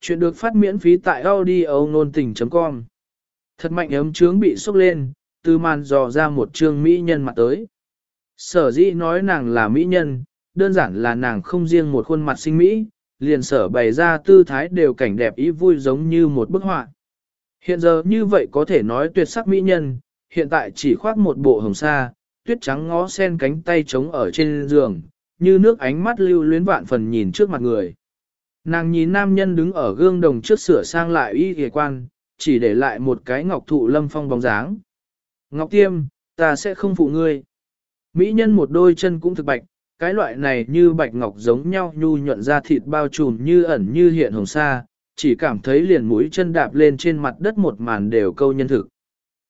Chuyện được phát miễn phí tại audio nôn tình.com Thật mạnh ấm trướng bị sốc lên, từ màn dò ra một trương mỹ nhân mặt tới. Sở dĩ nói nàng là mỹ nhân, đơn giản là nàng không riêng một khuôn mặt sinh mỹ, liền sở bày ra tư thái đều cảnh đẹp ý vui giống như một bức họa. Hiện giờ như vậy có thể nói tuyệt sắc mỹ nhân, hiện tại chỉ khoác một bộ hồng sa, tuyết trắng ngó sen cánh tay trống ở trên giường, như nước ánh mắt lưu luyến vạn phần nhìn trước mặt người. Nàng nhìn nam nhân đứng ở gương đồng trước sửa sang lại y ghề quan, chỉ để lại một cái ngọc thụ lâm phong bóng dáng. Ngọc tiêm, ta sẽ không phụ ngươi. Mỹ nhân một đôi chân cũng thực bạch, cái loại này như bạch ngọc giống nhau nhu nhuận ra thịt bao trùm như ẩn như hiện hồng sa, chỉ cảm thấy liền mũi chân đạp lên trên mặt đất một màn đều câu nhân thực.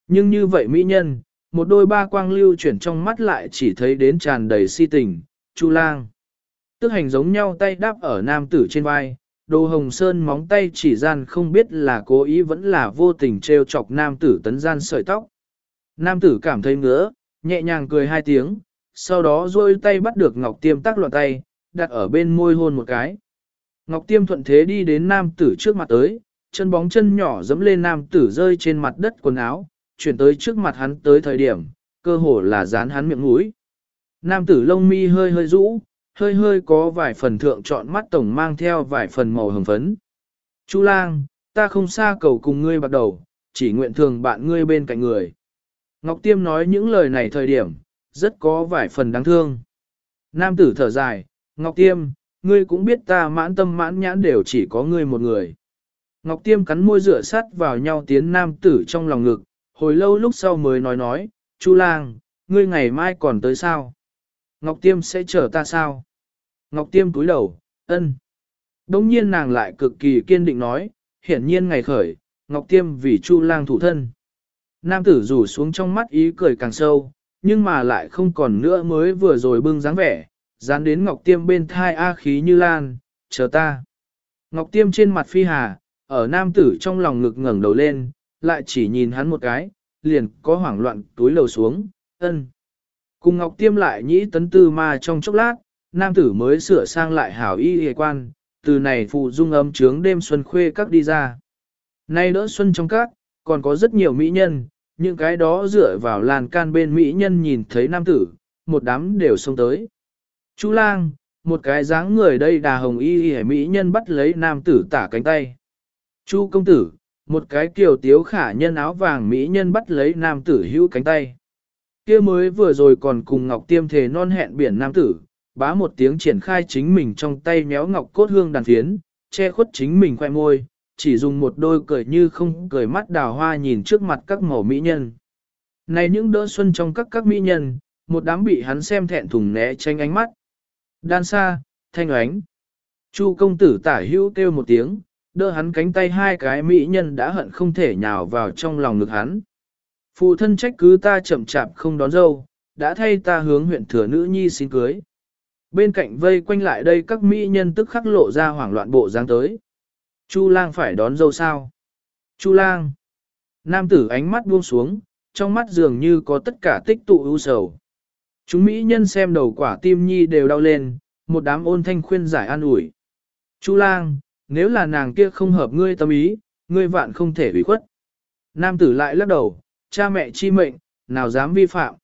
Nhưng như vậy mỹ nhân, một đôi ba quang lưu chuyển trong mắt lại chỉ thấy đến tràn đầy si tình, chu lang. Tức hành giống nhau tay đáp ở nam tử trên vai, đồ hồng sơn móng tay chỉ gian không biết là cố ý vẫn là vô tình treo chọc nam tử tấn gian sợi tóc. Nam tử cảm thấy ngứa, nhẹ nhàng cười hai tiếng, sau đó duỗi tay bắt được Ngọc Tiêm tác loạn tay, đặt ở bên môi hôn một cái. Ngọc Tiêm thuận thế đi đến nam tử trước mặt tới, chân bóng chân nhỏ dẫm lên nam tử rơi trên mặt đất quần áo, chuyển tới trước mặt hắn tới thời điểm, cơ hồ là dán hắn miệng mũi. Nam tử lông mi hơi hơi rũ, hơi hơi có vài phần thượng chọn mắt tổng mang theo vài phần màu hồng phấn. Chu lang, ta không xa cầu cùng ngươi bắt đầu, chỉ nguyện thường bạn ngươi bên cạnh người. Ngọc Tiêm nói những lời này thời điểm, rất có vài phần đáng thương. Nam tử thở dài, Ngọc Tiêm, ngươi cũng biết ta mãn tâm mãn nhãn đều chỉ có ngươi một người. Ngọc Tiêm cắn môi rửa sắt vào nhau tiến nam tử trong lòng ngực, hồi lâu lúc sau mới nói nói, Chu lang, ngươi ngày mai còn tới sao? Ngọc Tiêm sẽ chờ ta sao? Ngọc Tiêm cúi đầu, ân. Đông nhiên nàng lại cực kỳ kiên định nói, hiển nhiên ngày khởi, Ngọc Tiêm vì Chu lang thủ thân. Nam tử rủ xuống trong mắt ý cười càng sâu, nhưng mà lại không còn nữa mới vừa rồi bưng dáng vẻ, dán đến Ngọc Tiêm bên thai A khí như lan, chờ ta. Ngọc Tiêm trên mặt phi hà, ở nam tử trong lòng ngực ngẩng đầu lên, lại chỉ nhìn hắn một cái, liền có hoảng loạn túi lầu xuống, ân. Cùng Ngọc Tiêm lại nhĩ tấn tư ma trong chốc lát, nam tử mới sửa sang lại hảo y hề quan, từ này phụ dung ấm trướng đêm xuân khuê các đi ra. Nay đỡ xuân trong các, còn có rất nhiều mỹ nhân, những cái đó dựa vào làn can bên mỹ nhân nhìn thấy nam tử, một đám đều xông tới. Chú lang, một cái dáng người đây đà hồng y y mỹ nhân bắt lấy nam tử tả cánh tay. Chu công tử, một cái kiều tiếu khả nhân áo vàng mỹ nhân bắt lấy nam tử hữu cánh tay. kia mới vừa rồi còn cùng ngọc tiêm thề non hẹn biển nam tử, bá một tiếng triển khai chính mình trong tay méo ngọc cốt hương đàn phiến, che khuất chính mình khoe môi, chỉ dùng một đôi cười như không cười mắt đào hoa nhìn trước mặt các mẫu mỹ nhân. Này những đỡ xuân trong các các mỹ nhân, một đám bị hắn xem thẹn thùng né tránh ánh mắt. Đan xa, thanh ánh. Chu công tử tả hữu kêu một tiếng, đỡ hắn cánh tay hai cái mỹ nhân đã hận không thể nhào vào trong lòng ngực hắn. Phụ thân trách cứ ta chậm chạp không đón dâu, đã thay ta hướng huyện thừa nữ nhi xin cưới. Bên cạnh vây quanh lại đây các mỹ nhân tức khắc lộ ra hoảng loạn bộ dáng tới. Chu lang phải đón dâu sao? Chu lang. Nam tử ánh mắt buông xuống, trong mắt dường như có tất cả tích tụ ưu sầu. Chúng mỹ nhân xem đầu quả tim nhi đều đau lên, một đám ôn thanh khuyên giải an ủi. Chu lang, nếu là nàng kia không hợp ngươi tâm ý, ngươi vạn không thể bị khuất. Nam tử lại lắc đầu, cha mẹ chi mệnh, nào dám vi phạm.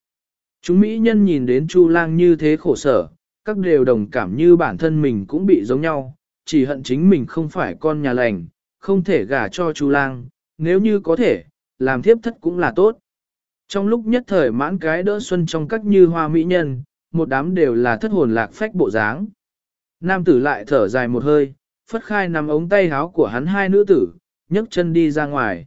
Chúng mỹ nhân nhìn đến Chu lang như thế khổ sở, các đều đồng cảm như bản thân mình cũng bị giống nhau, chỉ hận chính mình không phải con nhà lành, không thể gả cho chú lang, nếu như có thể, làm thiếp thất cũng là tốt. Trong lúc nhất thời mãn cái đỡ xuân trong các như hoa mỹ nhân, một đám đều là thất hồn lạc phách bộ dáng. Nam tử lại thở dài một hơi, phất khai nằm ống tay háo của hắn hai nữ tử, nhấc chân đi ra ngoài.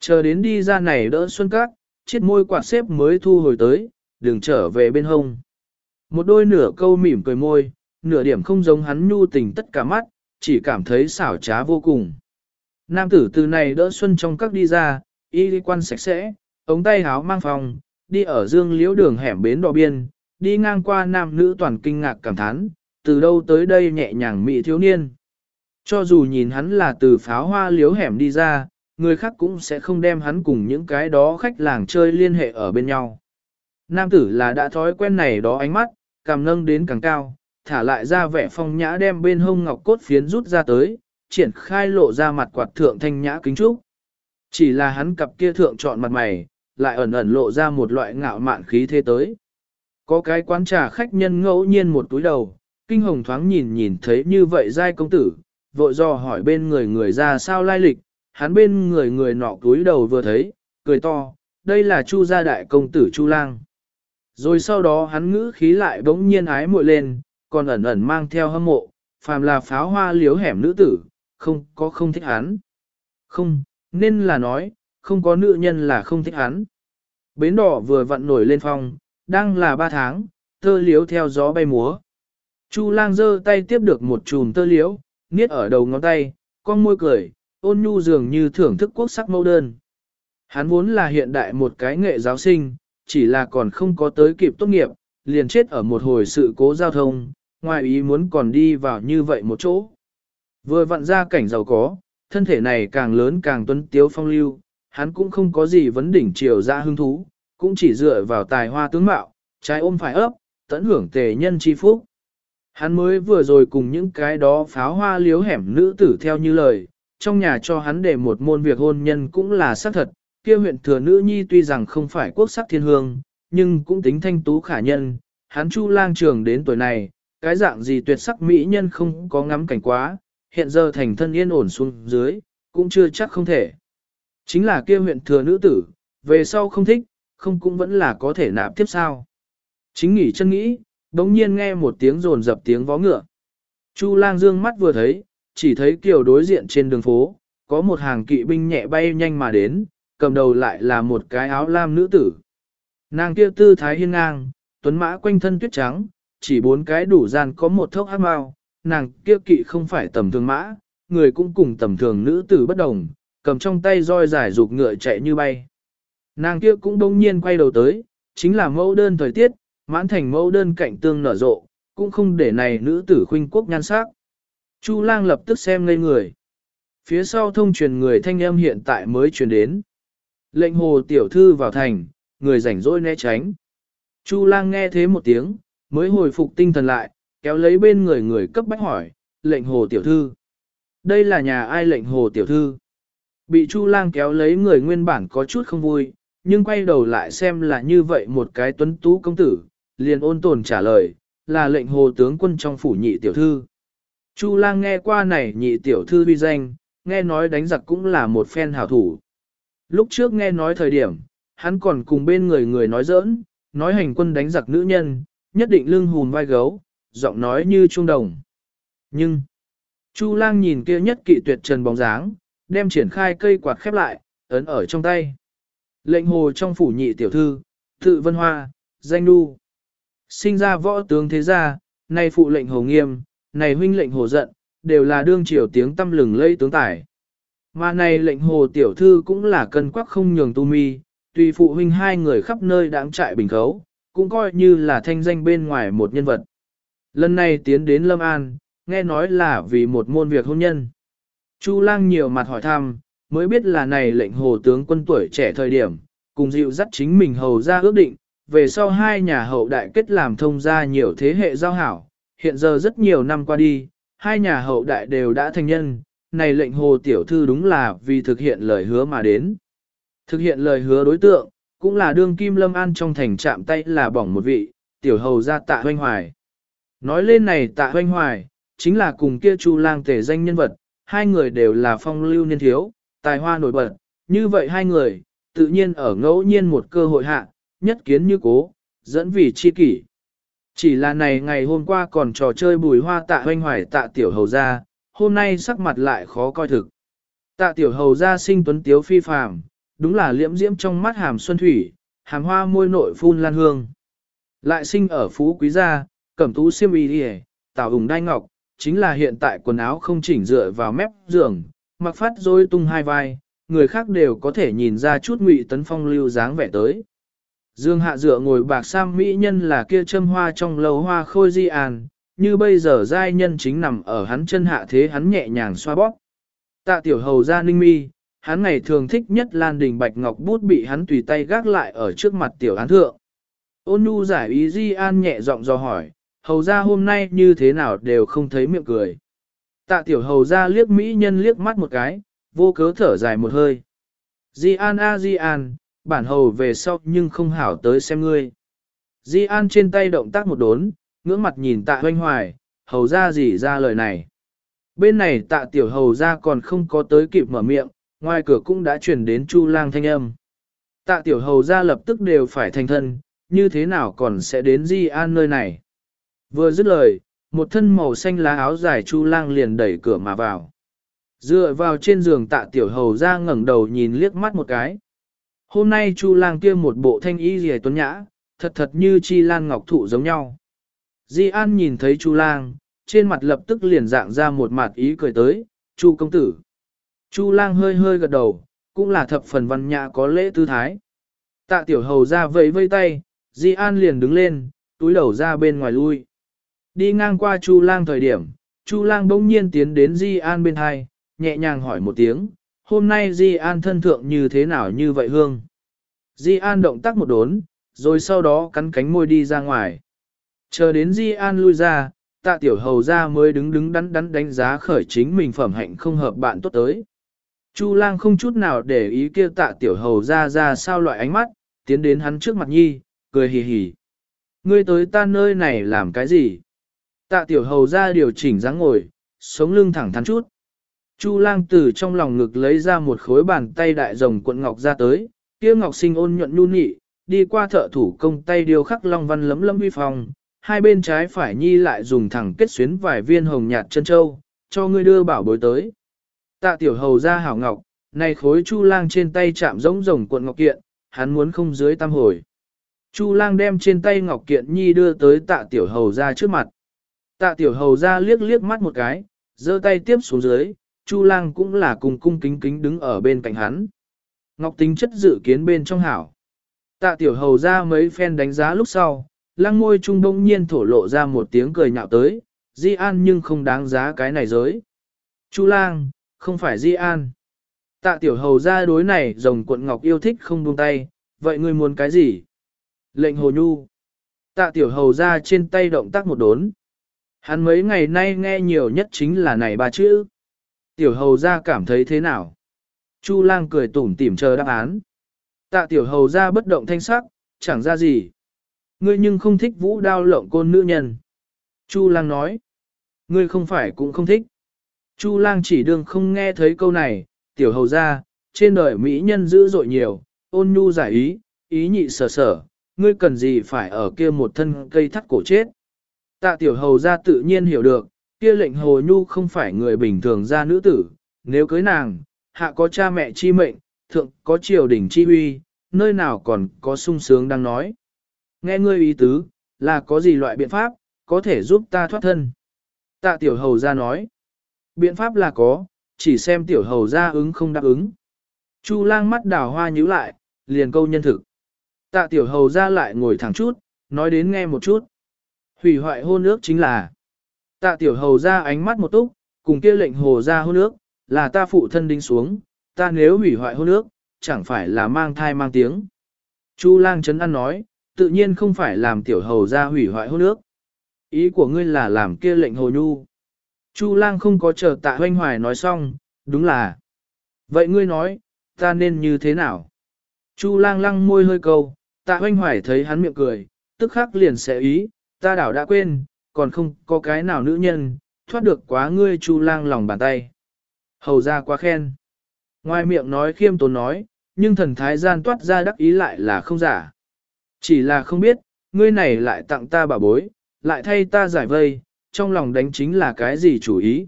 Chờ đến đi ra này đỡ xuân các, chiếc môi quạt xếp mới thu hồi tới, đừng trở về bên hông. Một đôi nửa câu mỉm cười môi, nửa điểm không giống hắn nhu tình tất cả mắt, chỉ cảm thấy xảo trá vô cùng. Nam tử từ này đỡ xuân trong các đi ra, y đi quan sạch sẽ, ống tay háo mang phòng, đi ở dương liễu đường hẻm bến đò biên, đi ngang qua nam nữ toàn kinh ngạc cảm thán, từ đâu tới đây nhẹ nhàng mị thiếu niên. Cho dù nhìn hắn là từ pháo hoa liếu hẻm đi ra, người khác cũng sẽ không đem hắn cùng những cái đó khách làng chơi liên hệ ở bên nhau. Nam tử là đã thói quen này đó ánh mắt, cằm nâng đến càng cao, thả lại ra vẻ phong nhã đem bên hông ngọc cốt phiến rút ra tới, triển khai lộ ra mặt quạt thượng thanh nhã kính trúc. Chỉ là hắn cặp kia thượng chọn mặt mày, lại ẩn ẩn lộ ra một loại ngạo mạn khí thế tới. Có cái quán trà khách nhân ngẫu nhiên một túi đầu, kinh hồng thoáng nhìn nhìn thấy như vậy giai công tử, vội do hỏi bên người người ra sao lai lịch, hắn bên người người nọ túi đầu vừa thấy, cười to, đây là chu gia đại công tử chu lang. Rồi sau đó hắn ngữ khí lại bỗng nhiên ái muội lên, còn ẩn ẩn mang theo hâm mộ, phàm là pháo hoa liếu hẻm nữ tử, không có không thích hắn. Không, nên là nói, không có nữ nhân là không thích hắn. Bến đỏ vừa vặn nổi lên phong, đang là ba tháng, tơ liếu theo gió bay múa. Chu lang giơ tay tiếp được một chùm tơ liếu, niết ở đầu ngón tay, con môi cười, ôn nhu dường như thưởng thức quốc sắc mẫu đơn. Hắn vốn là hiện đại một cái nghệ giáo sinh, chỉ là còn không có tới kịp tốt nghiệp, liền chết ở một hồi sự cố giao thông, ngoài ý muốn còn đi vào như vậy một chỗ. Vừa vặn ra cảnh giàu có, thân thể này càng lớn càng tuấn tiếu phong lưu, hắn cũng không có gì vấn đỉnh chiều ra hứng thú, cũng chỉ dựa vào tài hoa tướng mạo, trái ôm phải ấp, tận hưởng tề nhân chi phúc. Hắn mới vừa rồi cùng những cái đó pháo hoa liếu hẻm nữ tử theo như lời, trong nhà cho hắn để một môn việc hôn nhân cũng là xác thật, kia huyện thừa nữ nhi tuy rằng không phải quốc sắc thiên hương, nhưng cũng tính thanh tú khả nhân, hắn chu lang trường đến tuổi này, cái dạng gì tuyệt sắc mỹ nhân không có ngắm cảnh quá, hiện giờ thành thân yên ổn xuống dưới, cũng chưa chắc không thể. Chính là kia huyện thừa nữ tử, về sau không thích, không cũng vẫn là có thể nạp tiếp sao. Chính nghỉ chân nghĩ, đống nhiên nghe một tiếng rồn dập tiếng vó ngựa. Chu lang dương mắt vừa thấy, chỉ thấy kiều đối diện trên đường phố, có một hàng kỵ binh nhẹ bay nhanh mà đến, cầm đầu lại là một cái áo lam nữ tử. Nàng kia tư thái hiên ngang, tuấn mã quanh thân tuyết trắng, chỉ bốn cái đủ gian có một thốc hát mau, nàng kia kỵ không phải tầm thường mã, người cũng cùng tầm thường nữ tử bất đồng, cầm trong tay roi giải dục ngựa chạy như bay. Nàng kia cũng đông nhiên quay đầu tới, chính là mẫu đơn thời tiết, mãn thành mẫu đơn cạnh tương nở rộ, cũng không để này nữ tử khuynh quốc nhan sắc. Chu lang lập tức xem ngây người. Phía sau thông truyền người thanh âm hiện tại mới truyền đến. Lệnh hồ tiểu thư vào thành, người rảnh rỗi né tránh. Chu lang nghe thế một tiếng, mới hồi phục tinh thần lại, kéo lấy bên người người cấp bách hỏi, lệnh hồ tiểu thư. Đây là nhà ai lệnh hồ tiểu thư? Bị Chu lang kéo lấy người nguyên bản có chút không vui, nhưng quay đầu lại xem là như vậy một cái tuấn tú công tử, liền ôn tồn trả lời, là lệnh hồ tướng quân trong phủ nhị tiểu thư. Chu lang nghe qua này nhị tiểu thư uy danh, nghe nói đánh giặc cũng là một phen hảo thủ. Lúc trước nghe nói thời điểm, hắn còn cùng bên người người nói giỡn, nói hành quân đánh giặc nữ nhân, nhất định lưng hùn vai gấu, giọng nói như trung đồng. Nhưng, Chu lang nhìn kia nhất kỵ tuyệt trần bóng dáng, đem triển khai cây quạt khép lại, ấn ở trong tay. Lệnh hồ trong phủ nhị tiểu thư, tự vân hoa, danh nu. Sinh ra võ tướng thế gia, nay phụ lệnh hồ nghiêm, này huynh lệnh hồ giận, đều là đương triều tiếng tâm lừng lây tướng tài. Mà này lệnh hồ tiểu thư cũng là cân quắc không nhường tu mi, tùy phụ huynh hai người khắp nơi đáng trại bình khấu, cũng coi như là thanh danh bên ngoài một nhân vật. Lần này tiến đến Lâm An, nghe nói là vì một môn việc hôn nhân. Chu lang nhiều mặt hỏi thăm, mới biết là này lệnh hồ tướng quân tuổi trẻ thời điểm, cùng dịu dắt chính mình hầu ra ước định, về sau hai nhà hậu đại kết làm thông ra nhiều thế hệ giao hảo, hiện giờ rất nhiều năm qua đi, hai nhà hậu đại đều đã thành nhân, này lệnh hồ tiểu thư đúng là vì thực hiện lời hứa mà đến. Thực hiện lời hứa đối tượng, cũng là đương kim lâm an trong thành chạm tay là bỏng một vị, tiểu hầu ra tạ hoanh hoài. Nói lên này tạ hoanh hoài, chính là cùng kia chu lang tể danh nhân vật, hai người đều là phong lưu niên thiếu, tài hoa nổi bật, như vậy hai người, tự nhiên ở ngẫu nhiên một cơ hội hạ, nhất kiến như cố, dẫn vì chi kỷ. Chỉ là này ngày hôm qua còn trò chơi bùi hoa tạ hoanh hoài tạ tiểu hầu ra, hôm nay sắc mặt lại khó coi thực. Tạ tiểu hầu ra sinh tuấn tiếu phi phàm, đúng là liễm diễm trong mắt hàm xuân thủy, hàm hoa môi nội phun lan hương. Lại sinh ở phú quý gia, cẩm tú siêm y đi tạo hùng đai ngọc, chính là hiện tại quần áo không chỉnh dựa vào mép giường, mặc phát rối tung hai vai, người khác đều có thể nhìn ra chút ngụy tấn phong lưu dáng vẻ tới. Dương hạ dựa ngồi bạc sam mỹ nhân là kia châm hoa trong lầu hoa khôi di an, như bây giờ giai nhân chính nằm ở hắn chân hạ thế hắn nhẹ nhàng xoa bóp. Tạ tiểu hầu ra ninh mi, hắn ngày thường thích nhất lan đình bạch ngọc bút bị hắn tùy tay gác lại ở trước mặt tiểu án thượng. Ôn nhu giải ý di an nhẹ giọng do hỏi, hầu ra hôm nay như thế nào đều không thấy miệng cười. Tạ tiểu hầu ra liếc mỹ nhân liếc mắt một cái, vô cớ thở dài một hơi. Di an a di an, bản hầu về sau nhưng không hảo tới xem ngươi. Di an trên tay động tác một đốn, ngưỡng mặt nhìn tạ hoanh hoài, hầu ra gì ra lời này. Bên này tạ tiểu hầu ra còn không có tới kịp mở miệng, ngoài cửa cũng đã chuyển đến chu lang thanh âm. Tạ tiểu hầu ra lập tức đều phải thành thân, như thế nào còn sẽ đến Di An nơi này. Vừa dứt lời, một thân màu xanh lá áo dài chu lang liền đẩy cửa mà vào. Dựa vào trên giường tạ tiểu hầu ra ngẩng đầu nhìn liếc mắt một cái. Hôm nay chu lang kia một bộ thanh y rìa tuấn nhã, thật thật như chi lan ngọc thụ giống nhau. Di An nhìn thấy chu lang, trên mặt lập tức liền dạng ra một mặt ý cười tới, chu công tử. Chu lang hơi hơi gật đầu, cũng là thập phần văn nhã có lễ tư thái. Tạ tiểu hầu ra vẫy vây tay, Di An liền đứng lên, túi đầu ra bên ngoài lui. Đi ngang qua Chu lang thời điểm, Chu lang bỗng nhiên tiến đến Di An bên hai, nhẹ nhàng hỏi một tiếng, hôm nay Di An thân thượng như thế nào như vậy hương. Di An động tác một đốn, rồi sau đó cắn cánh môi đi ra ngoài. Chờ đến Di An lui ra, tạ tiểu hầu ra mới đứng đứng đắn đắn đánh giá khởi chính mình phẩm hạnh không hợp bạn tốt tới. Chu lang không chút nào để ý kia tạ tiểu hầu ra ra sao loại ánh mắt, tiến đến hắn trước mặt nhi, cười hì hì. Ngươi tới ta nơi này làm cái gì? Tạ tiểu hầu ra điều chỉnh dáng ngồi, sống lưng thẳng thắn chút. Chu lang từ trong lòng ngực lấy ra một khối bàn tay đại rồng cuộn ngọc ra tới, kia ngọc sinh ôn nhuận nhu nhị, đi qua thợ thủ công tay điều khắc long văn lấm lấm vi phong, hai bên trái phải nhi lại dùng thẳng kết xuyến vài viên hồng nhạt chân châu, cho ngươi đưa bảo bối tới. Tạ tiểu hầu ra hảo ngọc, này khối chu lang trên tay chạm rỗng rồng cuộn ngọc kiện, hắn muốn không dưới tam hồi. Chu lang đem trên tay ngọc kiện nhi đưa tới tạ tiểu hầu ra trước mặt. Tạ tiểu hầu ra liếc liếc mắt một cái, giơ tay tiếp xuống dưới, chu lang cũng là cùng cung kính kính đứng ở bên cạnh hắn. Ngọc tính chất dự kiến bên trong hảo. Tạ tiểu hầu ra mấy phen đánh giá lúc sau, lăng môi trung đông nhiên thổ lộ ra một tiếng cười nhạo tới, di an nhưng không đáng giá cái này giới. Chu lang, không phải di an. Tạ tiểu hầu ra đối này rồng cuộn ngọc yêu thích không buông tay, vậy ngươi muốn cái gì? Lệnh hồ nhu. Tạ tiểu hầu ra trên tay động tác một đốn. Hắn mấy ngày nay nghe nhiều nhất chính là này ba chữ. Tiểu hầu ra cảm thấy thế nào? Chu lang cười tủm tỉm chờ đáp án. Tạ tiểu hầu ra bất động thanh sắc, chẳng ra gì. Ngươi nhưng không thích vũ đao lộng côn nữ nhân. Chu lang nói. Ngươi không phải cũng không thích. Chu lang chỉ đương không nghe thấy câu này, tiểu hầu ra, trên đời mỹ nhân dữ dội nhiều, ôn nhu giải ý, ý nhị sở sở, ngươi cần gì phải ở kia một thân cây thắt cổ chết. Tạ tiểu hầu ra tự nhiên hiểu được, kia lệnh hồ nhu không phải người bình thường ra nữ tử, nếu cưới nàng, hạ có cha mẹ chi mệnh, thượng có triều đình chi uy, nơi nào còn có sung sướng đang nói. Nghe ngươi ý tứ, là có gì loại biện pháp, có thể giúp ta thoát thân. Tạ tiểu hầu ra nói, biện pháp là có, chỉ xem tiểu hầu ra ứng không đáp ứng. Chu lang mắt đào hoa nhíu lại, liền câu nhân thực. Tạ tiểu hầu ra lại ngồi thẳng chút, nói đến nghe một chút. Hủy hoại hôn ước chính là. Tạ tiểu hầu ra ánh mắt một túc, cùng kia lệnh hồ ra hôn ước, là ta phụ thân đinh xuống, ta nếu hủy hoại hôn ước, chẳng phải là mang thai mang tiếng. Chu lang chấn ăn nói, tự nhiên không phải làm tiểu hầu ra hủy hoại hôn nước, Ý của ngươi là làm kia lệnh hồ nhu. Chu lang không có chờ tạ hoanh hoài nói xong, đúng là. Vậy ngươi nói, ta nên như thế nào? Chu lang lăng môi hơi câu, tạ hoanh hoài thấy hắn miệng cười, tức khắc liền sẽ ý, ta đảo đã quên, còn không có cái nào nữ nhân, thoát được quá ngươi chu lang lòng bàn tay. Hầu ra quá khen. Ngoài miệng nói khiêm tốn nói, nhưng thần thái gian toát ra đắc ý lại là không giả. Chỉ là không biết, ngươi này lại tặng ta bà bối, lại thay ta giải vây, trong lòng đánh chính là cái gì chủ ý.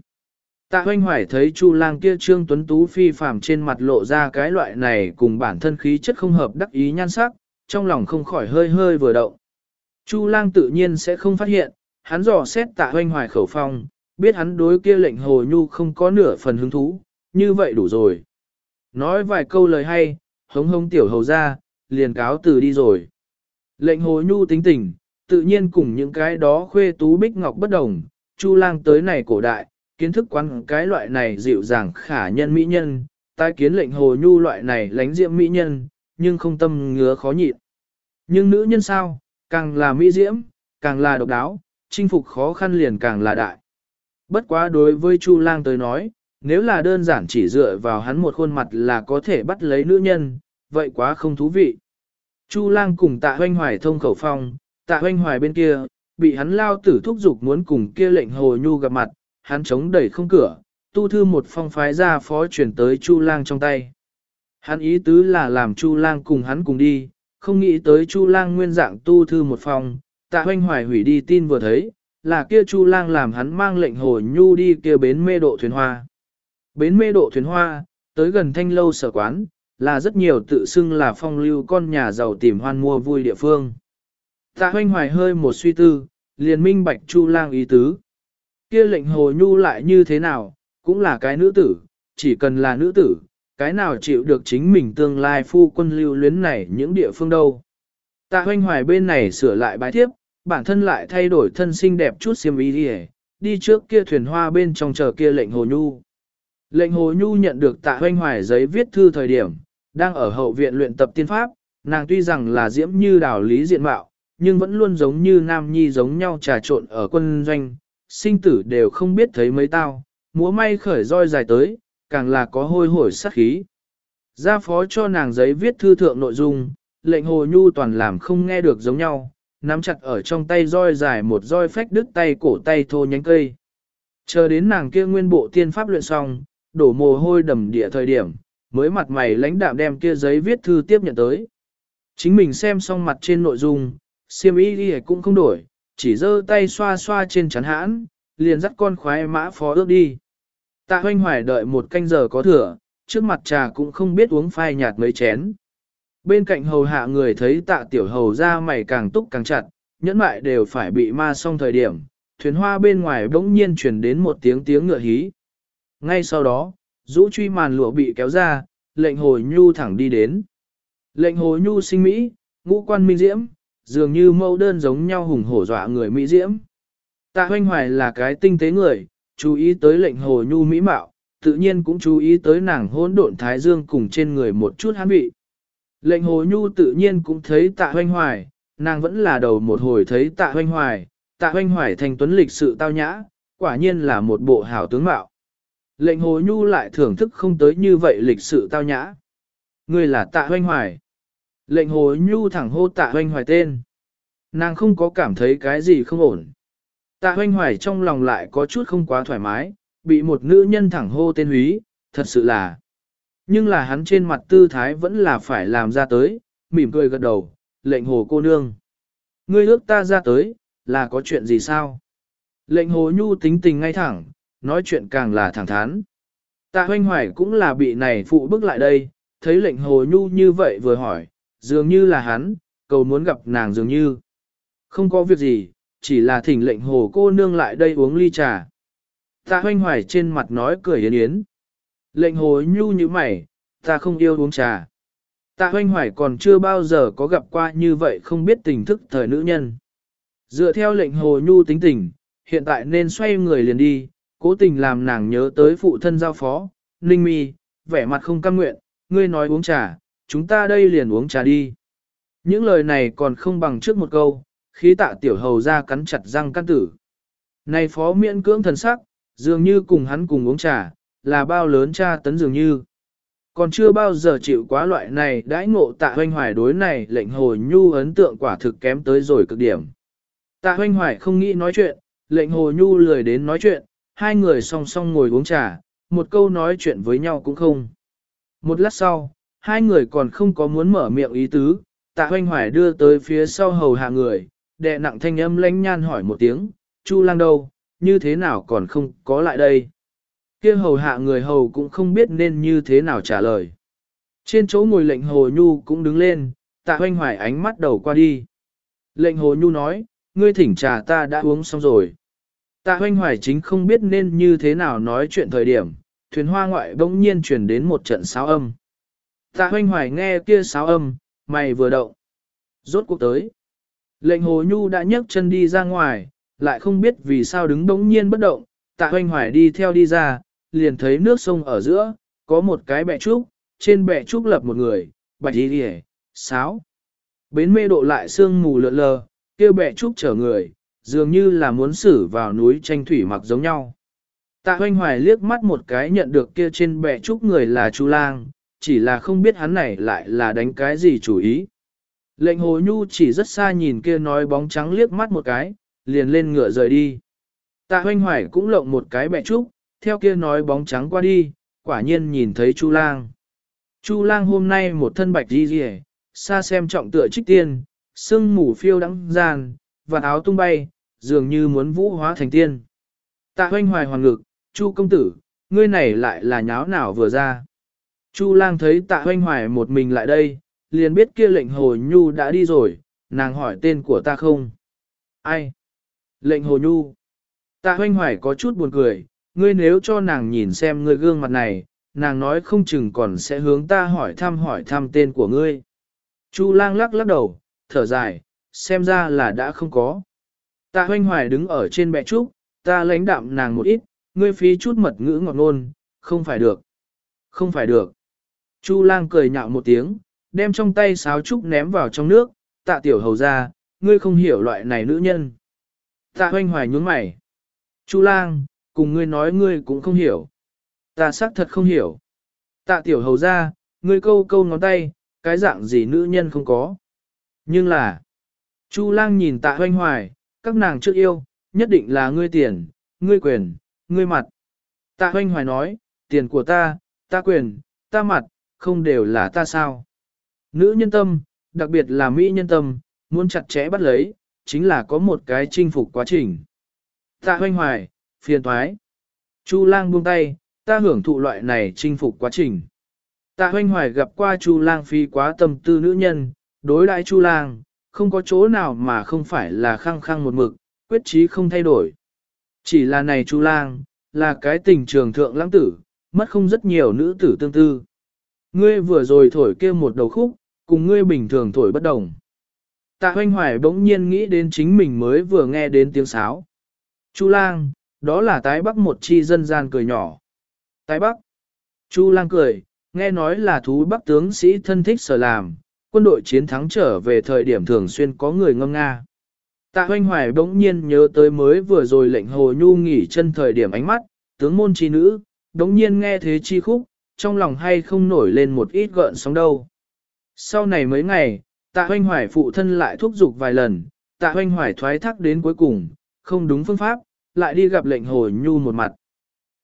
Tạ hoanh hoài thấy Chu lang kia trương tuấn tú phi phàm trên mặt lộ ra cái loại này cùng bản thân khí chất không hợp đắc ý nhan sắc, trong lòng không khỏi hơi hơi vừa động. Chu lang tự nhiên sẽ không phát hiện, hắn dò xét tạ hoanh hoài khẩu phong, biết hắn đối kia lệnh hồ nhu không có nửa phần hứng thú, như vậy đủ rồi. Nói vài câu lời hay, hống hống tiểu hầu ra, liền cáo từ đi rồi. Lệnh hồ nhu tính tình, tự nhiên cùng những cái đó khuê tú bích ngọc bất đồng, chu lang tới này cổ đại, kiến thức quán cái loại này dịu dàng khả nhân mỹ nhân, tai kiến lệnh hồ nhu loại này lánh diễm mỹ nhân, nhưng không tâm ngứa khó nhịn. Nhưng nữ nhân sao, càng là mỹ diễm, càng là độc đáo, chinh phục khó khăn liền càng là đại. Bất quá đối với Chu Lang tới nói, nếu là đơn giản chỉ dựa vào hắn một khuôn mặt là có thể bắt lấy nữ nhân, vậy quá không thú vị. Chu Lang cùng tạ hoanh hoài thông khẩu phong, tạ hoanh hoài bên kia, bị hắn lao tử thúc giục muốn cùng kia lệnh hồ nhu gặp mặt, hắn chống đẩy không cửa, tu thư một phong phái ra phó chuyển tới Chu Lang trong tay. Hắn ý tứ là làm Chu Lang cùng hắn cùng đi, không nghĩ tới Chu Lang nguyên dạng tu thư một phong, tạ hoanh hoài hủy đi tin vừa thấy, là kia Chu Lang làm hắn mang lệnh hồ nhu đi kia bến mê độ thuyền hoa. Bến mê độ thuyền hoa, tới gần thanh lâu sở quán, là rất nhiều tự xưng là phong lưu con nhà giàu tìm hoan mua vui địa phương. Tạ hoanh hoài hơi một suy tư, liền minh bạch Chu Lang ý tứ. Kia lệnh hồ nhu lại như thế nào, cũng là cái nữ tử, chỉ cần là nữ tử, cái nào chịu được chính mình tương lai phu quân lưu luyến này những địa phương đâu. Tạ hoanh hoài bên này sửa lại bài thiếp, bản thân lại thay đổi thân xinh đẹp chút xiêm y đi đi trước kia thuyền hoa bên trong chờ kia lệnh hồ nhu. Lệnh hồ nhu nhận được tạ hoanh hoài giấy viết thư thời điểm, đang ở hậu viện luyện tập tiên pháp, nàng tuy rằng là diễm như đảo lý diện mạo, nhưng vẫn luôn giống như nam nhi giống nhau trà trộn ở quân doanh, sinh tử đều không biết thấy mấy tao, múa may khởi roi dài tới, càng là có hôi hổi sát khí. Gia phó cho nàng giấy viết thư thượng nội dung, lệnh hồ nhu toàn làm không nghe được giống nhau, nắm chặt ở trong tay roi dài một roi phách đứt tay cổ tay thô nhánh cây. Chờ đến nàng kia nguyên bộ tiên pháp luyện xong, đổ mồ hôi đầm địa thời điểm, mới mặt mày lãnh đạm đem kia giấy viết thư tiếp nhận tới. Chính mình xem xong mặt trên nội dung, siêm y đi cũng không đổi, chỉ giơ tay xoa xoa trên chắn hãn, liền dắt con khoái mã phó ước đi. Tạ hoanh hoài đợi một canh giờ có thừa, trước mặt trà cũng không biết uống phai nhạt mấy chén. Bên cạnh hầu hạ người thấy tạ tiểu hầu ra mày càng túc càng chặt, nhẫn mại đều phải bị ma xong thời điểm, thuyền hoa bên ngoài bỗng nhiên chuyển đến một tiếng tiếng ngựa hí. Ngay sau đó, rũ truy màn lụa bị kéo ra, lệnh hồ nhu thẳng đi đến. Lệnh hồ nhu sinh Mỹ, ngũ quan minh diễm, dường như mẫu đơn giống nhau hùng hổ dọa người Mỹ diễm. Tạ hoanh hoài là cái tinh tế người, chú ý tới lệnh hồ nhu mỹ mạo, tự nhiên cũng chú ý tới nàng hỗn độn thái dương cùng trên người một chút hán vị. Lệnh hồ nhu tự nhiên cũng thấy tạ hoanh hoài, nàng vẫn là đầu một hồi thấy tạ hoanh hoài, tạ hoanh hoài thành tuấn lịch sự tao nhã, quả nhiên là một bộ hảo tướng mạo. Lệnh hồ nhu lại thưởng thức không tới như vậy lịch sự tao nhã. Người là tạ hoanh hoài. Lệnh hồ nhu thẳng hô tạ hoanh hoài tên. Nàng không có cảm thấy cái gì không ổn. Tạ hoanh hoài trong lòng lại có chút không quá thoải mái, bị một nữ nhân thẳng hô tên húy, thật sự là. Nhưng là hắn trên mặt tư thái vẫn là phải làm ra tới, mỉm cười gật đầu, lệnh hồ cô nương. Ngươi ước ta ra tới, là có chuyện gì sao? Lệnh hồ nhu tính tình ngay thẳng, nói chuyện càng là thẳng thắn. Tạ hoanh hoài cũng là bị này phụ bức lại đây, thấy lệnh hồ nhu như vậy vừa hỏi, dường như là hắn, cầu muốn gặp nàng dường như. Không có việc gì, chỉ là thỉnh lệnh hồ cô nương lại đây uống ly trà. Tạ hoanh hoài trên mặt nói cười yến yến. Lệnh hồ nhu như mày, ta không yêu uống trà. Tạ hoanh hoài còn chưa bao giờ có gặp qua như vậy không biết tình thức thời nữ nhân. Dựa theo lệnh hồ nhu tính tình, hiện tại nên xoay người liền đi, cố tình làm nàng nhớ tới phụ thân giao phó, ninh mi, vẻ mặt không cam nguyện, ngươi nói uống trà, chúng ta đây liền uống trà đi. Những lời này còn không bằng trước một câu, khí tạ tiểu hầu ra cắn chặt răng căn tử. Này phó miễn cưỡng thần sắc, dường như cùng hắn cùng uống trà, là bao lớn cha tấn dường như. Còn chưa bao giờ chịu quá loại này đãi ngộ tạ hoanh hoài đối này lệnh hồi nhu ấn tượng quả thực kém tới rồi cực điểm. Tạ hoanh hoài không nghĩ nói chuyện, lệnh hồ nhu lười đến nói chuyện, hai người song song ngồi uống trà, một câu nói chuyện với nhau cũng không. Một lát sau, hai người còn không có muốn mở miệng ý tứ, tạ hoanh hoài đưa tới phía sau hầu hạ người, đệ nặng thanh âm lãnh nhan hỏi một tiếng, Chu lang đâu, như thế nào còn không có lại đây. kia hầu hạ người hầu cũng không biết nên như thế nào trả lời. Trên chỗ ngồi lệnh hồ nhu cũng đứng lên, tạ hoanh hoài ánh mắt đầu qua đi. Lệnh hồ nhu nói, ngươi thỉnh trà ta đã uống xong rồi. Tạ hoanh hoài chính không biết nên như thế nào nói chuyện thời điểm, thuyền hoa ngoại bỗng nhiên chuyển đến một trận sáo âm. Tạ hoanh hoài nghe kia sáo âm, mày vừa động. Rốt cuộc tới. Lệnh hồ nhu đã nhấc chân đi ra ngoài, lại không biết vì sao đứng bỗng nhiên bất động, tạ hoanh hoài đi theo đi ra, liền thấy nước sông ở giữa, có một cái bẹ trúc, trên bẹ trúc lập một người, bạch đi đi sáo. Bến mê độ lại sương mù lượn lờ, kêu bẹ trúc chở người, dường như là muốn xử vào núi tranh thủy mặc giống nhau. Tạ hoanh hoài liếc mắt một cái nhận được kia trên bệ trúc người là Chu lang, chỉ là không biết hắn này lại là đánh cái gì chủ ý. Lệnh hồ nhu chỉ rất xa nhìn kia nói bóng trắng liếc mắt một cái, liền lên ngựa rời đi. Tạ hoanh hoài cũng lộng một cái bẹ trúc, theo kia nói bóng trắng qua đi, quả nhiên nhìn thấy Chu lang. Chu lang hôm nay một thân bạch đi rìa, xa xem trọng tựa trích tiên, sưng mù phiêu đắng gian, và áo tung bay, dường như muốn vũ hóa thành tiên. Tạ hoanh hoài hoàng ngực, Chu công tử, ngươi này lại là nháo nào vừa ra. Chu lang thấy tạ hoanh hoài một mình lại đây, liền biết kia lệnh hồ nhu đã đi rồi, nàng hỏi tên của ta không. Ai? Lệnh hồ nhu. Tạ hoanh hoài có chút buồn cười, ngươi nếu cho nàng nhìn xem ngươi gương mặt này, nàng nói không chừng còn sẽ hướng ta hỏi thăm hỏi thăm tên của ngươi. Chu lang lắc lắc đầu, thở dài, xem ra là đã không có. Tạ hoanh hoài đứng ở trên bệ trúc, ta lãnh đạm nàng một ít, ngươi phí chút mật ngữ ngọt ngôn, không phải được. Không phải được. Chu lang cười nhạo một tiếng, đem trong tay sáo trúc ném vào trong nước, tạ tiểu hầu ra, ngươi không hiểu loại này nữ nhân. Tạ hoanh hoài nhún mày. Chu lang, cùng ngươi nói ngươi cũng không hiểu. Ta xác thật không hiểu. Tạ tiểu hầu ra, ngươi câu câu ngón tay, cái dạng gì nữ nhân không có. Nhưng là, Chu lang nhìn tạ hoanh hoài, các nàng trước yêu, nhất định là ngươi tiền, ngươi quyền, ngươi mặt. Tạ hoanh hoài nói, tiền của ta, ta quyền, ta mặt, không đều là ta sao. Nữ nhân tâm, đặc biệt là Mỹ nhân tâm, muốn chặt chẽ bắt lấy, chính là có một cái chinh phục quá trình. Tạ hoanh hoài, phiền thoái. Chu lang buông tay, ta hưởng thụ loại này chinh phục quá trình. Tạ hoanh hoài gặp qua Chu lang phi quá tâm tư nữ nhân, đối đại Chu lang, không có chỗ nào mà không phải là khăng khăng một mực, quyết chí không thay đổi. Chỉ là này Chu lang, là cái tình trường thượng lãng tử, mất không rất nhiều nữ tử tương tư. Ngươi vừa rồi thổi kia một đầu khúc, cùng ngươi bình thường thổi bất đồng. Tạ hoanh hoài bỗng nhiên nghĩ đến chính mình mới vừa nghe đến tiếng sáo. Chu lang, đó là tái bắc một chi dân gian cười nhỏ. Tái bắc. Chu lang cười, nghe nói là thú bắc tướng sĩ thân thích sở làm, quân đội chiến thắng trở về thời điểm thường xuyên có người ngâm nga. Tạ hoanh hoài bỗng nhiên nhớ tới mới vừa rồi lệnh hồ nhu nghỉ chân thời điểm ánh mắt, tướng môn chi nữ, bỗng nhiên nghe thế chi khúc, trong lòng hay không nổi lên một ít gợn sóng đâu. Sau này mấy ngày, tạ hoanh hoài phụ thân lại thúc giục vài lần, tạ hoanh hoài thoái thác đến cuối cùng, không đúng phương pháp, lại đi gặp lệnh hồ nhu một mặt.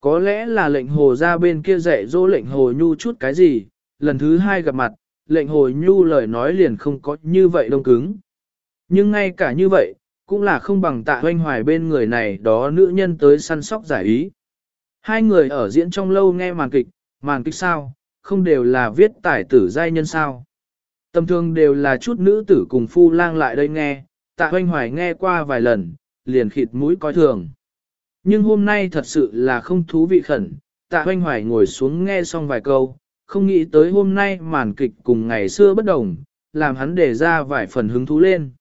Có lẽ là lệnh hồ ra bên kia dạy dỗ lệnh hồ nhu chút cái gì, lần thứ hai gặp mặt, lệnh hồi nhu lời nói liền không có như vậy đông cứng. Nhưng ngay cả như vậy, cũng là không bằng tạ hoanh hoài bên người này đó nữ nhân tới săn sóc giải ý. Hai người ở diễn trong lâu nghe màn kịch, màn kịch sao, không đều là viết tải tử giai nhân sao. Tầm thường đều là chút nữ tử cùng phu lang lại đây nghe, tạ hoanh hoài nghe qua vài lần, liền khịt mũi coi thường. Nhưng hôm nay thật sự là không thú vị khẩn, tạ hoanh hoài ngồi xuống nghe xong vài câu, không nghĩ tới hôm nay màn kịch cùng ngày xưa bất đồng, làm hắn để ra vài phần hứng thú lên.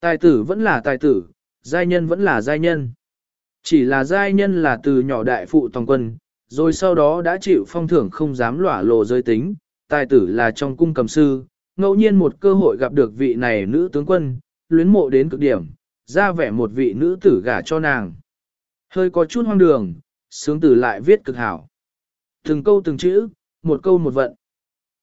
Tài tử vẫn là tài tử, giai nhân vẫn là giai nhân. Chỉ là giai nhân là từ nhỏ đại phụ tòng quân, rồi sau đó đã chịu phong thưởng không dám lỏa lộ giới tính, tài tử là trong cung cầm sư, ngẫu nhiên một cơ hội gặp được vị này nữ tướng quân, luyến mộ đến cực điểm, ra vẻ một vị nữ tử gả cho nàng. Hơi có chút hoang đường, sướng tử lại viết cực hảo. Từng câu từng chữ, một câu một vận.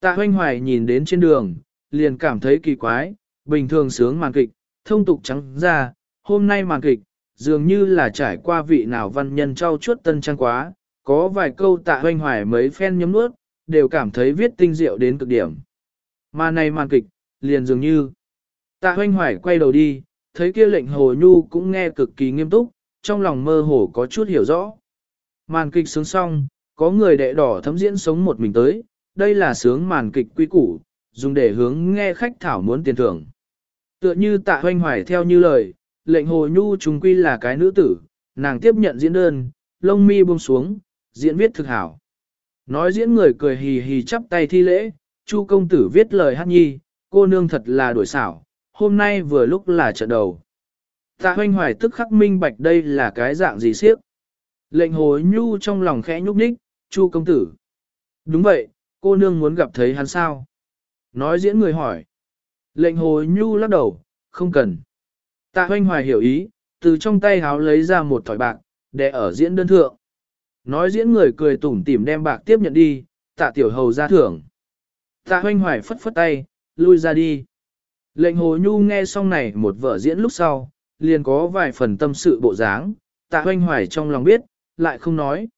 Tạ hoanh hoài nhìn đến trên đường, liền cảm thấy kỳ quái, bình thường sướng màn kịch, thông tục trắng ra, hôm nay màn kịch, dường như là trải qua vị nào văn nhân trao chuốt tân trang quá, có vài câu tạ hoanh hoài mấy phen nhấm nuốt, đều cảm thấy viết tinh diệu đến cực điểm. Mà này màn kịch, liền dường như, tạ hoanh hoài quay đầu đi, thấy kia lệnh hồ nhu cũng nghe cực kỳ nghiêm túc, trong lòng mơ hồ có chút hiểu rõ. Màn kịch sướng xong, có người đệ đỏ thấm diễn sống một mình tới, đây là sướng màn kịch quy củ, dùng để hướng nghe khách thảo muốn tiền thưởng. Tựa như tạ hoanh hoài theo như lời, lệnh hồ nhu trùng quy là cái nữ tử, nàng tiếp nhận diễn đơn, lông mi buông xuống, diễn viết thực hảo. Nói diễn người cười hì hì chắp tay thi lễ, chu công tử viết lời hát nhi, cô nương thật là đổi xảo, hôm nay vừa lúc là trận đầu. Tạ hoanh hoài tức khắc minh bạch đây là cái dạng gì siếp. Lệnh hồ nhu trong lòng khẽ nhúc nhích, chu công tử. Đúng vậy, cô nương muốn gặp thấy hắn sao? Nói diễn người hỏi. Lệnh hồ nhu lắc đầu, không cần. Tạ hoanh hoài hiểu ý, từ trong tay háo lấy ra một thỏi bạc, để ở diễn đơn thượng. Nói diễn người cười tủm tỉm đem bạc tiếp nhận đi, tạ tiểu hầu ra thưởng. Tạ hoanh hoài phất phất tay, lui ra đi. Lệnh hồ nhu nghe xong này một vở diễn lúc sau, liền có vài phần tâm sự bộ dáng, tạ hoanh hoài trong lòng biết, lại không nói.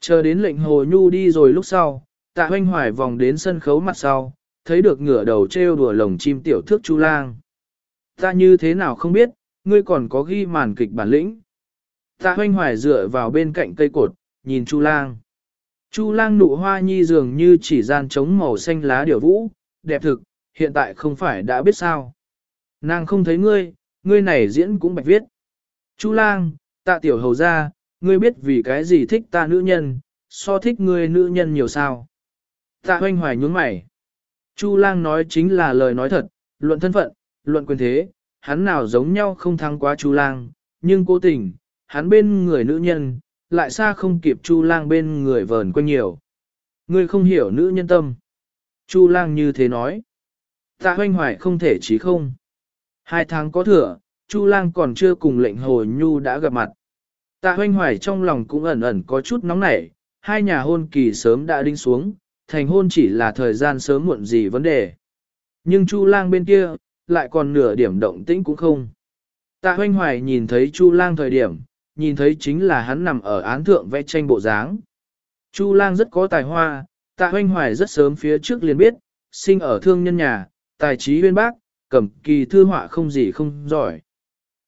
Chờ đến lệnh hồ nhu đi rồi lúc sau, tạ hoanh hoài vòng đến sân khấu mặt sau, thấy được ngửa đầu trêu đùa lồng chim tiểu thước chu lang. Ta như thế nào không biết, ngươi còn có ghi màn kịch bản lĩnh. Tạ hoanh hoài dựa vào bên cạnh cây cột, nhìn chu lang. Chu lang nụ hoa nhi dường như chỉ gian trống màu xanh lá điểu vũ, đẹp thực, hiện tại không phải đã biết sao. Nàng không thấy ngươi, ngươi này diễn cũng bạch viết. Chu lang, tạ tiểu hầu ra, ngươi biết vì cái gì thích ta nữ nhân, so thích ngươi nữ nhân nhiều sao. Tạ hoanh hoài nhướng mày. Chu lang nói chính là lời nói thật, luận thân phận, luận quyền thế, hắn nào giống nhau không thắng quá chu lang, nhưng cố tình, hắn bên người nữ nhân, lại xa không kịp chu lang bên người vờn quanh nhiều. Ngươi không hiểu nữ nhân tâm. Chu lang như thế nói. Tạ hoanh hoài không thể chí không. Hai tháng có thừa, Chu lang còn chưa cùng lệnh hồi nhu đã gặp mặt. Tạ hoanh hoài trong lòng cũng ẩn ẩn có chút nóng nảy, hai nhà hôn kỳ sớm đã đinh xuống, thành hôn chỉ là thời gian sớm muộn gì vấn đề. Nhưng Chu lang bên kia, lại còn nửa điểm động tĩnh cũng không. Tạ hoanh hoài nhìn thấy Chu lang thời điểm, nhìn thấy chính là hắn nằm ở án thượng vẽ tranh bộ dáng. Chu lang rất có tài hoa, tạ hoanh hoài rất sớm phía trước liền biết, sinh ở thương nhân nhà, tài trí huyên bác, cẩm kỳ thư họa không gì không giỏi.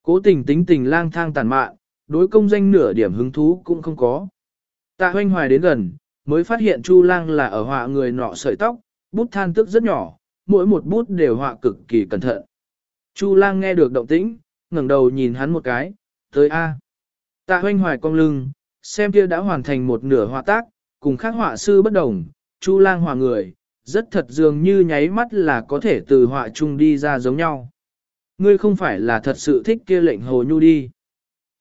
Cố tình tính tình lang thang tàn mạn, đối công danh nửa điểm hứng thú cũng không có. Tạ hoanh hoài đến gần, mới phát hiện Chu lang là ở họa người nọ sợi tóc, bút than tức rất nhỏ, mỗi một bút đều họa cực kỳ cẩn thận. Chu lang nghe được động tĩnh, ngẩng đầu nhìn hắn một cái, tới A. Tạ hoanh hoài cong lưng, xem kia đã hoàn thành một nửa họa tác, cùng khác họa sư bất đồng, Chu lang hòa người, rất thật dường như nháy mắt là có thể từ họa chung đi ra giống nhau. Ngươi không phải là thật sự thích kia lệnh hồ nhu đi.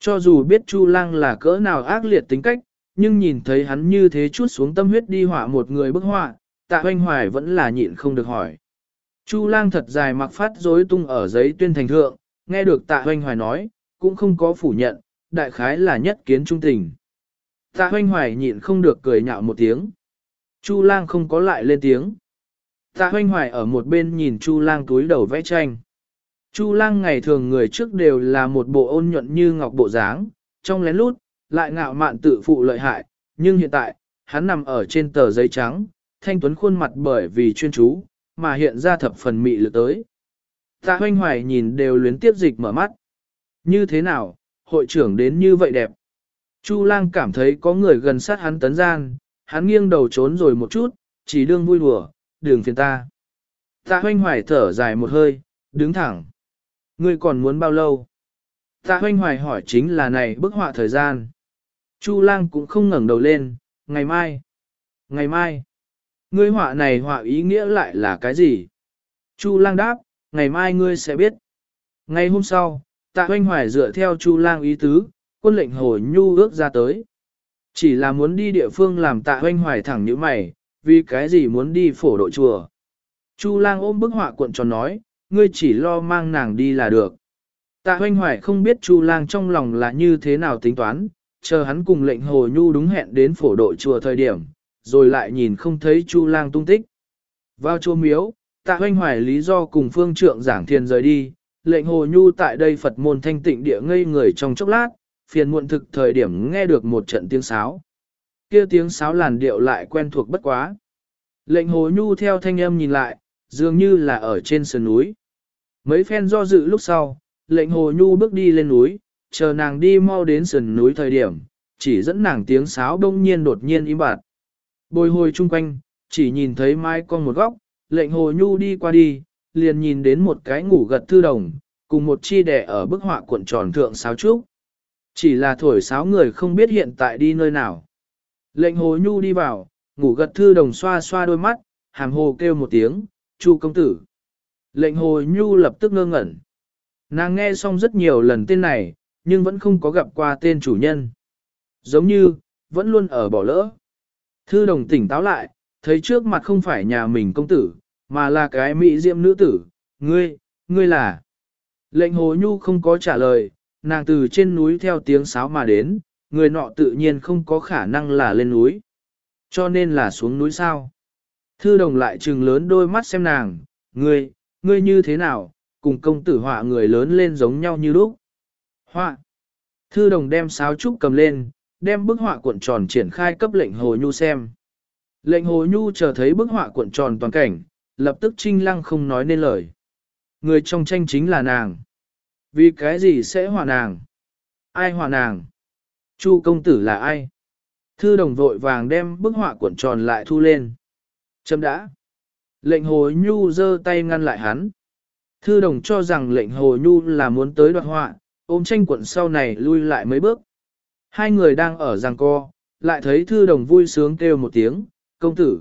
Cho dù biết Chu lang là cỡ nào ác liệt tính cách, nhưng nhìn thấy hắn như thế chút xuống tâm huyết đi họa một người bức họa, tạ hoanh hoài vẫn là nhịn không được hỏi. Chu lang thật dài mặc phát rối tung ở giấy tuyên thành thượng, nghe được tạ hoanh hoài nói, cũng không có phủ nhận, đại khái là nhất kiến trung tình. Tạ hoanh hoài nhịn không được cười nhạo một tiếng. Chu lang không có lại lên tiếng. Tạ hoanh hoài ở một bên nhìn Chu lang túi đầu vẽ tranh. Chu lang ngày thường người trước đều là một bộ ôn nhuận như ngọc bộ dáng, trong lén lút, lại ngạo mạn tự phụ lợi hại, nhưng hiện tại, hắn nằm ở trên tờ giấy trắng, thanh tuấn khuôn mặt bởi vì chuyên chú, mà hiện ra thập phần mị lực tới. Tạ hoanh hoài nhìn đều luyến tiếp dịch mở mắt. Như thế nào, hội trưởng đến như vậy đẹp. Chu lang cảm thấy có người gần sát hắn tấn gian, hắn nghiêng đầu trốn rồi một chút, chỉ đương vui đùa, đường phiền ta. Tạ hoanh hoài thở dài một hơi, đứng thẳng. Ngươi còn muốn bao lâu? Tạ hoanh hoài hỏi chính là này bức họa thời gian. Chu lang cũng không ngẩng đầu lên, ngày mai. Ngày mai. Ngươi họa này họa ý nghĩa lại là cái gì? Chu lang đáp, ngày mai ngươi sẽ biết. Ngày hôm sau, tạ hoanh hoài dựa theo chu lang ý tứ, quân lệnh hồi nhu ước ra tới. Chỉ là muốn đi địa phương làm tạ hoanh hoài thẳng như mày, vì cái gì muốn đi phổ độ chùa. Chu lang ôm bức họa cuộn tròn nói, ngươi chỉ lo mang nàng đi là được. Tạ hoanh hoài không biết Chu lang trong lòng là như thế nào tính toán, chờ hắn cùng lệnh hồ nhu đúng hẹn đến phổ độ chùa thời điểm, rồi lại nhìn không thấy Chu lang tung tích. Vào chùa miếu, tạ hoanh hoài lý do cùng phương trượng giảng thiền rời đi, lệnh hồ nhu tại đây Phật môn thanh tịnh địa ngây người trong chốc lát, phiền muộn thực thời điểm nghe được một trận tiếng sáo. kia tiếng sáo làn điệu lại quen thuộc bất quá. Lệnh hồ nhu theo thanh âm nhìn lại, dường như là ở trên sườn núi. Mấy phen do dự lúc sau, lệnh hồ nhu bước đi lên núi, chờ nàng đi mau đến sườn núi thời điểm, chỉ dẫn nàng tiếng sáo đông nhiên đột nhiên im bặt. Bồi hồi chung quanh, chỉ nhìn thấy mai con một góc, lệnh hồ nhu đi qua đi, liền nhìn đến một cái ngủ gật thư đồng, cùng một chi đẻ ở bức họa cuộn tròn thượng sáo trúc. Chỉ là thổi sáo người không biết hiện tại đi nơi nào. Lệnh hồ nhu đi vào, ngủ gật thư đồng xoa xoa đôi mắt, hàm hồ kêu một tiếng, chu công tử. Lệnh hồ nhu lập tức ngơ ngẩn. Nàng nghe xong rất nhiều lần tên này, nhưng vẫn không có gặp qua tên chủ nhân. Giống như, vẫn luôn ở bỏ lỡ. Thư đồng tỉnh táo lại, thấy trước mặt không phải nhà mình công tử, mà là cái mỹ diệm nữ tử, ngươi, ngươi là. Lệnh hồ nhu không có trả lời, nàng từ trên núi theo tiếng sáo mà đến, người nọ tự nhiên không có khả năng là lên núi. Cho nên là xuống núi sao. Thư đồng lại trừng lớn đôi mắt xem nàng, ngươi, ngươi như thế nào, cùng công tử họa người lớn lên giống nhau như lúc. Họa. Thư đồng đem sáo trúc cầm lên, đem bức họa cuộn tròn triển khai cấp lệnh hồ nhu xem. Lệnh hồ nhu chờ thấy bức họa cuộn tròn toàn cảnh, lập tức trinh lăng không nói nên lời. Người trong tranh chính là nàng. Vì cái gì sẽ họa nàng? Ai họa nàng? Chu công tử là ai? Thư đồng vội vàng đem bức họa cuộn tròn lại thu lên châm đã. Lệnh hồ nhu giơ tay ngăn lại hắn. Thư đồng cho rằng lệnh hồ nhu là muốn tới đoạt họa, ôm tranh cuộn sau này lui lại mấy bước. Hai người đang ở giằng co, lại thấy thư đồng vui sướng kêu một tiếng, công tử.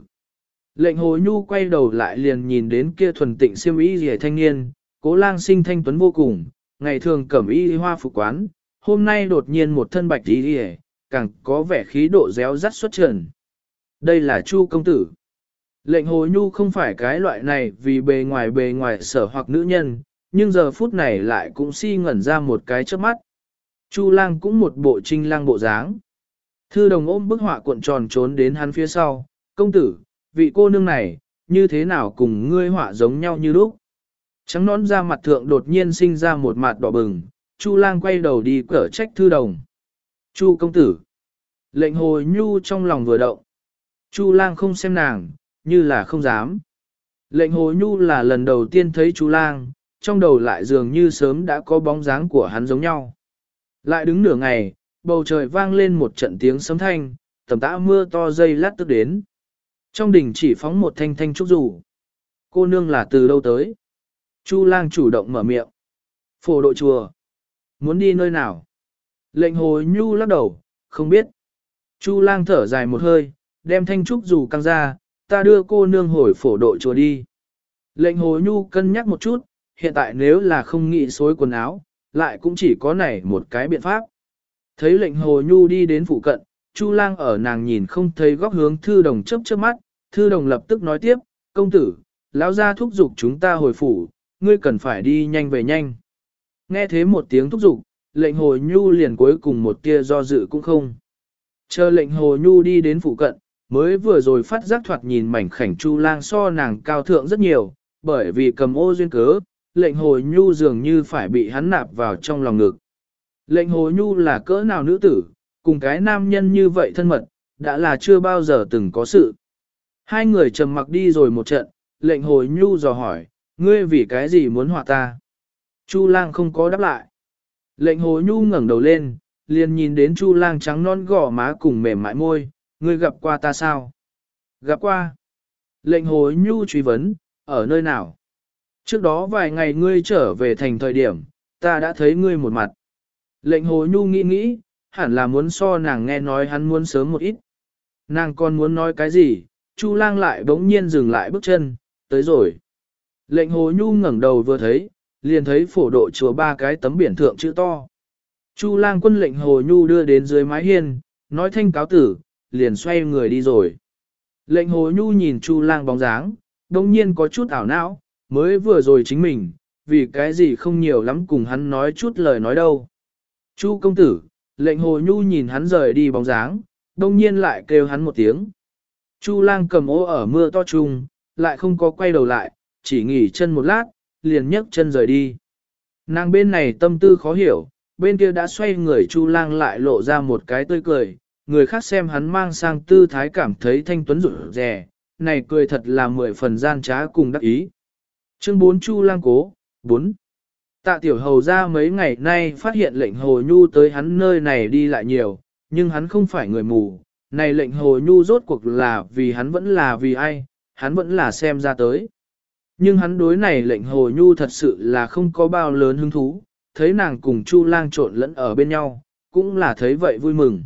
Lệnh hồ nhu quay đầu lại liền nhìn đến kia thuần tịnh siêm ý rẻ thanh niên, cố lang sinh thanh tuấn vô cùng, ngày thường cẩm y hoa phục quán, hôm nay đột nhiên một thân bạch y rẻ, càng có vẻ khí độ réo rắt xuất trần. Đây là Chu công tử. Lệnh hồ nhu không phải cái loại này vì bề ngoài bề ngoài sở hoặc nữ nhân, nhưng giờ phút này lại cũng si ngẩn ra một cái trước mắt. Chu lang cũng một bộ trinh lang bộ dáng. Thư đồng ôm bức họa cuộn tròn trốn đến hắn phía sau, công tử, vị cô nương này, như thế nào cùng ngươi họa giống nhau như lúc. Trắng nón ra mặt thượng đột nhiên sinh ra một mặt đỏ bừng, Chu lang quay đầu đi cở trách thư đồng. Chu công tử. Lệnh hồ nhu trong lòng vừa động. Chu lang không xem nàng, như là không dám. Lệnh hồ nhu là lần đầu tiên thấy chú lang, trong đầu lại dường như sớm đã có bóng dáng của hắn giống nhau. Lại đứng nửa ngày, bầu trời vang lên một trận tiếng sấm thanh, tầm tã mưa to dây lát tức đến. Trong đỉnh chỉ phóng một thanh thanh trúc rủ. Cô nương là từ đâu tới? Chu lang chủ động mở miệng. Phổ đội chùa. Muốn đi nơi nào? Lệnh hồ nhu lắc đầu, không biết. Chu lang thở dài một hơi, đem thanh trúc rủ căng ra, ta đưa cô nương hồi phổ độ chùa đi. Lệnh hồ nhu cân nhắc một chút, hiện tại nếu là không nghĩ xối quần áo, lại cũng chỉ có này một cái biện pháp. Thấy lệnh hồ nhu đi đến phụ cận, Chu lang ở nàng nhìn không thấy góc hướng thư đồng chấp chớp mắt, thư đồng lập tức nói tiếp, công tử, lão gia thúc giục chúng ta hồi phủ, ngươi cần phải đi nhanh về nhanh. Nghe thế một tiếng thúc giục, lệnh hồ nhu liền cuối cùng một tia do dự cũng không. Chờ lệnh hồ nhu đi đến phụ cận, mới vừa rồi phát giác thoạt nhìn mảnh khảnh chu lang so nàng cao thượng rất nhiều, bởi vì cầm ô duyên cớ, lệnh hồ nhu dường như phải bị hắn nạp vào trong lòng ngực. Lệnh hồ nhu là cỡ nào nữ tử, cùng cái nam nhân như vậy thân mật, đã là chưa bao giờ từng có sự. Hai người trầm mặc đi rồi một trận, lệnh hồ nhu dò hỏi, ngươi vì cái gì muốn họa ta? Chu lang không có đáp lại. Lệnh hồ nhu ngẩng đầu lên, liền nhìn đến chu lang trắng non gò má cùng mềm mại môi, ngươi gặp qua ta sao? Gặp qua. Lệnh hồ nhu truy vấn, ở nơi nào? Trước đó vài ngày ngươi trở về thành thời điểm, ta đã thấy ngươi một mặt. Lệnh hồ nhu nghĩ nghĩ, hẳn là muốn so nàng nghe nói hắn muốn sớm một ít. Nàng còn muốn nói cái gì, Chu lang lại bỗng nhiên dừng lại bước chân, tới rồi. Lệnh hồ nhu ngẩng đầu vừa thấy, liền thấy phổ độ chùa ba cái tấm biển thượng chữ to. Chu lang quân lệnh hồ nhu đưa đến dưới mái hiên, nói thanh cáo tử, liền xoay người đi rồi. Lệnh hồ nhu nhìn chu lang bóng dáng, đồng nhiên có chút ảo não, mới vừa rồi chính mình, vì cái gì không nhiều lắm cùng hắn nói chút lời nói đâu. Chu công tử, lệnh hồ nhu nhìn hắn rời đi bóng dáng, đồng nhiên lại kêu hắn một tiếng. Chu lang cầm ô ở mưa to trùng, lại không có quay đầu lại, chỉ nghỉ chân một lát, liền nhấc chân rời đi. Nàng bên này tâm tư khó hiểu, bên kia đã xoay người Chu Lang lại lộ ra một cái tươi cười, người khác xem hắn mang sang tư thái cảm thấy thanh tuấn rụt rè, này cười thật là mười phần gian trá cùng đắc ý. Chương 4 Chu Lang cố, 4. Tạ tiểu hầu ra mấy ngày nay phát hiện lệnh hồ nhu tới hắn nơi này đi lại nhiều, nhưng hắn không phải người mù, này lệnh hồ nhu rốt cuộc là vì hắn vẫn là vì ai, hắn vẫn là xem ra tới. Nhưng hắn đối này lệnh hồ nhu thật sự là không có bao lớn hứng thú, thấy nàng cùng Chu lang trộn lẫn ở bên nhau, cũng là thấy vậy vui mừng.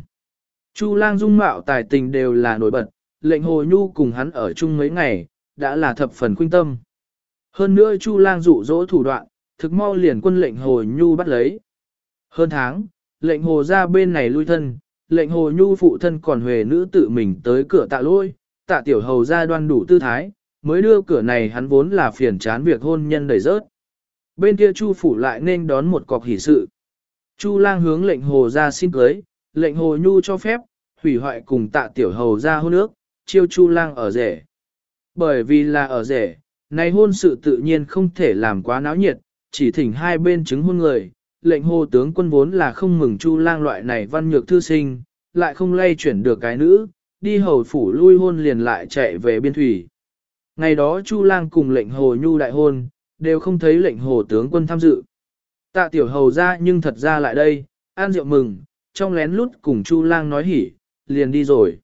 Chu lang dung mạo tài tình đều là nổi bật, lệnh hồ nhu cùng hắn ở chung mấy ngày, đã là thập phần khuynh tâm. Hơn nữa Chu lang dụ dỗ thủ đoạn, thực mau liền quân lệnh hồ nhu bắt lấy. Hơn tháng, lệnh hồ ra bên này lui thân, lệnh hồ nhu phụ thân còn huề nữ tự mình tới cửa tạ lôi, tạ tiểu hầu ra đoan đủ tư thái, mới đưa cửa này hắn vốn là phiền chán việc hôn nhân đầy rớt. Bên kia Chu phủ lại nên đón một cọc hỷ sự. Chu lang hướng lệnh hồ ra xin cưới, lệnh hồ nhu cho phép, hủy hoại cùng tạ tiểu hầu ra hôn ước, chiêu chu lang ở rể. Bởi vì là ở rể, này hôn sự tự nhiên không thể làm quá náo nhiệt, chỉ thỉnh hai bên chứng hôn người, lệnh hô tướng quân vốn là không mừng chu lang loại này văn nhược thư sinh, lại không lay chuyển được cái nữ, đi hầu phủ lui hôn liền lại chạy về biên thủy. Ngày đó chu lang cùng lệnh hồ nhu đại hôn, đều không thấy lệnh hồ tướng quân tham dự. Tạ tiểu hầu ra nhưng thật ra lại đây, an rượu mừng, trong lén lút cùng chu lang nói hỉ, liền đi rồi.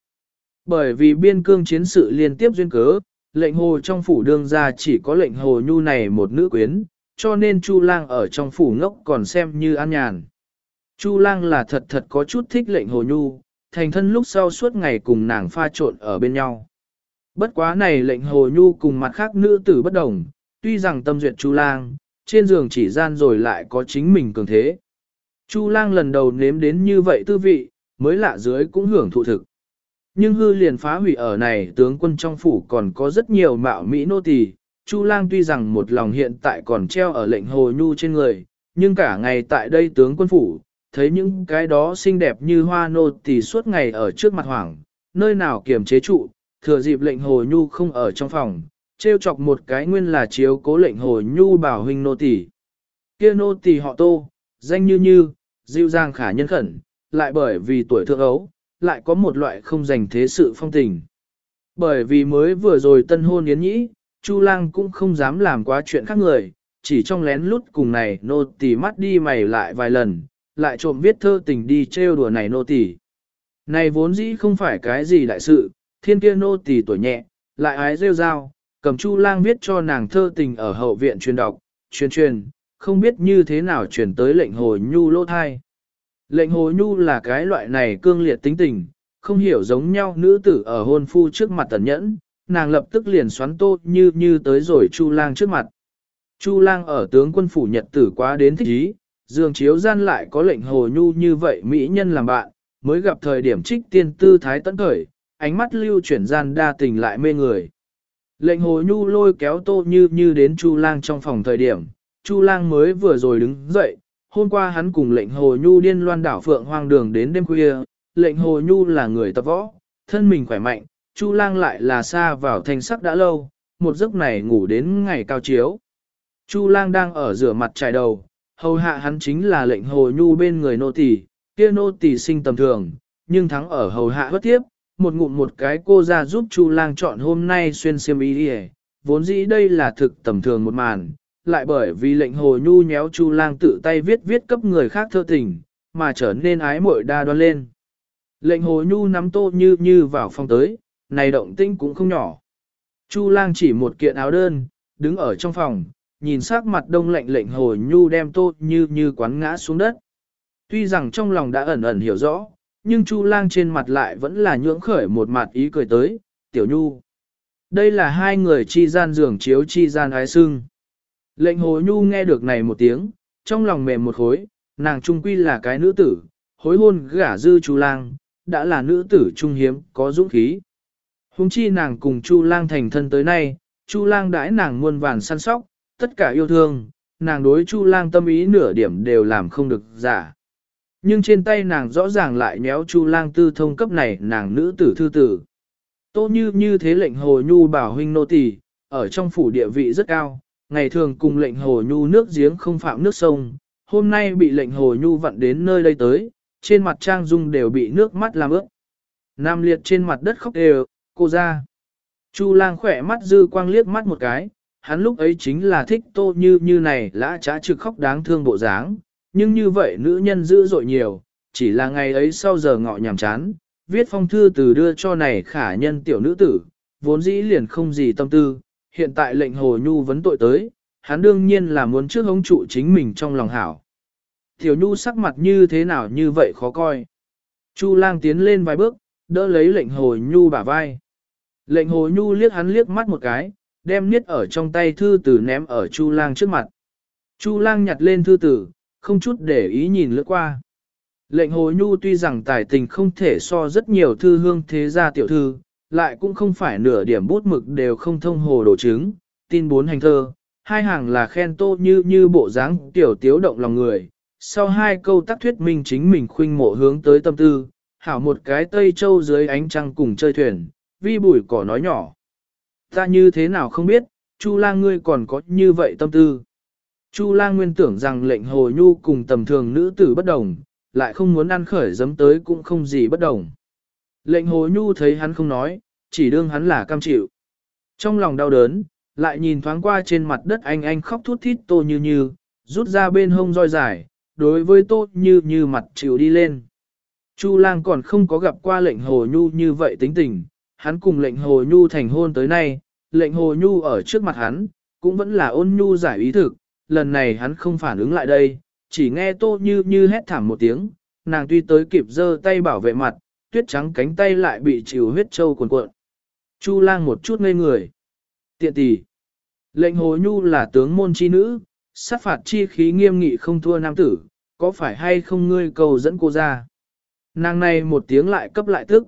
Bởi vì biên cương chiến sự liên tiếp duyên cớ, lệnh hồ trong phủ đương ra chỉ có lệnh hồ nhu này một nữ quyến, cho nên Chu Lang ở trong phủ ngốc còn xem như an nhàn. Chu Lang là thật thật có chút thích lệnh hồ nhu, thành thân lúc sau suốt ngày cùng nàng pha trộn ở bên nhau. Bất quá này lệnh hồ nhu cùng mặt khác nữ tử bất đồng, tuy rằng tâm duyệt Chu Lang, trên giường chỉ gian rồi lại có chính mình cường thế. Chu Lang lần đầu nếm đến như vậy tư vị, mới lạ dưới cũng hưởng thụ thực. Nhưng hư liền phá hủy ở này tướng quân trong phủ còn có rất nhiều mạo Mỹ nô tỳ. Chu lang tuy rằng một lòng hiện tại còn treo ở lệnh hồ nhu trên người, nhưng cả ngày tại đây tướng quân phủ, thấy những cái đó xinh đẹp như hoa nô tỳ suốt ngày ở trước mặt hoảng, nơi nào kiềm chế trụ, thừa dịp lệnh hồ nhu không ở trong phòng, treo chọc một cái nguyên là chiếu cố lệnh hồ nhu bảo huynh nô tỳ. Kia nô tỳ họ tô, danh như như, dịu dàng khả nhân khẩn, lại bởi vì tuổi thượng ấu, lại có một loại không dành thế sự phong tình. Bởi vì mới vừa rồi tân hôn yến nhĩ, Chu Lang cũng không dám làm quá chuyện khác người, chỉ trong lén lút cùng này nô tỳ mắt đi mày lại vài lần, lại trộm viết thơ tình đi trêu đùa này nô tỳ. Này vốn dĩ không phải cái gì đại sự, thiên kia nô tỳ tuổi nhẹ, lại ái rêu rao, cầm Chu Lang viết cho nàng thơ tình ở hậu viện truyền đọc, truyền truyền, không biết như thế nào truyền tới lệnh hồi nhu lỗ thai. Lệnh hồ nhu là cái loại này cương liệt tính tình, không hiểu giống nhau nữ tử ở hôn phu trước mặt tẩn nhẫn, nàng lập tức liền xoắn tô như như tới rồi Chu lang trước mặt. Chu lang ở tướng quân phủ nhật tử quá đến thích ý, dường chiếu gian lại có lệnh hồ nhu như vậy mỹ nhân làm bạn, mới gặp thời điểm trích tiên tư thái tấn khởi, ánh mắt lưu chuyển gian đa tình lại mê người. Lệnh hồ nhu lôi kéo tô như như đến Chu lang trong phòng thời điểm, Chu lang mới vừa rồi đứng dậy, Hôm qua hắn cùng lệnh Hồ Nhu điên loan đảo Phượng Hoang đường đến đêm khuya, lệnh Hồ Nhu là người tập võ, thân mình khỏe mạnh, Chu lang lại là xa vào thanh sắc đã lâu, một giấc này ngủ đến ngày cao chiếu. Chu lang đang ở rửa mặt trải đầu, hầu hạ hắn chính là lệnh Hồ Nhu bên người nô tỳ, kia nô tỳ sinh tầm thường, nhưng thắng ở hầu hạ bất tiếp, một ngụm một cái cô ra giúp Chu lang chọn hôm nay xuyên xiêm y đi vốn dĩ đây là thực tầm thường một màn, lại bởi vì lệnh hồ nhu nhéo chu lang tự tay viết viết cấp người khác thơ tình, mà trở nên ái muội đa đoan lên. Lệnh hồ nhu nắm tô như như vào phòng tới, này động tinh cũng không nhỏ. Chu lang chỉ một kiện áo đơn, đứng ở trong phòng, nhìn sắc mặt đông lệnh lệnh hồ nhu đem tô như như quán ngã xuống đất. Tuy rằng trong lòng đã ẩn ẩn hiểu rõ, nhưng Chu lang trên mặt lại vẫn là nhưỡng khởi một mặt ý cười tới, tiểu nhu. Đây là hai người chi gian giường chiếu chi gian ái sưng. Lệnh hồ nhu nghe được này một tiếng, trong lòng mềm một khối, nàng trung quy là cái nữ tử, hối hôn gả dư chu lang, đã là nữ tử trung hiếm, có dũng khí. Hùng chi nàng cùng chu lang thành thân tới nay, chu lang đãi nàng muôn vàn săn sóc, tất cả yêu thương, nàng đối chu lang tâm ý nửa điểm đều làm không được giả. Nhưng trên tay nàng rõ ràng lại nhéo chu lang tư thông cấp này nàng nữ tử thư tử. Tô như như thế lệnh hồ nhu bảo huynh nô tỳ ở trong phủ địa vị rất cao, ngày thường cùng lệnh hồ nhu nước giếng không phạm nước sông, hôm nay bị lệnh hồ nhu vặn đến nơi đây tới, trên mặt trang dung đều bị nước mắt làm ướt. Nam liệt trên mặt đất khóc đều, cô ra. Chu lang khỏe mắt dư quang liếc mắt một cái, hắn lúc ấy chính là thích tô như như này lã trá trực khóc đáng thương bộ dáng, nhưng như vậy nữ nhân dữ dội nhiều, chỉ là ngày ấy sau giờ ngọ nhàm chán, viết phong thư từ đưa cho này khả nhân tiểu nữ tử, vốn dĩ liền không gì tâm tư, hiện tại lệnh hồ nhu vấn tội tới, hắn đương nhiên là muốn trước hống trụ chính mình trong lòng hảo. Tiểu nhu sắc mặt như thế nào như vậy khó coi. Chu lang tiến lên vài bước, đỡ lấy lệnh hồ nhu bả vai. Lệnh hồ nhu liếc hắn liếc mắt một cái, đem niết ở trong tay thư tử ném ở chu lang trước mặt. Chu lang nhặt lên thư tử, không chút để ý nhìn lướt qua. Lệnh hồ nhu tuy rằng tài tình không thể so rất nhiều thư hương thế gia tiểu thư, lại cũng không phải nửa điểm bút mực đều không thông hồ đồ chứng, tin bốn hành thơ, hai hàng là khen tô như như bộ dáng tiểu tiếu động lòng người, sau hai câu tác thuyết minh chính mình khuynh mộ hướng tới tâm tư, hảo một cái tây châu dưới ánh trăng cùng chơi thuyền, vi bùi cỏ nói nhỏ. Ta như thế nào không biết, Chu lang ngươi còn có như vậy tâm tư. Chu lang nguyên tưởng rằng lệnh hồ nhu cùng tầm thường nữ tử bất đồng, lại không muốn ăn khởi dấm tới cũng không gì bất đồng. Lệnh hồ nhu thấy hắn không nói, chỉ đương hắn là cam chịu. Trong lòng đau đớn, lại nhìn thoáng qua trên mặt đất anh anh khóc thút thít tô như như, rút ra bên hông roi dài, đối với tô như như mặt chịu đi lên. Chu lang còn không có gặp qua lệnh hồ nhu như vậy tính tình, hắn cùng lệnh hồ nhu thành hôn tới nay, lệnh hồ nhu ở trước mặt hắn, cũng vẫn là ôn nhu giải ý thực, lần này hắn không phản ứng lại đây, chỉ nghe tô như như hét thảm một tiếng, nàng tuy tới kịp giơ tay bảo vệ mặt, tuyết trắng cánh tay lại bị chịu huyết trâu cuồn cuộn. Chu lang một chút ngây người. Tiện tỷ. Lệnh hồ nhu là tướng môn chi nữ, sát phạt chi khí nghiêm nghị không thua nam tử, có phải hay không ngươi cầu dẫn cô ra? Nàng này một tiếng lại cấp lại tức.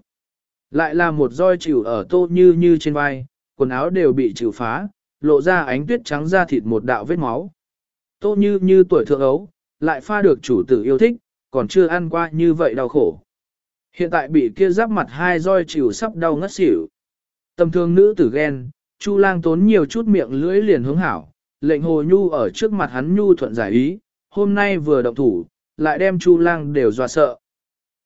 Lại là một roi chịu ở tô như như trên vai, quần áo đều bị chịu phá, lộ ra ánh tuyết trắng da thịt một đạo vết máu. Tô như như tuổi thượng ấu, lại pha được chủ tử yêu thích, còn chưa ăn qua như vậy đau khổ. Hiện tại bị kia giáp mặt hai roi chịu sắp đau ngất xỉu. Tầm thương nữ tử ghen, Chu lang tốn nhiều chút miệng lưỡi liền hướng hảo, lệnh hồ nhu ở trước mặt hắn nhu thuận giải ý, hôm nay vừa động thủ, lại đem Chu lang đều dọa sợ.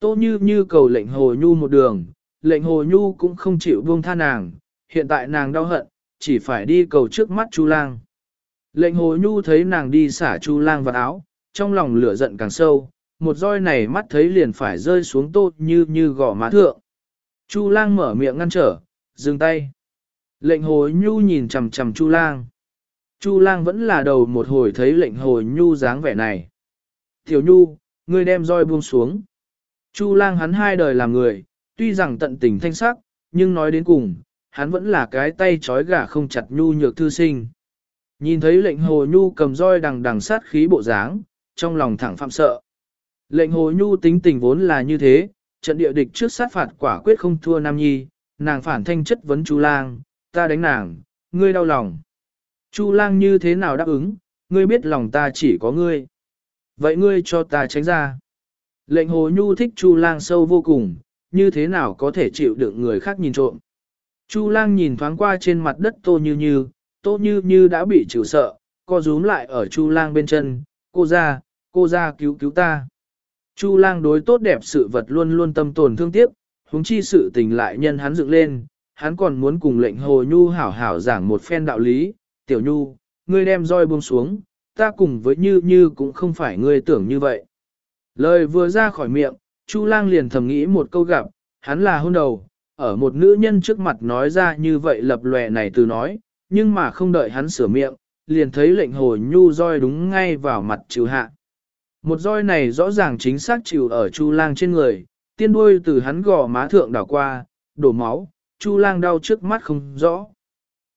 Tô như như cầu lệnh hồ nhu một đường, lệnh hồ nhu cũng không chịu buông tha nàng, hiện tại nàng đau hận, chỉ phải đi cầu trước mắt Chu lang. Lệnh hồ nhu thấy nàng đi xả Chu lang vào áo, trong lòng lửa giận càng sâu, một roi này mắt thấy liền phải rơi xuống tốt như như gò má thượng. Chu lang mở miệng ngăn trở, dừng tay. Lệnh hồ nhu nhìn chằm chằm Chu lang. Chu lang vẫn là đầu một hồi thấy lệnh hồ nhu dáng vẻ này. Tiểu nhu, ngươi đem roi buông xuống. Chu lang hắn hai đời làm người, tuy rằng tận tình thanh sắc, nhưng nói đến cùng, hắn vẫn là cái tay trói gà không chặt nhu nhược thư sinh. Nhìn thấy lệnh hồ nhu cầm roi đằng đằng sát khí bộ dáng, trong lòng thẳng phạm sợ. Lệnh hồ nhu tính tình vốn là như thế, trận địa địch trước sát phạt quả quyết không thua Nam Nhi, nàng phản thanh chất vấn Chu lang, ta đánh nàng, ngươi đau lòng. Chu lang như thế nào đáp ứng, ngươi biết lòng ta chỉ có ngươi. Vậy ngươi cho ta tránh ra. Lệnh hồ nhu thích Chu lang sâu vô cùng, như thế nào có thể chịu đựng người khác nhìn trộm. Chu lang nhìn thoáng qua trên mặt đất tô như như, tô như như đã bị chịu sợ, co rúm lại ở chu lang bên chân, cô ra, cô ra cứu cứu ta. Chu lang đối tốt đẹp sự vật luôn luôn tâm tồn thương tiếc, huống chi sự tình lại nhân hắn dựng lên, hắn còn muốn cùng lệnh hồ nhu hảo hảo giảng một phen đạo lý, tiểu nhu, ngươi đem roi buông xuống, ta cùng với như như cũng không phải ngươi tưởng như vậy. Lời vừa ra khỏi miệng, Chu lang liền thầm nghĩ một câu gặp, hắn là hôn đầu, ở một nữ nhân trước mặt nói ra như vậy lập lòe này từ nói, nhưng mà không đợi hắn sửa miệng, liền thấy lệnh hồ nhu roi đúng ngay vào mặt trừ hạ. Một roi này rõ ràng chính xác chịu ở Chu lang trên người, tiên đuôi từ hắn gò má thượng đảo qua, đổ máu, Chu lang đau trước mắt không rõ.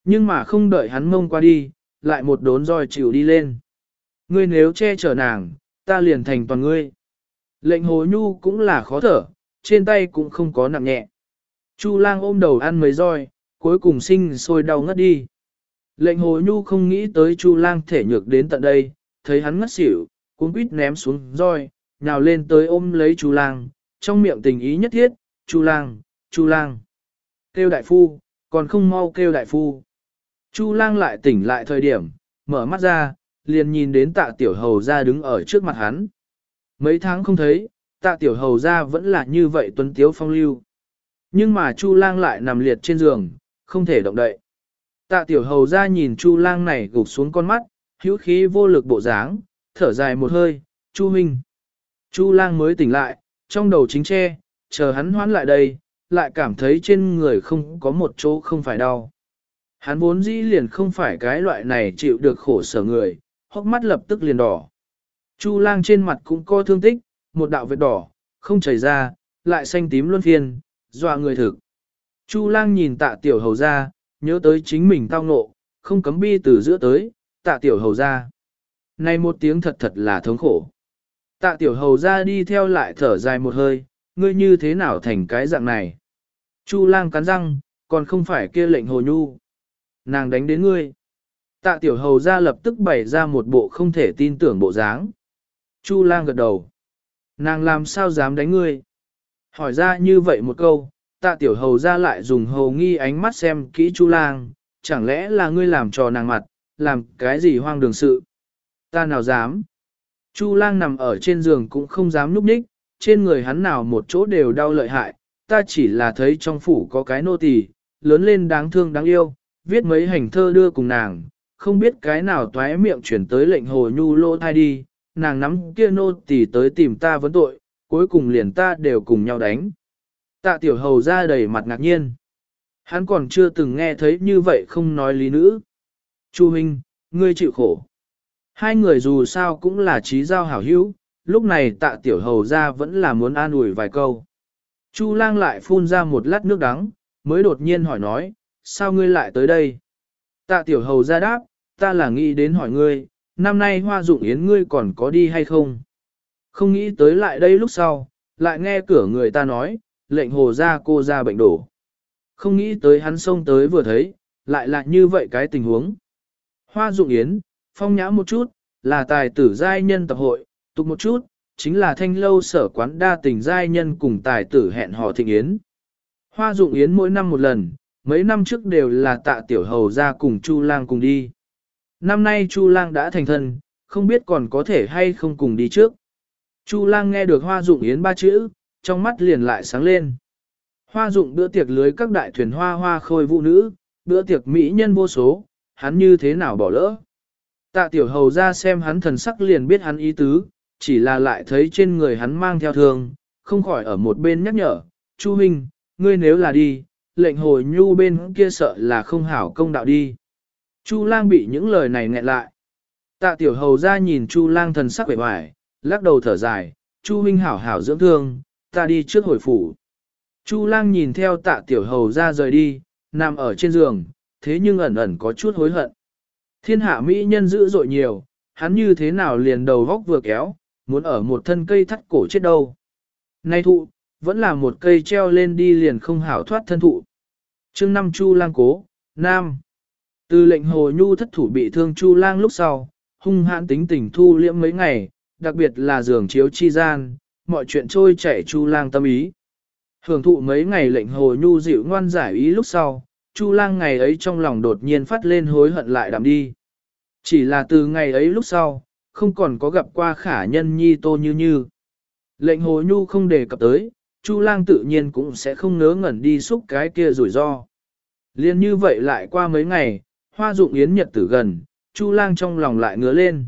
Nhưng mà không đợi hắn mông qua đi, lại một đốn roi chịu đi lên. Ngươi nếu che chở nàng, ta liền thành toàn ngươi. Lệnh hồ nhu cũng là khó thở, trên tay cũng không có nặng nhẹ. Chu lang ôm đầu ăn mấy roi, cuối cùng sinh sôi đau ngất đi. Lệnh hồ nhu không nghĩ tới chu lang thể nhược đến tận đây, thấy hắn ngất xỉu, cuốn quýt ném xuống roi, nhào lên tới ôm lấy chu lang, trong miệng tình ý nhất thiết, chu lang, chu lang. Kêu đại phu, còn không mau kêu đại phu. Chu lang lại tỉnh lại thời điểm, mở mắt ra, liền nhìn đến tạ tiểu hầu ra đứng ở trước mặt hắn. Mấy tháng không thấy, tạ tiểu hầu ra vẫn là như vậy tuấn tiếu phong lưu. Nhưng mà Chu lang lại nằm liệt trên giường, không thể động đậy. Tạ tiểu hầu ra nhìn Chu lang này gục xuống con mắt, hữu khí vô lực bộ dáng, thở dài một hơi, Chu Minh. Chu lang mới tỉnh lại, trong đầu chính che, chờ hắn hoán lại đây, lại cảm thấy trên người không có một chỗ không phải đau. Hắn vốn dĩ liền không phải cái loại này chịu được khổ sở người, hốc mắt lập tức liền đỏ. Chu lang trên mặt cũng có thương tích, một đạo vết đỏ, không chảy ra, lại xanh tím luân phiên, dọa người thực. Chu lang nhìn tạ tiểu hầu ra, nhớ tới chính mình tao ngộ, không cấm bi từ giữa tới, tạ tiểu hầu ra. Này một tiếng thật thật là thống khổ. Tạ tiểu hầu ra đi theo lại thở dài một hơi, ngươi như thế nào thành cái dạng này. Chu lang cắn răng, còn không phải kia lệnh hồ nhu. Nàng đánh đến ngươi. Tạ tiểu hầu ra lập tức bày ra một bộ không thể tin tưởng bộ dáng. Chu lang gật đầu. Nàng làm sao dám đánh ngươi? Hỏi ra như vậy một câu, tạ tiểu hầu ra lại dùng hầu nghi ánh mắt xem kỹ chu lang, chẳng lẽ là ngươi làm trò nàng mặt, làm cái gì hoang đường sự? Ta nào dám? Chu lang nằm ở trên giường cũng không dám núp ních, trên người hắn nào một chỗ đều đau lợi hại, ta chỉ là thấy trong phủ có cái nô tỳ, lớn lên đáng thương đáng yêu, viết mấy hành thơ đưa cùng nàng, không biết cái nào toái miệng chuyển tới lệnh hồ nhu lô thai đi, nàng nắm kia nô tỳ tới tìm ta vấn tội, cuối cùng liền ta đều cùng nhau đánh. Tạ tiểu hầu ra đầy mặt ngạc nhiên. Hắn còn chưa từng nghe thấy như vậy không nói lý nữ. Chu Minh, ngươi chịu khổ. Hai người dù sao cũng là trí giao hảo hữu, lúc này tạ tiểu hầu ra vẫn là muốn an ủi vài câu. Chu lang lại phun ra một lát nước đắng, mới đột nhiên hỏi nói, sao ngươi lại tới đây? Tạ tiểu hầu ra đáp, ta là nghĩ đến hỏi ngươi, năm nay hoa dụng yến ngươi còn có đi hay không? Không nghĩ tới lại đây lúc sau, lại nghe cửa người ta nói, lệnh hồ ra cô ra bệnh đổ. Không nghĩ tới hắn xông tới vừa thấy, lại là như vậy cái tình huống. Hoa dụng yến, phong nhã một chút, là tài tử giai nhân tập hội, tục một chút, chính là thanh lâu sở quán đa tình giai nhân cùng tài tử hẹn hò thịnh yến. Hoa dụng yến mỗi năm một lần, mấy năm trước đều là tạ tiểu hầu ra cùng Chu lang cùng đi. Năm nay Chu lang đã thành thân, không biết còn có thể hay không cùng đi trước. Chu lang nghe được hoa dụng yến ba chữ, trong mắt liền lại sáng lên. Hoa dụng bữa tiệc lưới các đại thuyền hoa hoa khôi vũ nữ, bữa tiệc mỹ nhân vô số, hắn như thế nào bỏ lỡ. Tạ tiểu hầu ra xem hắn thần sắc liền biết hắn ý tứ, chỉ là lại thấy trên người hắn mang theo thương, không khỏi ở một bên nhắc nhở, Chu Minh, ngươi nếu là đi, lệnh hồi nhu bên kia sợ là không hảo công đạo đi. Chu lang bị những lời này nghẹn lại. Tạ tiểu hầu ra nhìn Chu lang thần sắc vẻ vải, lắc đầu thở dài, Chu Minh hảo hảo dưỡng thương, ta đi trước hồi phủ. Chu lang nhìn theo tạ tiểu hầu ra rời đi, nằm ở trên giường, thế nhưng ẩn ẩn có chút hối hận. Thiên hạ mỹ nhân dữ dội nhiều, hắn như thế nào liền đầu góc vừa kéo, muốn ở một thân cây thắt cổ chết đâu. Nay thụ, vẫn là một cây treo lên đi liền không hảo thoát thân thụ. chương năm Chu lang cố, Nam. Từ lệnh hồ nhu thất thủ bị thương Chu lang lúc sau, hung hãn tính tình thu liễm mấy ngày, đặc biệt là giường chiếu chi gian, mọi chuyện trôi chảy Chu lang tâm ý. Hưởng thụ mấy ngày lệnh hồ nhu dịu ngoan giải ý lúc sau, Chu lang ngày ấy trong lòng đột nhiên phát lên hối hận lại đạm đi. Chỉ là từ ngày ấy lúc sau, không còn có gặp qua khả nhân nhi tô như như. Lệnh hồ nhu không đề cập tới, Chu lang tự nhiên cũng sẽ không ngớ ngẩn đi xúc cái kia rủi ro. Liên như vậy lại qua mấy ngày, hoa dụng yến nhật tử gần, Chu lang trong lòng lại ngứa lên.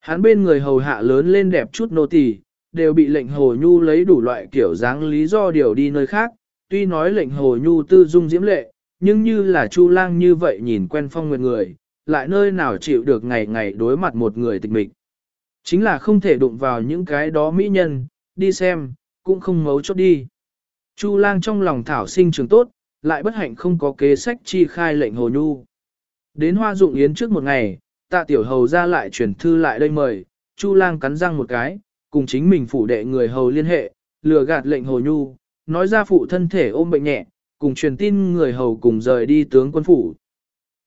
Hắn bên người hầu hạ lớn lên đẹp chút nô tỳ, đều bị lệnh hồ nhu lấy đủ loại kiểu dáng lý do điều đi nơi khác, tuy nói lệnh hồ nhu tư dung diễm lệ, nhưng như là Chu lang như vậy nhìn quen phong nguyệt người, lại nơi nào chịu được ngày ngày đối mặt một người tịch mịch. Chính là không thể đụng vào những cái đó mỹ nhân, đi xem, cũng không mấu chốt đi. Chu lang trong lòng thảo sinh trường tốt, lại bất hạnh không có kế sách chi khai lệnh hồ nhu. Đến hoa dụng yến trước một ngày, tạ tiểu hầu ra lại chuyển thư lại đây mời, Chu lang cắn răng một cái, cùng chính mình phụ đệ người hầu liên hệ, lừa gạt lệnh hồ nhu, nói ra phụ thân thể ôm bệnh nhẹ, cùng truyền tin người hầu cùng rời đi tướng quân phủ.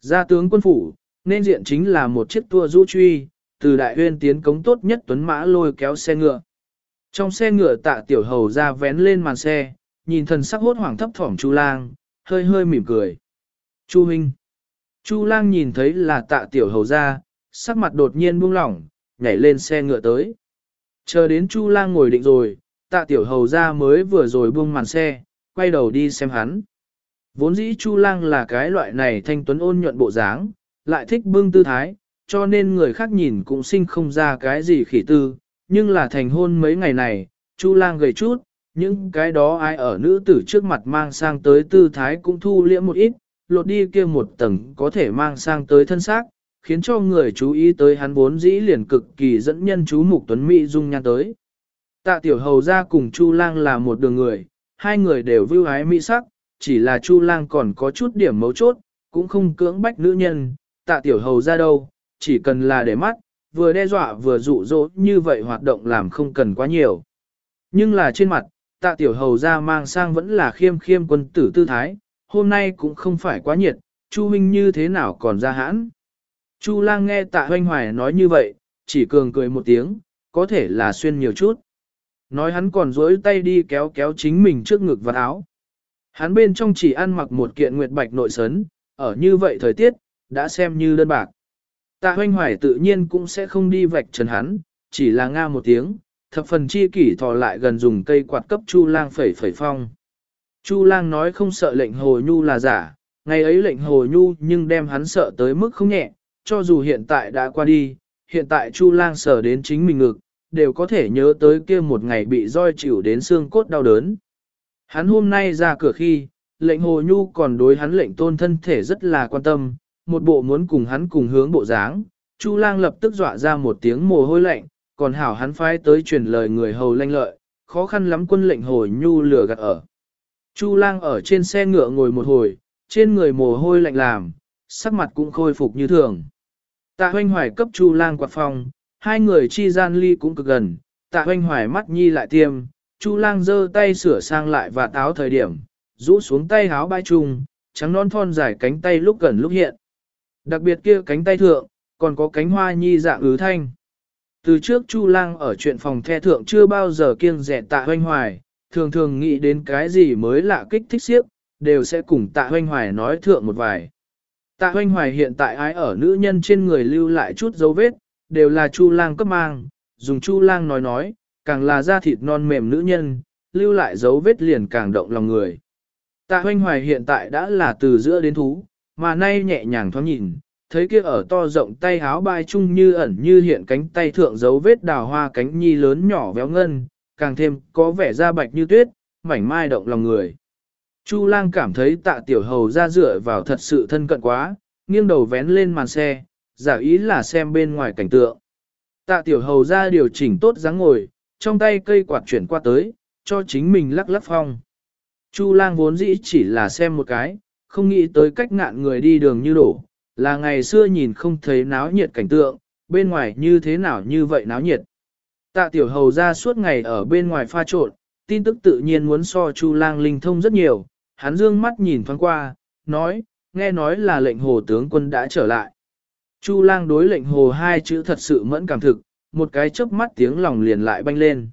Ra tướng quân phủ, nên diện chính là một chiếc tua rũ truy, từ đại huyên tiến cống tốt nhất tuấn mã lôi kéo xe ngựa. Trong xe ngựa tạ tiểu hầu ra vén lên màn xe, nhìn thần sắc hốt hoảng thấp thỏm Chu lang, hơi hơi mỉm cười. Chu Minh. Chu lang nhìn thấy là tạ tiểu hầu ra, sắc mặt đột nhiên buông lỏng, nhảy lên xe ngựa tới. Chờ đến Chu lang ngồi định rồi, tạ tiểu hầu ra mới vừa rồi buông màn xe, quay đầu đi xem hắn. Vốn dĩ Chu lang là cái loại này thanh tuấn ôn nhuận bộ dáng, lại thích bưng tư thái, cho nên người khác nhìn cũng sinh không ra cái gì khỉ tư, nhưng là thành hôn mấy ngày này, Chu lang gầy chút, những cái đó ai ở nữ tử trước mặt mang sang tới tư thái cũng thu liễm một ít, lột đi kia một tầng có thể mang sang tới thân xác, khiến cho người chú ý tới hắn vốn dĩ liền cực kỳ dẫn nhân chú mục tuấn mỹ dung nhan tới. Tạ tiểu hầu ra cùng Chu lang là một đường người, hai người đều vưu ái mỹ sắc, chỉ là Chu lang còn có chút điểm mấu chốt, cũng không cưỡng bách nữ nhân, tạ tiểu hầu ra đâu, chỉ cần là để mắt, vừa đe dọa vừa dụ dỗ như vậy hoạt động làm không cần quá nhiều. Nhưng là trên mặt, tạ tiểu hầu ra mang sang vẫn là khiêm khiêm quân tử tư thái, hôm nay cũng không phải quá nhiệt, Chu huynh như thế nào còn ra hãn. Chu lang nghe tạ hoanh hoài nói như vậy, chỉ cường cười một tiếng, có thể là xuyên nhiều chút. Nói hắn còn dối tay đi kéo kéo chính mình trước ngực và áo. Hắn bên trong chỉ ăn mặc một kiện nguyệt bạch nội sấn, ở như vậy thời tiết, đã xem như đơn bạc. Tạ hoanh hoài tự nhiên cũng sẽ không đi vạch trần hắn, chỉ là nga một tiếng, thập phần chi kỷ thò lại gần dùng cây quạt cấp Chu lang phẩy phẩy phong. Chu lang nói không sợ lệnh hồ nhu là giả, ngày ấy lệnh hồ nhu nhưng đem hắn sợ tới mức không nhẹ, cho dù hiện tại đã qua đi, hiện tại Chu lang sợ đến chính mình ngực, đều có thể nhớ tới kia một ngày bị roi chịu đến xương cốt đau đớn. Hắn hôm nay ra cửa khi, lệnh hồ nhu còn đối hắn lệnh tôn thân thể rất là quan tâm, một bộ muốn cùng hắn cùng hướng bộ dáng, Chu lang lập tức dọa ra một tiếng mồ hôi lạnh, còn hảo hắn phái tới truyền lời người hầu lanh lợi, khó khăn lắm quân lệnh hồ nhu lừa gạt ở. Chu lang ở trên xe ngựa ngồi một hồi, trên người mồ hôi lạnh làm, sắc mặt cũng khôi phục như thường. Tạ hoanh hoài cấp chu lang quạt phòng, hai người chi gian ly cũng cực gần, tạ hoanh hoài mắt nhi lại tiêm, chu lang giơ tay sửa sang lại và táo thời điểm, rũ xuống tay háo bãi trùng, trắng non thon dài cánh tay lúc gần lúc hiện. Đặc biệt kia cánh tay thượng, còn có cánh hoa nhi dạng ứ thanh. Từ trước Chu Lang ở chuyện phòng the thượng chưa bao giờ kiêng rẻ tạ hoanh hoài, thường thường nghĩ đến cái gì mới lạ kích thích siếp, đều sẽ cùng tạ hoanh hoài nói thượng một vài. Tạ hoanh hoài hiện tại ai ở nữ nhân trên người lưu lại chút dấu vết, đều là Chu Lang cấp mang, dùng Chu Lang nói nói, càng là da thịt non mềm nữ nhân, lưu lại dấu vết liền càng động lòng người. Tạ hoanh hoài hiện tại đã là từ giữa đến thú, mà nay nhẹ nhàng thoáng nhìn, thấy kia ở to rộng tay háo bai chung như ẩn như hiện cánh tay thượng dấu vết đào hoa cánh nhi lớn nhỏ véo ngân, càng thêm có vẻ da bạch như tuyết, mảnh mai động lòng người. Chu lang cảm thấy tạ tiểu hầu ra dựa vào thật sự thân cận quá, nghiêng đầu vén lên màn xe, giả ý là xem bên ngoài cảnh tượng. Tạ tiểu hầu ra điều chỉnh tốt dáng ngồi, trong tay cây quạt chuyển qua tới, cho chính mình lắc lắc phong. Chu lang vốn dĩ chỉ là xem một cái, không nghĩ tới cách ngạn người đi đường như đổ, là ngày xưa nhìn không thấy náo nhiệt cảnh tượng, bên ngoài như thế nào như vậy náo nhiệt. Tạ tiểu hầu ra suốt ngày ở bên ngoài pha trộn, tin tức tự nhiên muốn so Chu lang linh thông rất nhiều, hắn dương mắt nhìn thoáng qua, nói, nghe nói là lệnh hồ tướng quân đã trở lại. Chu lang đối lệnh hồ hai chữ thật sự mẫn cảm thực, một cái chớp mắt tiếng lòng liền lại banh lên.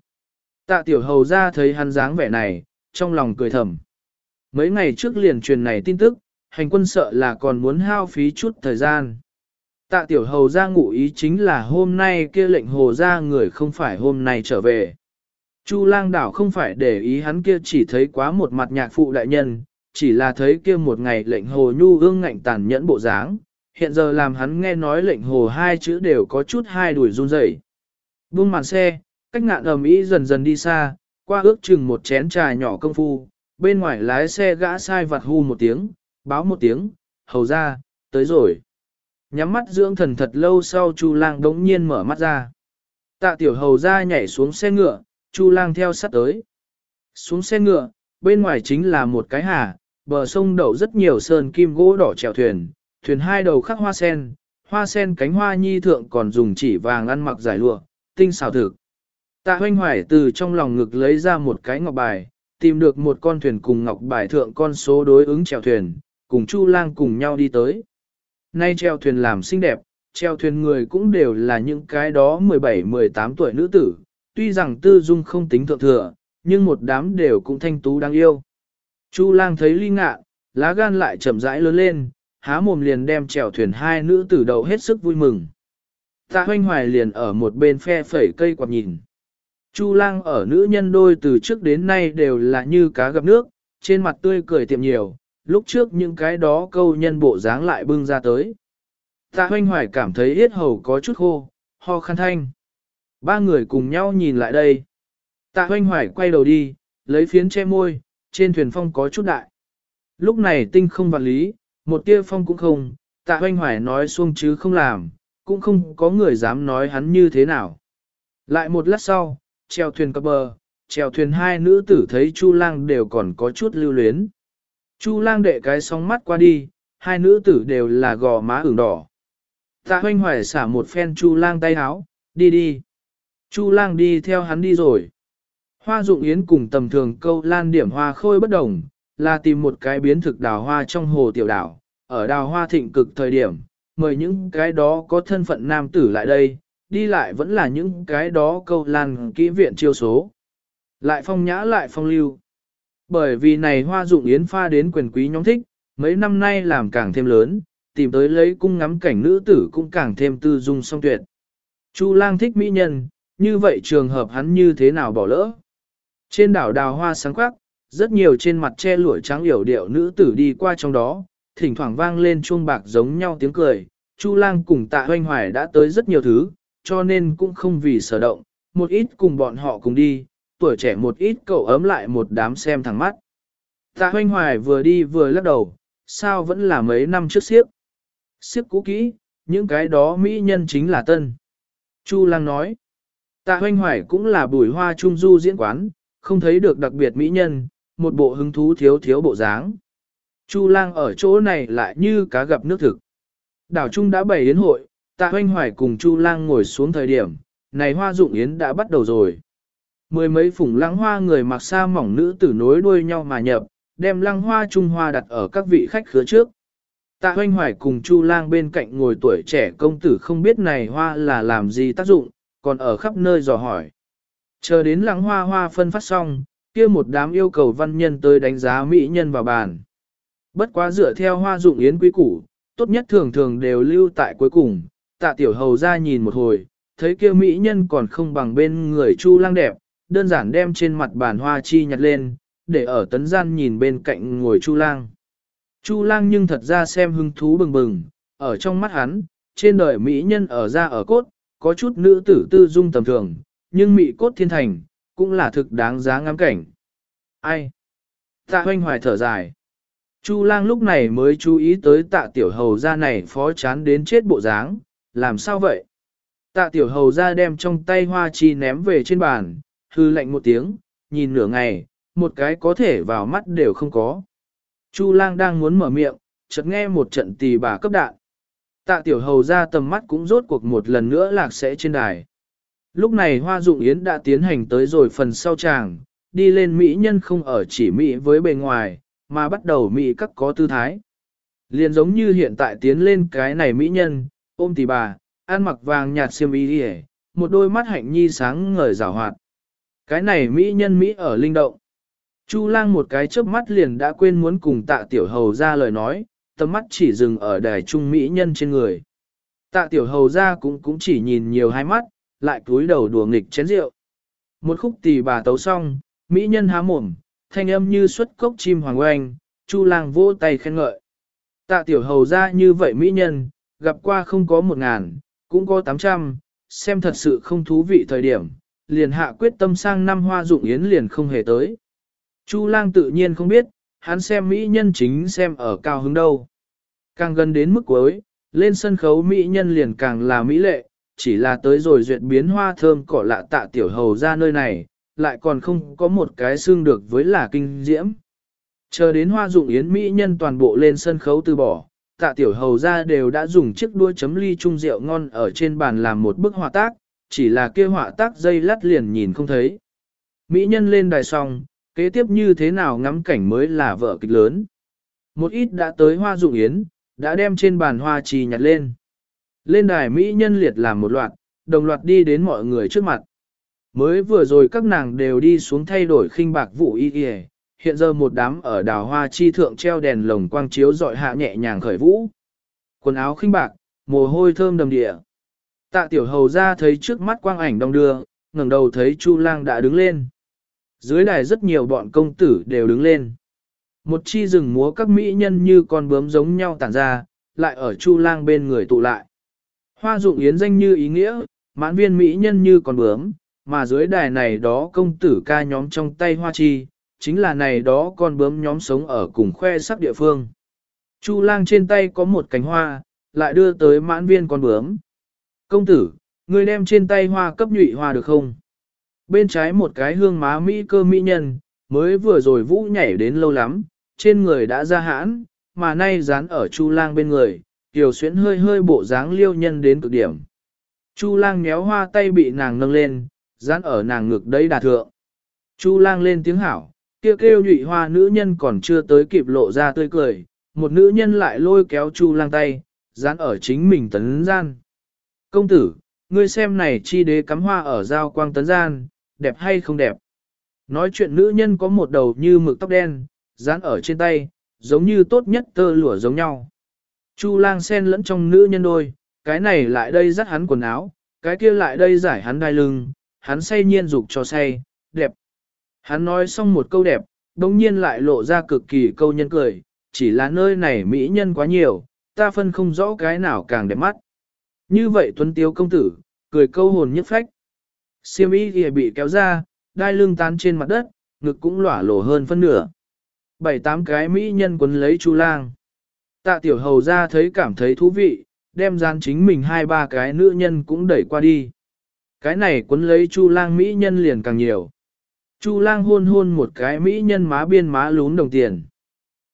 Tạ tiểu hầu ra thấy hắn dáng vẻ này, trong lòng cười thầm. Mấy ngày trước liền truyền này tin tức, hành quân sợ là còn muốn hao phí chút thời gian. Tạ tiểu hầu ra ngụ ý chính là hôm nay kia lệnh hồ ra người không phải hôm nay trở về. Chu lang đảo không phải để ý hắn kia chỉ thấy quá một mặt nhạc phụ đại nhân, chỉ là thấy kia một ngày lệnh hồ nhu ương ngạnh tàn nhẫn bộ dáng, hiện giờ làm hắn nghe nói lệnh hồ hai chữ đều có chút hai đuổi run rẩy. Buông màn xe, cách ngạn ầm ĩ dần dần đi xa, qua ước chừng một chén trà nhỏ công phu, bên ngoài lái xe gã sai vặt hu một tiếng, báo một tiếng, hầu ra, tới rồi. Nhắm mắt dưỡng thần thật lâu sau Chu lang đống nhiên mở mắt ra. Tạ tiểu hầu ra nhảy xuống xe ngựa, Chu lang theo sát tới. Xuống xe ngựa, bên ngoài chính là một cái hà, bờ sông đậu rất nhiều sơn kim gỗ đỏ chèo thuyền, thuyền hai đầu khắc hoa sen, hoa sen cánh hoa nhi thượng còn dùng chỉ vàng ăn mặc giải lụa, tinh xào thực. Tạ hoanh hoài từ trong lòng ngực lấy ra một cái ngọc bài, tìm được một con thuyền cùng ngọc bài thượng con số đối ứng chèo thuyền, cùng Chu Lang cùng nhau đi tới. Nay treo thuyền làm xinh đẹp, treo thuyền người cũng đều là những cái đó 17-18 tuổi nữ tử, tuy rằng tư dung không tính thượng thừa, nhưng một đám đều cũng thanh tú đáng yêu. Chu Lang thấy ly ngạ, lá gan lại chậm rãi lớn lên, há mồm liền đem chèo thuyền hai nữ tử đầu hết sức vui mừng. Tạ hoanh hoài liền ở một bên phe phẩy cây quạt nhìn. Chu lang ở nữ nhân đôi từ trước đến nay đều là như cá gặp nước, trên mặt tươi cười tiệm nhiều, lúc trước những cái đó câu nhân bộ dáng lại bưng ra tới. Tạ hoanh hoài cảm thấy yết hầu có chút khô, ho khăn thanh. Ba người cùng nhau nhìn lại đây. Tạ hoanh hoài quay đầu đi, lấy phiến che môi, trên thuyền phong có chút đại. Lúc này tinh không vạn lý, một tia phong cũng không, tạ hoanh hoài nói xuông chứ không làm, cũng không có người dám nói hắn như thế nào. Lại một lát sau, treo thuyền cập bờ, treo thuyền hai nữ tử thấy Chu lang đều còn có chút lưu luyến. Chu lang đệ cái sóng mắt qua đi, hai nữ tử đều là gò má ửng đỏ. Tạ hoanh hoài xả một phen chu lang tay háo, đi đi. Chu lang đi theo hắn đi rồi. Hoa dụng yến cùng tầm thường câu lan điểm hoa khôi bất đồng, là tìm một cái biến thực đào hoa trong hồ tiểu đảo, ở đào hoa thịnh cực thời điểm, mời những cái đó có thân phận nam tử lại đây, đi lại vẫn là những cái đó câu lan kỹ viện chiêu số. Lại phong nhã lại phong lưu. Bởi vì này hoa dụng yến pha đến quyền quý nhóm thích, mấy năm nay làm càng thêm lớn, tìm tới lấy cung ngắm cảnh nữ tử cũng càng thêm tư dung song tuyệt. Chu lang thích mỹ nhân, như vậy trường hợp hắn như thế nào bỏ lỡ. Trên đảo đào hoa sáng quắc, rất nhiều trên mặt che lụa trắng yểu điệu nữ tử đi qua trong đó, thỉnh thoảng vang lên chuông bạc giống nhau tiếng cười. Chu lang cùng tạ hoanh hoài đã tới rất nhiều thứ, cho nên cũng không vì sở động, một ít cùng bọn họ cùng đi, tuổi trẻ một ít cậu ấm lại một đám xem thẳng mắt. Tạ hoanh hoài vừa đi vừa lắc đầu, sao vẫn là mấy năm trước siếp. Siếp cũ kỹ, những cái đó mỹ nhân chính là tân. Chu lang nói, tạ hoanh hoài cũng là bùi hoa trung du diễn quán, không thấy được đặc biệt mỹ nhân, một bộ hứng thú thiếu thiếu bộ dáng. Chu lang ở chỗ này lại như cá gặp nước thực. Đảo Trung đã bày yến hội, tạ hoanh hoài cùng Chu lang ngồi xuống thời điểm, này hoa dụng yến đã bắt đầu rồi. Mười mấy phủng lăng hoa người mặc sa mỏng nữ tử nối đuôi nhau mà nhập, đem lăng hoa trung hoa đặt ở các vị khách khứa trước. Tạ hoanh hoài cùng Chu lang bên cạnh ngồi tuổi trẻ công tử không biết này hoa là làm gì tác dụng, còn ở khắp nơi dò hỏi. Chờ đến lăng hoa hoa phân phát xong, kia một đám yêu cầu văn nhân tới đánh giá mỹ nhân vào bàn. Bất quá dựa theo hoa dụng yến quý củ, tốt nhất thường thường đều lưu tại cuối cùng, tạ tiểu hầu ra nhìn một hồi, thấy kia mỹ nhân còn không bằng bên người chu lang đẹp, đơn giản đem trên mặt bàn hoa chi nhặt lên, để ở tấn gian nhìn bên cạnh ngồi chu lang. Chu lang nhưng thật ra xem hứng thú bừng bừng, ở trong mắt hắn, trên đời mỹ nhân ở ra ở cốt, có chút nữ tử tư dung tầm thường, nhưng mỹ cốt thiên thành, cũng là thực đáng giá ngắm cảnh. Ai? Tạ hoanh hoài thở dài. Chu lang lúc này mới chú ý tới tạ tiểu hầu ra này phó chán đến chết bộ dáng, làm sao vậy? Tạ tiểu hầu ra đem trong tay hoa chi ném về trên bàn, hư lạnh một tiếng, nhìn nửa ngày, một cái có thể vào mắt đều không có. Chu lang đang muốn mở miệng, chợt nghe một trận tì bà cấp đạn. Tạ tiểu hầu ra tầm mắt cũng rốt cuộc một lần nữa lạc sẽ trên đài. Lúc này hoa dụng yến đã tiến hành tới rồi phần sau tràng, đi lên Mỹ nhân không ở chỉ Mỹ với bề ngoài, mà bắt đầu Mỹ các có tư thái. Liền giống như hiện tại tiến lên cái này Mỹ nhân, ôm tỷ bà, ăn mặc vàng nhạt xiêm y đi một đôi mắt hạnh nhi sáng ngời rào hoạt. Cái này Mỹ nhân Mỹ ở linh động. Chu lang một cái chớp mắt liền đã quên muốn cùng tạ tiểu hầu ra lời nói, tầm mắt chỉ dừng ở đài trung Mỹ nhân trên người. Tạ tiểu hầu ra cũng cũng chỉ nhìn nhiều hai mắt, lại cúi đầu đùa nghịch chén rượu. Một khúc tỳ bà tấu xong, Mỹ nhân há mồm, thanh âm như xuất cốc chim hoàng oanh, chu lang vỗ tay khen ngợi. Tạ tiểu hầu ra như vậy Mỹ nhân, gặp qua không có một ngàn, cũng có tám trăm, xem thật sự không thú vị thời điểm, liền hạ quyết tâm sang năm hoa dụng yến liền không hề tới. Chu lang tự nhiên không biết, hắn xem Mỹ nhân chính xem ở cao hứng đâu. Càng gần đến mức cuối, lên sân khấu Mỹ nhân liền càng là Mỹ lệ, chỉ là tới rồi duyệt biến hoa thơm cỏ lạ tạ tiểu hầu ra nơi này, lại còn không có một cái xương được với là kinh diễm. Chờ đến hoa dụng yến Mỹ nhân toàn bộ lên sân khấu từ bỏ, tạ tiểu hầu ra đều đã dùng chiếc đuôi chấm ly chung rượu ngon ở trên bàn làm một bức họa tác, chỉ là kia họa tác dây lát liền nhìn không thấy. Mỹ nhân lên đài xong, kế tiếp như thế nào ngắm cảnh mới là vợ kịch lớn. Một ít đã tới hoa dụng yến, đã đem trên bàn hoa trì nhặt lên. Lên đài Mỹ nhân liệt làm một loạt, đồng loạt đi đến mọi người trước mặt. Mới vừa rồi các nàng đều đi xuống thay đổi khinh bạc vụ y y, hiện giờ một đám ở đào hoa chi thượng treo đèn lồng quang chiếu dọi hạ nhẹ nhàng khởi vũ. Quần áo khinh bạc, mồ hôi thơm đầm địa. Tạ tiểu hầu ra thấy trước mắt quang ảnh đông đưa, ngẩng đầu thấy Chu lang đã đứng lên. Dưới đài rất nhiều bọn công tử đều đứng lên. Một chi rừng múa các mỹ nhân như con bướm giống nhau tản ra, lại ở Chu lang bên người tụ lại. Hoa dụng yến danh như ý nghĩa, mãn viên mỹ nhân như con bướm, mà dưới đài này đó công tử ca nhóm trong tay hoa chi, chính là này đó con bướm nhóm sống ở cùng khoe sắc địa phương. Chu lang trên tay có một cánh hoa, lại đưa tới mãn viên con bướm. Công tử, người đem trên tay hoa cấp nhụy hoa được không? Bên trái một cái hương má mỹ cơ mỹ nhân, mới vừa rồi vũ nhảy đến lâu lắm, trên người đã ra hãn, mà nay dán ở chu lang bên người, tiểu xuyến hơi hơi bộ dáng liêu nhân đến cực điểm. Chu lang nhéo hoa tay bị nàng nâng lên, dán ở nàng ngực đấy đà thượng. Chu lang lên tiếng hảo, kia kêu, kêu nhụy hoa nữ nhân còn chưa tới kịp lộ ra tươi cười, một nữ nhân lại lôi kéo chu lang tay, dán ở chính mình tấn gian. Công tử, ngươi xem này chi đế cắm hoa ở giao quang tấn gian, đẹp hay không đẹp. Nói chuyện nữ nhân có một đầu như mực tóc đen, dán ở trên tay, giống như tốt nhất tơ lụa giống nhau. Chu lang sen lẫn trong nữ nhân đôi, cái này lại đây dắt hắn quần áo, cái kia lại đây giải hắn đai lưng, hắn say nhiên dục cho say, đẹp. Hắn nói xong một câu đẹp, đồng nhiên lại lộ ra cực kỳ câu nhân cười, chỉ là nơi này mỹ nhân quá nhiều, ta phân không rõ cái nào càng đẹp mắt. Như vậy tuấn tiếu công tử, cười câu hồn nhất phách. Siêm y thì bị kéo ra, đai lưng tán trên mặt đất, ngực cũng lỏa lổ hơn phân nửa. Bảy tám cái mỹ nhân quấn lấy chu lang. Tạ tiểu hầu ra thấy cảm thấy thú vị, đem gian chính mình hai ba cái nữ nhân cũng đẩy qua đi. Cái này quấn lấy chu lang mỹ nhân liền càng nhiều. Chu lang hôn hôn một cái mỹ nhân má biên má lún đồng tiền.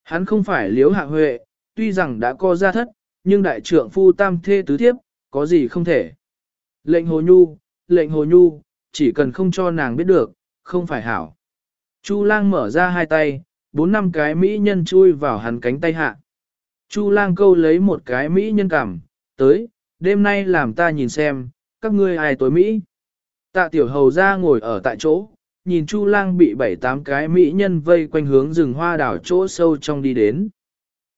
Hắn không phải liếu hạ huệ, tuy rằng đã co ra thất, nhưng đại trưởng phu tam thê tứ thiếp, có gì không thể. Lệnh hồ nhu, lệnh hồ nhu, chỉ cần không cho nàng biết được, không phải hảo. Chu lang mở ra hai tay, bốn năm cái mỹ nhân chui vào hắn cánh tay hạ. Chu lang câu lấy một cái mỹ nhân cảm, tới, đêm nay làm ta nhìn xem, các ngươi ai tối mỹ. Tạ tiểu hầu ra ngồi ở tại chỗ, nhìn Chu lang bị bảy tám cái mỹ nhân vây quanh hướng rừng hoa đảo chỗ sâu trong đi đến.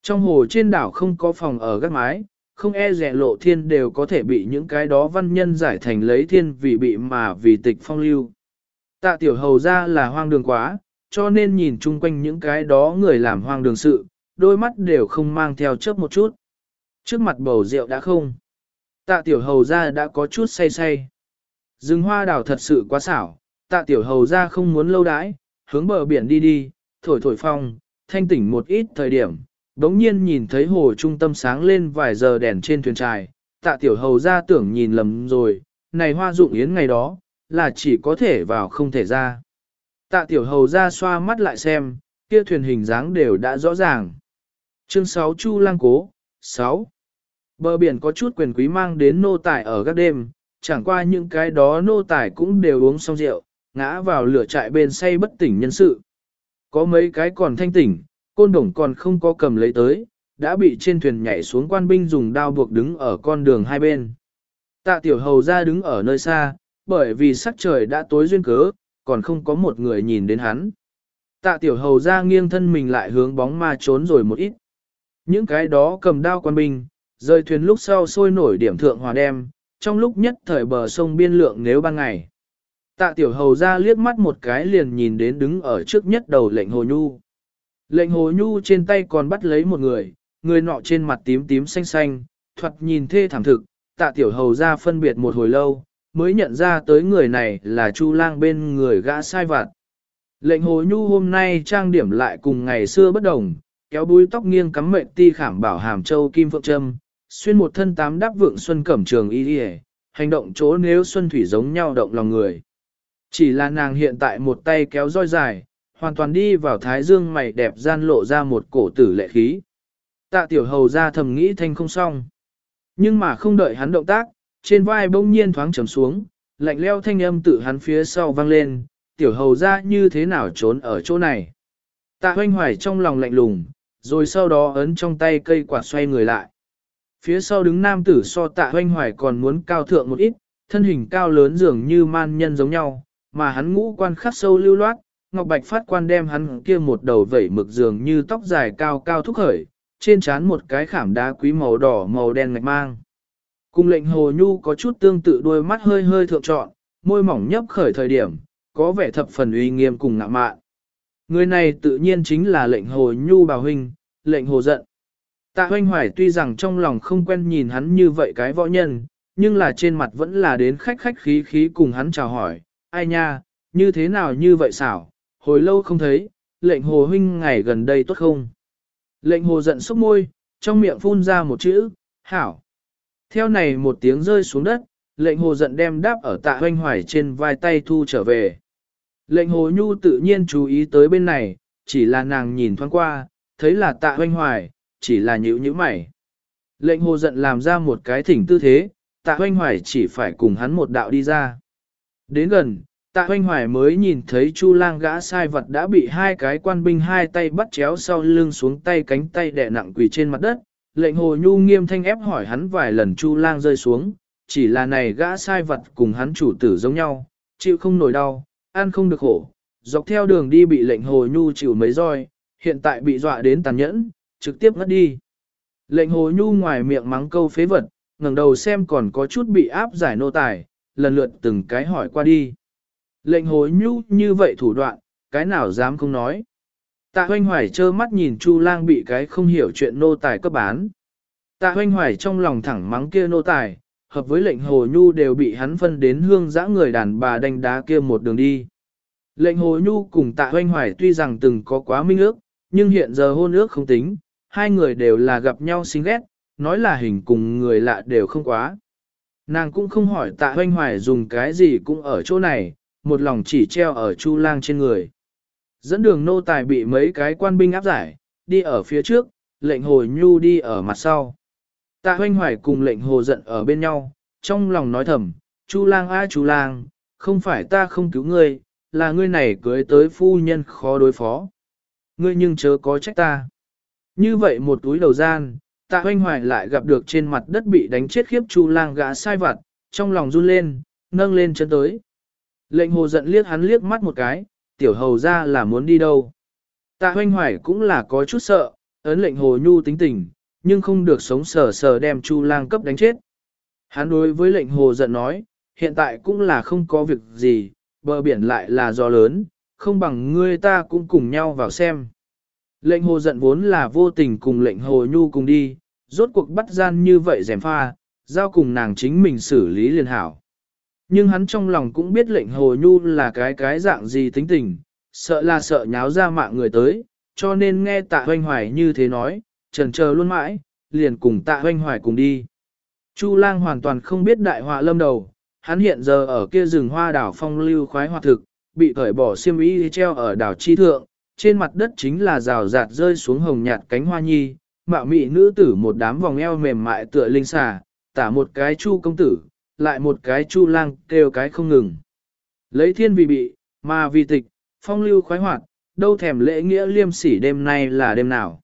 Trong hồ trên đảo không có phòng ở gác mái, không e rẻ lộ thiên đều có thể bị những cái đó văn nhân giải thành lấy thiên vì bị mà vì tịch phong lưu. Tạ tiểu hầu ra là hoang đường quá, cho nên nhìn chung quanh những cái đó người làm hoang đường sự, đôi mắt đều không mang theo chớp một chút. Trước mặt bầu rượu đã không. Tạ tiểu hầu ra đã có chút say say. Rừng hoa đảo thật sự quá xảo, tạ tiểu hầu ra không muốn lâu đãi, hướng bờ biển đi đi, thổi thổi phong, thanh tỉnh một ít thời điểm, đống nhiên nhìn thấy hồ trung tâm sáng lên vài giờ đèn trên thuyền trài, tạ tiểu hầu ra tưởng nhìn lầm rồi, này hoa dụng yến ngày đó, là chỉ có thể vào không thể ra. Tạ tiểu hầu ra xoa mắt lại xem, kia thuyền hình dáng đều đã rõ ràng. Chương 6 Chu Lang Cố 6. Bờ biển có chút quyền quý mang đến nô tài ở các đêm, chẳng qua những cái đó nô tài cũng đều uống xong rượu, ngã vào lửa trại bên say bất tỉnh nhân sự. Có mấy cái còn thanh tỉnh, côn đồng còn không có cầm lấy tới, đã bị trên thuyền nhảy xuống quan binh dùng đao buộc đứng ở con đường hai bên. Tạ tiểu hầu ra đứng ở nơi xa, bởi vì sắc trời đã tối duyên cớ, còn không có một người nhìn đến hắn. Tạ tiểu hầu ra nghiêng thân mình lại hướng bóng ma trốn rồi một ít. Những cái đó cầm đao quan binh, rời thuyền lúc sau sôi nổi điểm thượng hòa đem, trong lúc nhất thời bờ sông biên lượng nếu ban ngày. Tạ tiểu hầu ra liếc mắt một cái liền nhìn đến đứng ở trước nhất đầu lệnh hồ nhu. Lệnh hồ nhu trên tay còn bắt lấy một người, người nọ trên mặt tím tím xanh xanh, thuật nhìn thê thảm thực, tạ tiểu hầu ra phân biệt một hồi lâu, mới nhận ra tới người này là Chu lang bên người gã sai vặt. Lệnh hồ nhu hôm nay trang điểm lại cùng ngày xưa bất đồng, kéo búi tóc nghiêng cắm mệnh ti khảm bảo hàm châu kim phượng trâm, xuyên một thân tám đáp vượng xuân cẩm trường y đi hành động chỗ nếu xuân thủy giống nhau động lòng người. Chỉ là nàng hiện tại một tay kéo roi dài, hoàn toàn đi vào thái dương mày đẹp gian lộ ra một cổ tử lệ khí. Tạ tiểu hầu ra thầm nghĩ thanh không xong. Nhưng mà không đợi hắn động tác, trên vai bỗng nhiên thoáng trầm xuống, lạnh leo thanh âm tự hắn phía sau vang lên, tiểu hầu ra như thế nào trốn ở chỗ này. Tạ hoanh hoài trong lòng lạnh lùng, rồi sau đó ấn trong tay cây quạt xoay người lại. Phía sau đứng nam tử so tạ hoanh hoài còn muốn cao thượng một ít, thân hình cao lớn dường như man nhân giống nhau, mà hắn ngũ quan khắc sâu lưu loát, ngọc bạch phát quan đem hắn kia một đầu vẩy mực dường như tóc dài cao cao thúc khởi, trên trán một cái khảm đá quý màu đỏ màu đen ngạch mang. Cùng lệnh hồ nhu có chút tương tự đôi mắt hơi hơi thượng trọn, môi mỏng nhấp khởi thời điểm, có vẻ thập phần uy nghiêm cùng ngạ mạn. Người này tự nhiên chính là lệnh hồ nhu bào huynh, lệnh hồ giận. Tạ hoanh hoài tuy rằng trong lòng không quen nhìn hắn như vậy cái võ nhân, nhưng là trên mặt vẫn là đến khách khách khí khí cùng hắn chào hỏi, ai nha, như thế nào như vậy xảo, hồi lâu không thấy, lệnh hồ huynh ngày gần đây tốt không? Lệnh hồ giận xúc môi, trong miệng phun ra một chữ, hảo. Theo này một tiếng rơi xuống đất, lệnh hồ giận đem đáp ở tạ hoanh hoài trên vai tay thu trở về. Lệnh hồ nhu tự nhiên chú ý tới bên này, chỉ là nàng nhìn thoáng qua, thấy là tạ hoanh hoài, chỉ là nhữ nhữ mày. Lệnh hồ giận làm ra một cái thỉnh tư thế, tạ hoanh hoài chỉ phải cùng hắn một đạo đi ra. Đến gần, tạ hoanh hoài mới nhìn thấy chu lang gã sai vật đã bị hai cái quan binh hai tay bắt chéo sau lưng xuống tay cánh tay đè nặng quỳ trên mặt đất. Lệnh hồ nhu nghiêm thanh ép hỏi hắn vài lần chu lang rơi xuống, chỉ là này gã sai vật cùng hắn chủ tử giống nhau, chịu không nổi đau, ăn không được khổ, dọc theo đường đi bị lệnh hồ nhu chịu mấy roi, hiện tại bị dọa đến tàn nhẫn, trực tiếp ngất đi. Lệnh hồ nhu ngoài miệng mắng câu phế vật, ngẩng đầu xem còn có chút bị áp giải nô tài, lần lượt từng cái hỏi qua đi. Lệnh hồ nhu như vậy thủ đoạn, cái nào dám không nói. Tạ hoanh hoài trơ mắt nhìn Chu lang bị cái không hiểu chuyện nô tài cấp bán. Tạ hoanh hoài trong lòng thẳng mắng kia nô tài, hợp với lệnh hồ nhu đều bị hắn phân đến hương dã người đàn bà đánh đá kia một đường đi. Lệnh hồ nhu cùng tạ hoanh hoài tuy rằng từng có quá minh ước, nhưng hiện giờ hôn ước không tính, hai người đều là gặp nhau xinh ghét, nói là hình cùng người lạ đều không quá. Nàng cũng không hỏi tạ hoanh hoài dùng cái gì cũng ở chỗ này, một lòng chỉ treo ở chu lang trên người. Dẫn đường nô tài bị mấy cái quan binh áp giải, đi ở phía trước, lệnh hồ nhu đi ở mặt sau. Tạ hoanh hoài cùng lệnh hồ giận ở bên nhau, trong lòng nói thầm, chu lang a chu lang, không phải ta không cứu ngươi, là ngươi này cưới tới phu nhân khó đối phó. Ngươi nhưng chớ có trách ta. Như vậy một túi đầu gian, tạ hoanh hoài lại gặp được trên mặt đất bị đánh chết khiếp chu lang gã sai vặt, trong lòng run lên, nâng lên chân tới. Lệnh hồ giận liếc hắn liếc mắt một cái, tiểu hầu ra là muốn đi đâu. Tạ hoanh hoài cũng là có chút sợ, ấn lệnh hồ nhu tính tình, nhưng không được sống sờ sờ đem chu lang cấp đánh chết. Hắn đối với lệnh hồ giận nói, hiện tại cũng là không có việc gì, bờ biển lại là gió lớn, không bằng ngươi ta cũng cùng nhau vào xem. Lệnh hồ giận vốn là vô tình cùng lệnh hồ nhu cùng đi, rốt cuộc bắt gian như vậy rèm pha, giao cùng nàng chính mình xử lý liền hảo. Nhưng hắn trong lòng cũng biết lệnh hồ nhu là cái cái dạng gì tính tình, sợ là sợ nháo ra mạng người tới, cho nên nghe tạ hoanh hoài như thế nói, trần chờ luôn mãi, liền cùng tạ hoanh hoài cùng đi. Chu lang hoàn toàn không biết đại họa lâm đầu, hắn hiện giờ ở kia rừng hoa đảo phong lưu khoái hoạt thực, bị cởi bỏ xiêm y treo ở đảo chi thượng, trên mặt đất chính là rào rạt rơi xuống hồng nhạt cánh hoa nhi, mạo mị nữ tử một đám vòng eo mềm mại tựa linh xà, tả một cái chu công tử, lại một cái chu lang kêu cái không ngừng. Lấy thiên vì bị, mà vì tịch, phong lưu khoái hoạt, đâu thèm lễ nghĩa liêm sỉ đêm nay là đêm nào.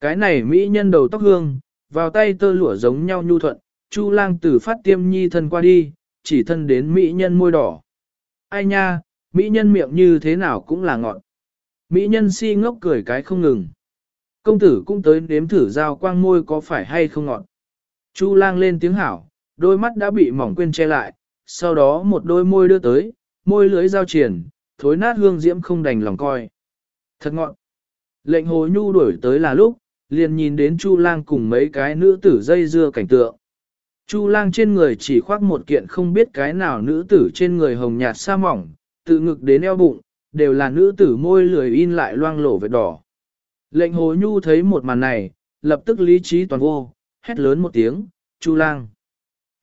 Cái này mỹ nhân đầu tóc hương, vào tay tơ lụa giống nhau nhu thuận, chu lang tử phát tiêm nhi thân qua đi, chỉ thân đến mỹ nhân môi đỏ. Ai nha, mỹ nhân miệng như thế nào cũng là ngọn. Mỹ nhân si ngốc cười cái không ngừng. Công tử cũng tới nếm thử dao quang môi có phải hay không ngọn. Chu lang lên tiếng hảo, đôi mắt đã bị mỏng quên che lại, sau đó một đôi môi đưa tới, môi lưới giao triển, thối nát hương diễm không đành lòng coi. Thật ngọn. Lệnh hồ nhu đuổi tới là lúc, liền nhìn đến Chu lang cùng mấy cái nữ tử dây dưa cảnh tượng. Chu lang trên người chỉ khoác một kiện không biết cái nào nữ tử trên người hồng nhạt sa mỏng, tự ngực đến eo bụng, đều là nữ tử môi lười in lại loang lổ vệt đỏ. Lệnh hồ nhu thấy một màn này, lập tức lý trí toàn vô, hét lớn một tiếng, Chu lang.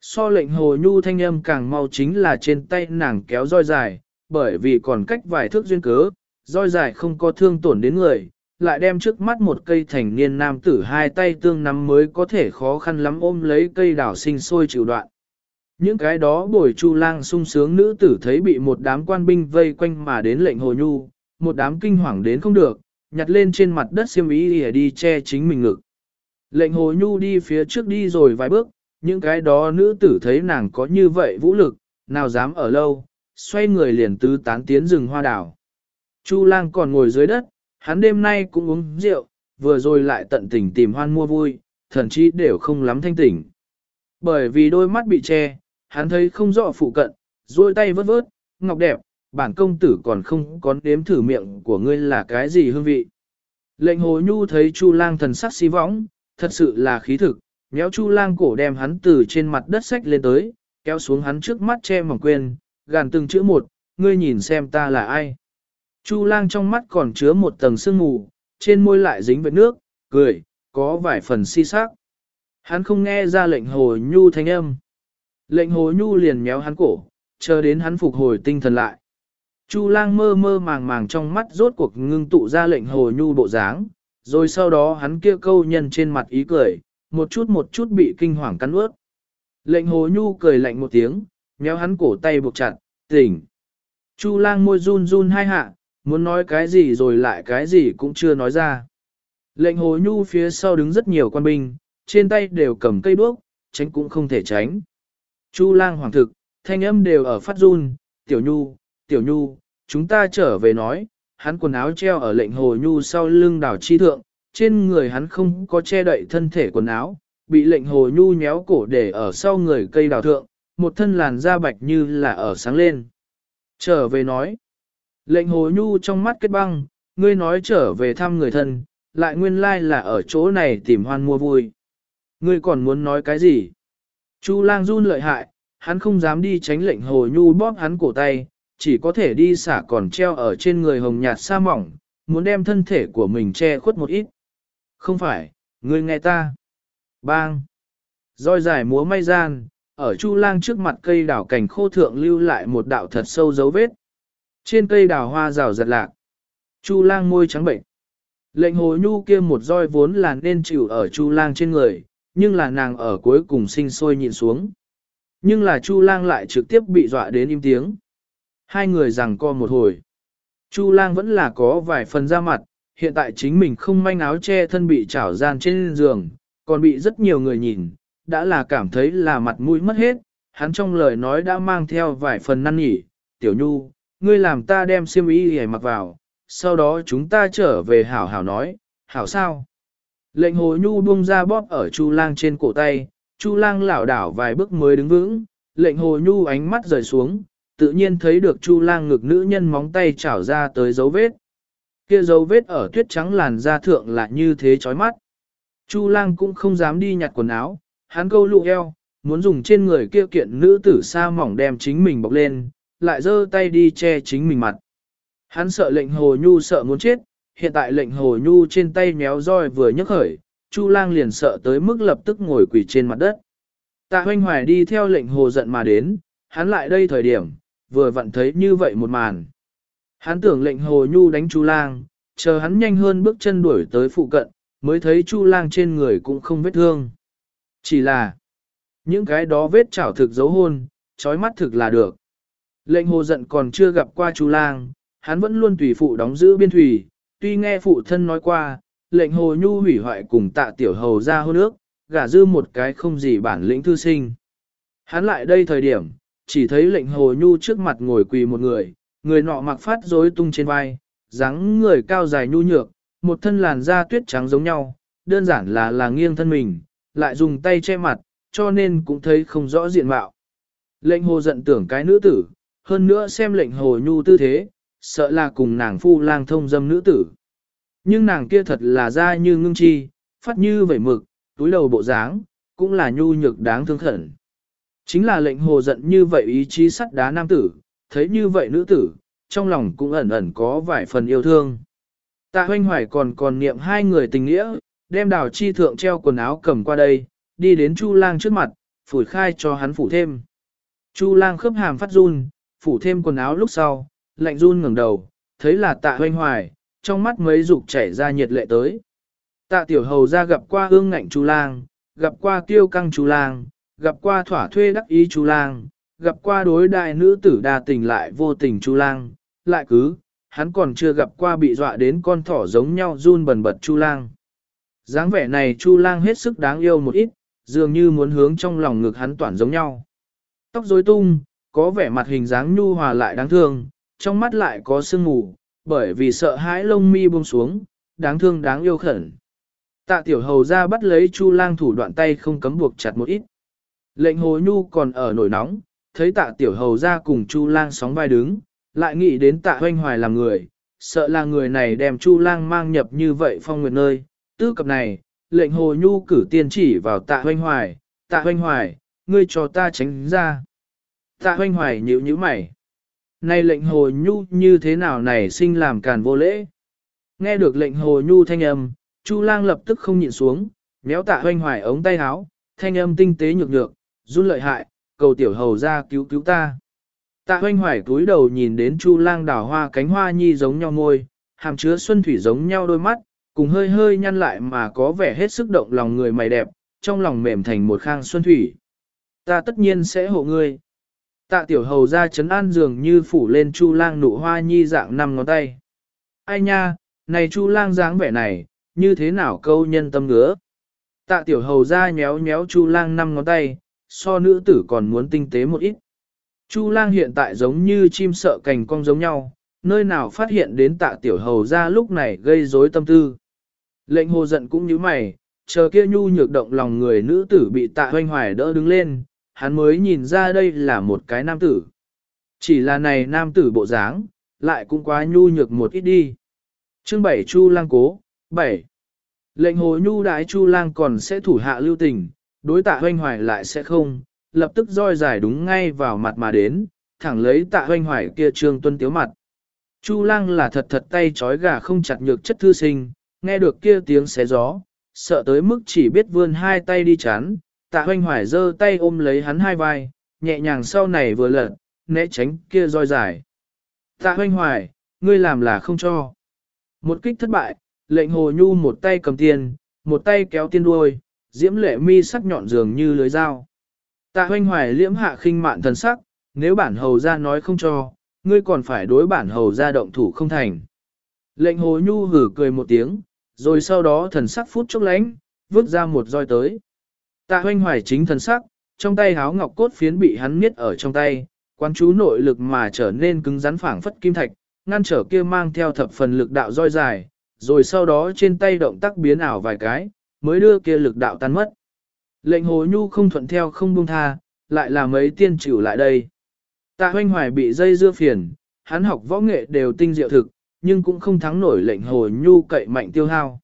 So lệnh hồ nhu thanh âm càng mau chính là trên tay nàng kéo roi dài, bởi vì còn cách vài thước duyên cớ, roi dài không có thương tổn đến người, lại đem trước mắt một cây thành niên nam tử hai tay tương nắm mới có thể khó khăn lắm ôm lấy cây đảo sinh sôi chịu đoạn. Những cái đó bồi chu lang sung sướng nữ tử thấy bị một đám quan binh vây quanh mà đến lệnh hồ nhu, một đám kinh hoàng đến không được, nhặt lên trên mặt đất xiêm ý để đi che chính mình ngực. Lệnh hồ nhu đi phía trước đi rồi vài bước, những cái đó nữ tử thấy nàng có như vậy vũ lực, nào dám ở lâu, xoay người liền tứ tán tiến rừng hoa đảo. Chu lang còn ngồi dưới đất, hắn đêm nay cũng uống rượu, vừa rồi lại tận tình tìm hoan mua vui, thần chí đều không lắm thanh tỉnh. Bởi vì đôi mắt bị che, hắn thấy không rõ phụ cận, duỗi tay vớt vớt, ngọc đẹp, bản công tử còn không có đếm thử miệng của ngươi là cái gì hương vị. Lệnh hồ nhu thấy Chu lang thần sắc xí võng, thật sự là khí thực, méo Chu lang cổ đem hắn từ trên mặt đất sách lên tới, kéo xuống hắn trước mắt che mỏng quên, gàn từng chữ một, ngươi nhìn xem ta là ai. Chu lang trong mắt còn chứa một tầng sương mù, trên môi lại dính vết nước, cười, có vài phần si sắc. Hắn không nghe ra lệnh hồ nhu thanh âm. Lệnh hồ nhu liền méo hắn cổ, chờ đến hắn phục hồi tinh thần lại. Chu lang mơ mơ màng màng trong mắt rốt cuộc ngưng tụ ra lệnh hồ nhu bộ dáng, rồi sau đó hắn kia câu nhân trên mặt ý cười, một chút một chút bị kinh hoàng cắn ướt. Lệnh hồ nhu cười lạnh một tiếng, méo hắn cổ tay buộc chặt, tỉnh. Chu lang môi run run hai hạ, muốn nói cái gì rồi lại cái gì cũng chưa nói ra. Lệnh hồ nhu phía sau đứng rất nhiều quan binh, trên tay đều cầm cây đuốc, tránh cũng không thể tránh. Chu lang hoàng thực, thanh âm đều ở phát run, tiểu nhu, tiểu nhu, chúng ta trở về nói, hắn quần áo treo ở lệnh hồ nhu sau lưng đảo chi thượng, trên người hắn không có che đậy thân thể quần áo, bị lệnh hồ nhu nhéo cổ để ở sau người cây đào thượng, một thân làn da bạch như là ở sáng lên. Trở về nói, lệnh hồ nhu trong mắt kết băng, ngươi nói trở về thăm người thân, lại nguyên lai like là ở chỗ này tìm hoan mua vui. Ngươi còn muốn nói cái gì? Chu lang run lợi hại, hắn không dám đi tránh lệnh hồ nhu bóp hắn cổ tay, chỉ có thể đi xả còn treo ở trên người hồng nhạt sa mỏng, muốn đem thân thể của mình che khuất một ít. Không phải, ngươi nghe ta. Bang! Roi giải múa may gian, ở chu lang trước mặt cây đào cảnh khô thượng lưu lại một đạo thật sâu dấu vết. Trên cây đào hoa rào giật lạc. Chu lang môi trắng bệnh. Lệnh hồ nhu kia một roi vốn là nên chịu ở chu lang trên người, nhưng là nàng ở cuối cùng sinh sôi nhịn xuống. Nhưng là chu lang lại trực tiếp bị dọa đến im tiếng. Hai người rằng co một hồi. Chu lang vẫn là có vài phần ra mặt, hiện tại chính mình không manh áo che thân bị trảo gian trên giường, còn bị rất nhiều người nhìn, đã là cảm thấy là mặt mũi mất hết, hắn trong lời nói đã mang theo vài phần năn nỉ, tiểu nhu, ngươi làm ta đem xiêm y hề mặc vào, sau đó chúng ta trở về hảo hảo nói, hảo sao? Lệnh hồ nhu buông ra bóp ở chu lang trên cổ tay, chu lang lảo đảo vài bước mới đứng vững, lệnh hồ nhu ánh mắt rời xuống, tự nhiên thấy được chu lang ngực nữ nhân móng tay chảo ra tới dấu vết. Kia dấu vết ở tuyết trắng làn da thượng là như thế chói mắt. Chu lang cũng không dám đi nhặt quần áo, hắn câu lụ eo, muốn dùng trên người kia kiện nữ tử sa mỏng đem chính mình bọc lên, lại giơ tay đi che chính mình mặt. Hắn sợ lệnh hồ nhu sợ muốn chết, hiện tại lệnh hồ nhu trên tay méo roi vừa nhấc khởi, Chu lang liền sợ tới mức lập tức ngồi quỳ trên mặt đất. Tạ hoanh hoài đi theo lệnh hồ giận mà đến, hắn lại đây thời điểm, vừa vặn thấy như vậy một màn. Hắn tưởng lệnh hồ nhu đánh Chu lang, chờ hắn nhanh hơn bước chân đuổi tới phụ cận, mới thấy Chu lang trên người cũng không vết thương. Chỉ là, những cái đó vết chảo thực dấu hôn, trói mắt thực là được. Lệnh hồ giận còn chưa gặp qua Chu lang, hắn vẫn luôn tùy phụ đóng giữ biên thủy, tuy nghe phụ thân nói qua, lệnh hồ nhu hủy hoại cùng tạ tiểu hầu ra hôn ước, gả dư một cái không gì bản lĩnh thư sinh. Hắn lại đây thời điểm, chỉ thấy lệnh hồ nhu trước mặt ngồi quỳ một người, người nọ mặc phát rối tung trên vai, dáng người cao dài nhu nhược, một thân làn da tuyết trắng giống nhau, đơn giản là là nghiêng thân mình, lại dùng tay che mặt, cho nên cũng thấy không rõ diện mạo. Lệnh hồ giận tưởng cái nữ tử, hơn nữa xem lệnh hồ nhu tư thế, sợ là cùng nàng phu lang thông dâm nữ tử. Nhưng nàng kia thật là da như ngưng chi, phát như vẩy mực, túi đầu bộ dáng, cũng là nhu nhược đáng thương khẩn. Chính là lệnh hồ giận như vậy ý chí sắt đá nam tử, thấy như vậy nữ tử, trong lòng cũng ẩn ẩn có vài phần yêu thương. Tạ hoanh hoài còn còn niệm hai người tình nghĩa, đem đào chi thượng treo quần áo cầm qua đây, đi đến Chu lang trước mặt, phủi khai cho hắn phủ thêm. Chu lang khớp hàm phát run, phủ thêm quần áo lúc sau, lạnh run ngẩng đầu, thấy là tạ hoanh hoài, trong mắt mấy dục chảy ra nhiệt lệ tới. Tạ tiểu hầu ra gặp qua ương ngạnh Chu lang, gặp qua tiêu căng Chu lang, gặp qua thỏa thuê đắc ý Chu lang, gặp qua đối đại nữ tử đa tình lại vô tình Chu lang, lại cứ, hắn còn chưa gặp qua bị dọa đến con thỏ giống nhau run bần bật Chu lang. dáng vẻ này Chu lang hết sức đáng yêu một ít, dường như muốn hướng trong lòng ngực hắn toàn giống nhau. Tóc rối tung, có vẻ mặt hình dáng nhu hòa lại đáng thương, trong mắt lại có sương mù, bởi vì sợ hãi lông mi buông xuống, đáng thương đáng yêu khẩn. Tạ tiểu hầu ra bắt lấy chu lang thủ đoạn tay không cấm buộc chặt một ít. Lệnh hồ nhu còn ở nổi nóng, thấy tạ tiểu hầu ra cùng chu lang sóng vai đứng, lại nghĩ đến tạ hoanh hoài làm người, sợ là người này đem chu lang mang nhập như vậy phong nguyệt nơi. Tư cập này, lệnh hồ nhu cử tiên chỉ vào tạ hoanh hoài, tạ hoanh hoài, ngươi cho ta tránh ra. Tạ hoanh hoài nhíu nhíu mày. Này lệnh hồ nhu như thế nào này sinh làm càn vô lễ. Nghe được lệnh hồ nhu thanh âm, Chu lang lập tức không nhịn xuống, méo tạ hoanh hoài ống tay áo, thanh âm tinh tế nhược nhược, run lợi hại, cầu tiểu hầu ra cứu cứu ta. Tạ hoanh hoài cúi đầu nhìn đến Chu lang đào hoa cánh hoa nhi giống nhau môi, hàm chứa xuân thủy giống nhau đôi mắt, cùng hơi hơi nhăn lại mà có vẻ hết sức động lòng người mày đẹp, trong lòng mềm thành một khang xuân thủy. Ta tất nhiên sẽ hộ ngươi. Tạ tiểu hầu ra chấn an dường như phủ lên chu lang nụ hoa nhi dạng năm ngón tay. Ai nha, này chu lang dáng vẻ này, như thế nào câu nhân tâm ngứa. Tạ tiểu hầu ra nhéo nhéo chu lang năm ngón tay, so nữ tử còn muốn tinh tế một ít. Chu lang hiện tại giống như chim sợ cành cong giống nhau, nơi nào phát hiện đến tạ tiểu hầu ra lúc này gây rối tâm tư. Lệnh hồ giận cũng như mày, chờ kia nhu nhược động lòng người nữ tử bị tạ hoanh hoài đỡ đứng lên, hắn mới nhìn ra đây là một cái nam tử. Chỉ là này nam tử bộ dáng, lại cũng quá nhu nhược một ít đi. Chương 7 Chu Lang Cố, 7. Lệnh hồ nhu đại Chu Lang còn sẽ thủ hạ lưu tình, đối tạ hoanh hoài lại sẽ không, lập tức roi giải đúng ngay vào mặt mà đến, thẳng lấy tạ hoanh hoài kia trương tuân tiếu mặt. Chu Lang là thật thật tay trói gà không chặt nhược chất thư sinh, nghe được kia tiếng xé gió, sợ tới mức chỉ biết vươn hai tay đi chán, tạ hoanh hoài giơ tay ôm lấy hắn hai vai, nhẹ nhàng sau này vừa lật, né tránh kia roi dài. Tạ hoanh hoài, ngươi làm là không cho. Một kích thất bại, lệnh hồ nhu một tay cầm tiền, một tay kéo tiên đuôi, diễm lệ mi sắc nhọn dường như lưới dao. Tạ hoanh hoài liễm hạ khinh mạn thần sắc, nếu bản hầu ra nói không cho, ngươi còn phải đối bản hầu ra động thủ không thành. Lệnh hồ nhu hử cười một tiếng, rồi sau đó thần sắc phút chốc lánh, vứt ra một roi tới. Tạ hoanh hoài chính thần sắc, trong tay háo ngọc cốt phiến bị hắn miết ở trong tay, quan chú nội lực mà trở nên cứng rắn phảng phất kim thạch, ngăn trở kia mang theo thập phần lực đạo roi dài, rồi sau đó trên tay động tác biến ảo vài cái, mới đưa kia lực đạo tan mất. Lệnh hồ nhu không thuận theo không buông tha, lại là mấy tiên chịu lại đây. Tạ hoanh hoài bị dây dưa phiền, hắn học võ nghệ đều tinh diệu thực, nhưng cũng không thắng nổi lệnh hồ nhu cậy mạnh tiêu hao.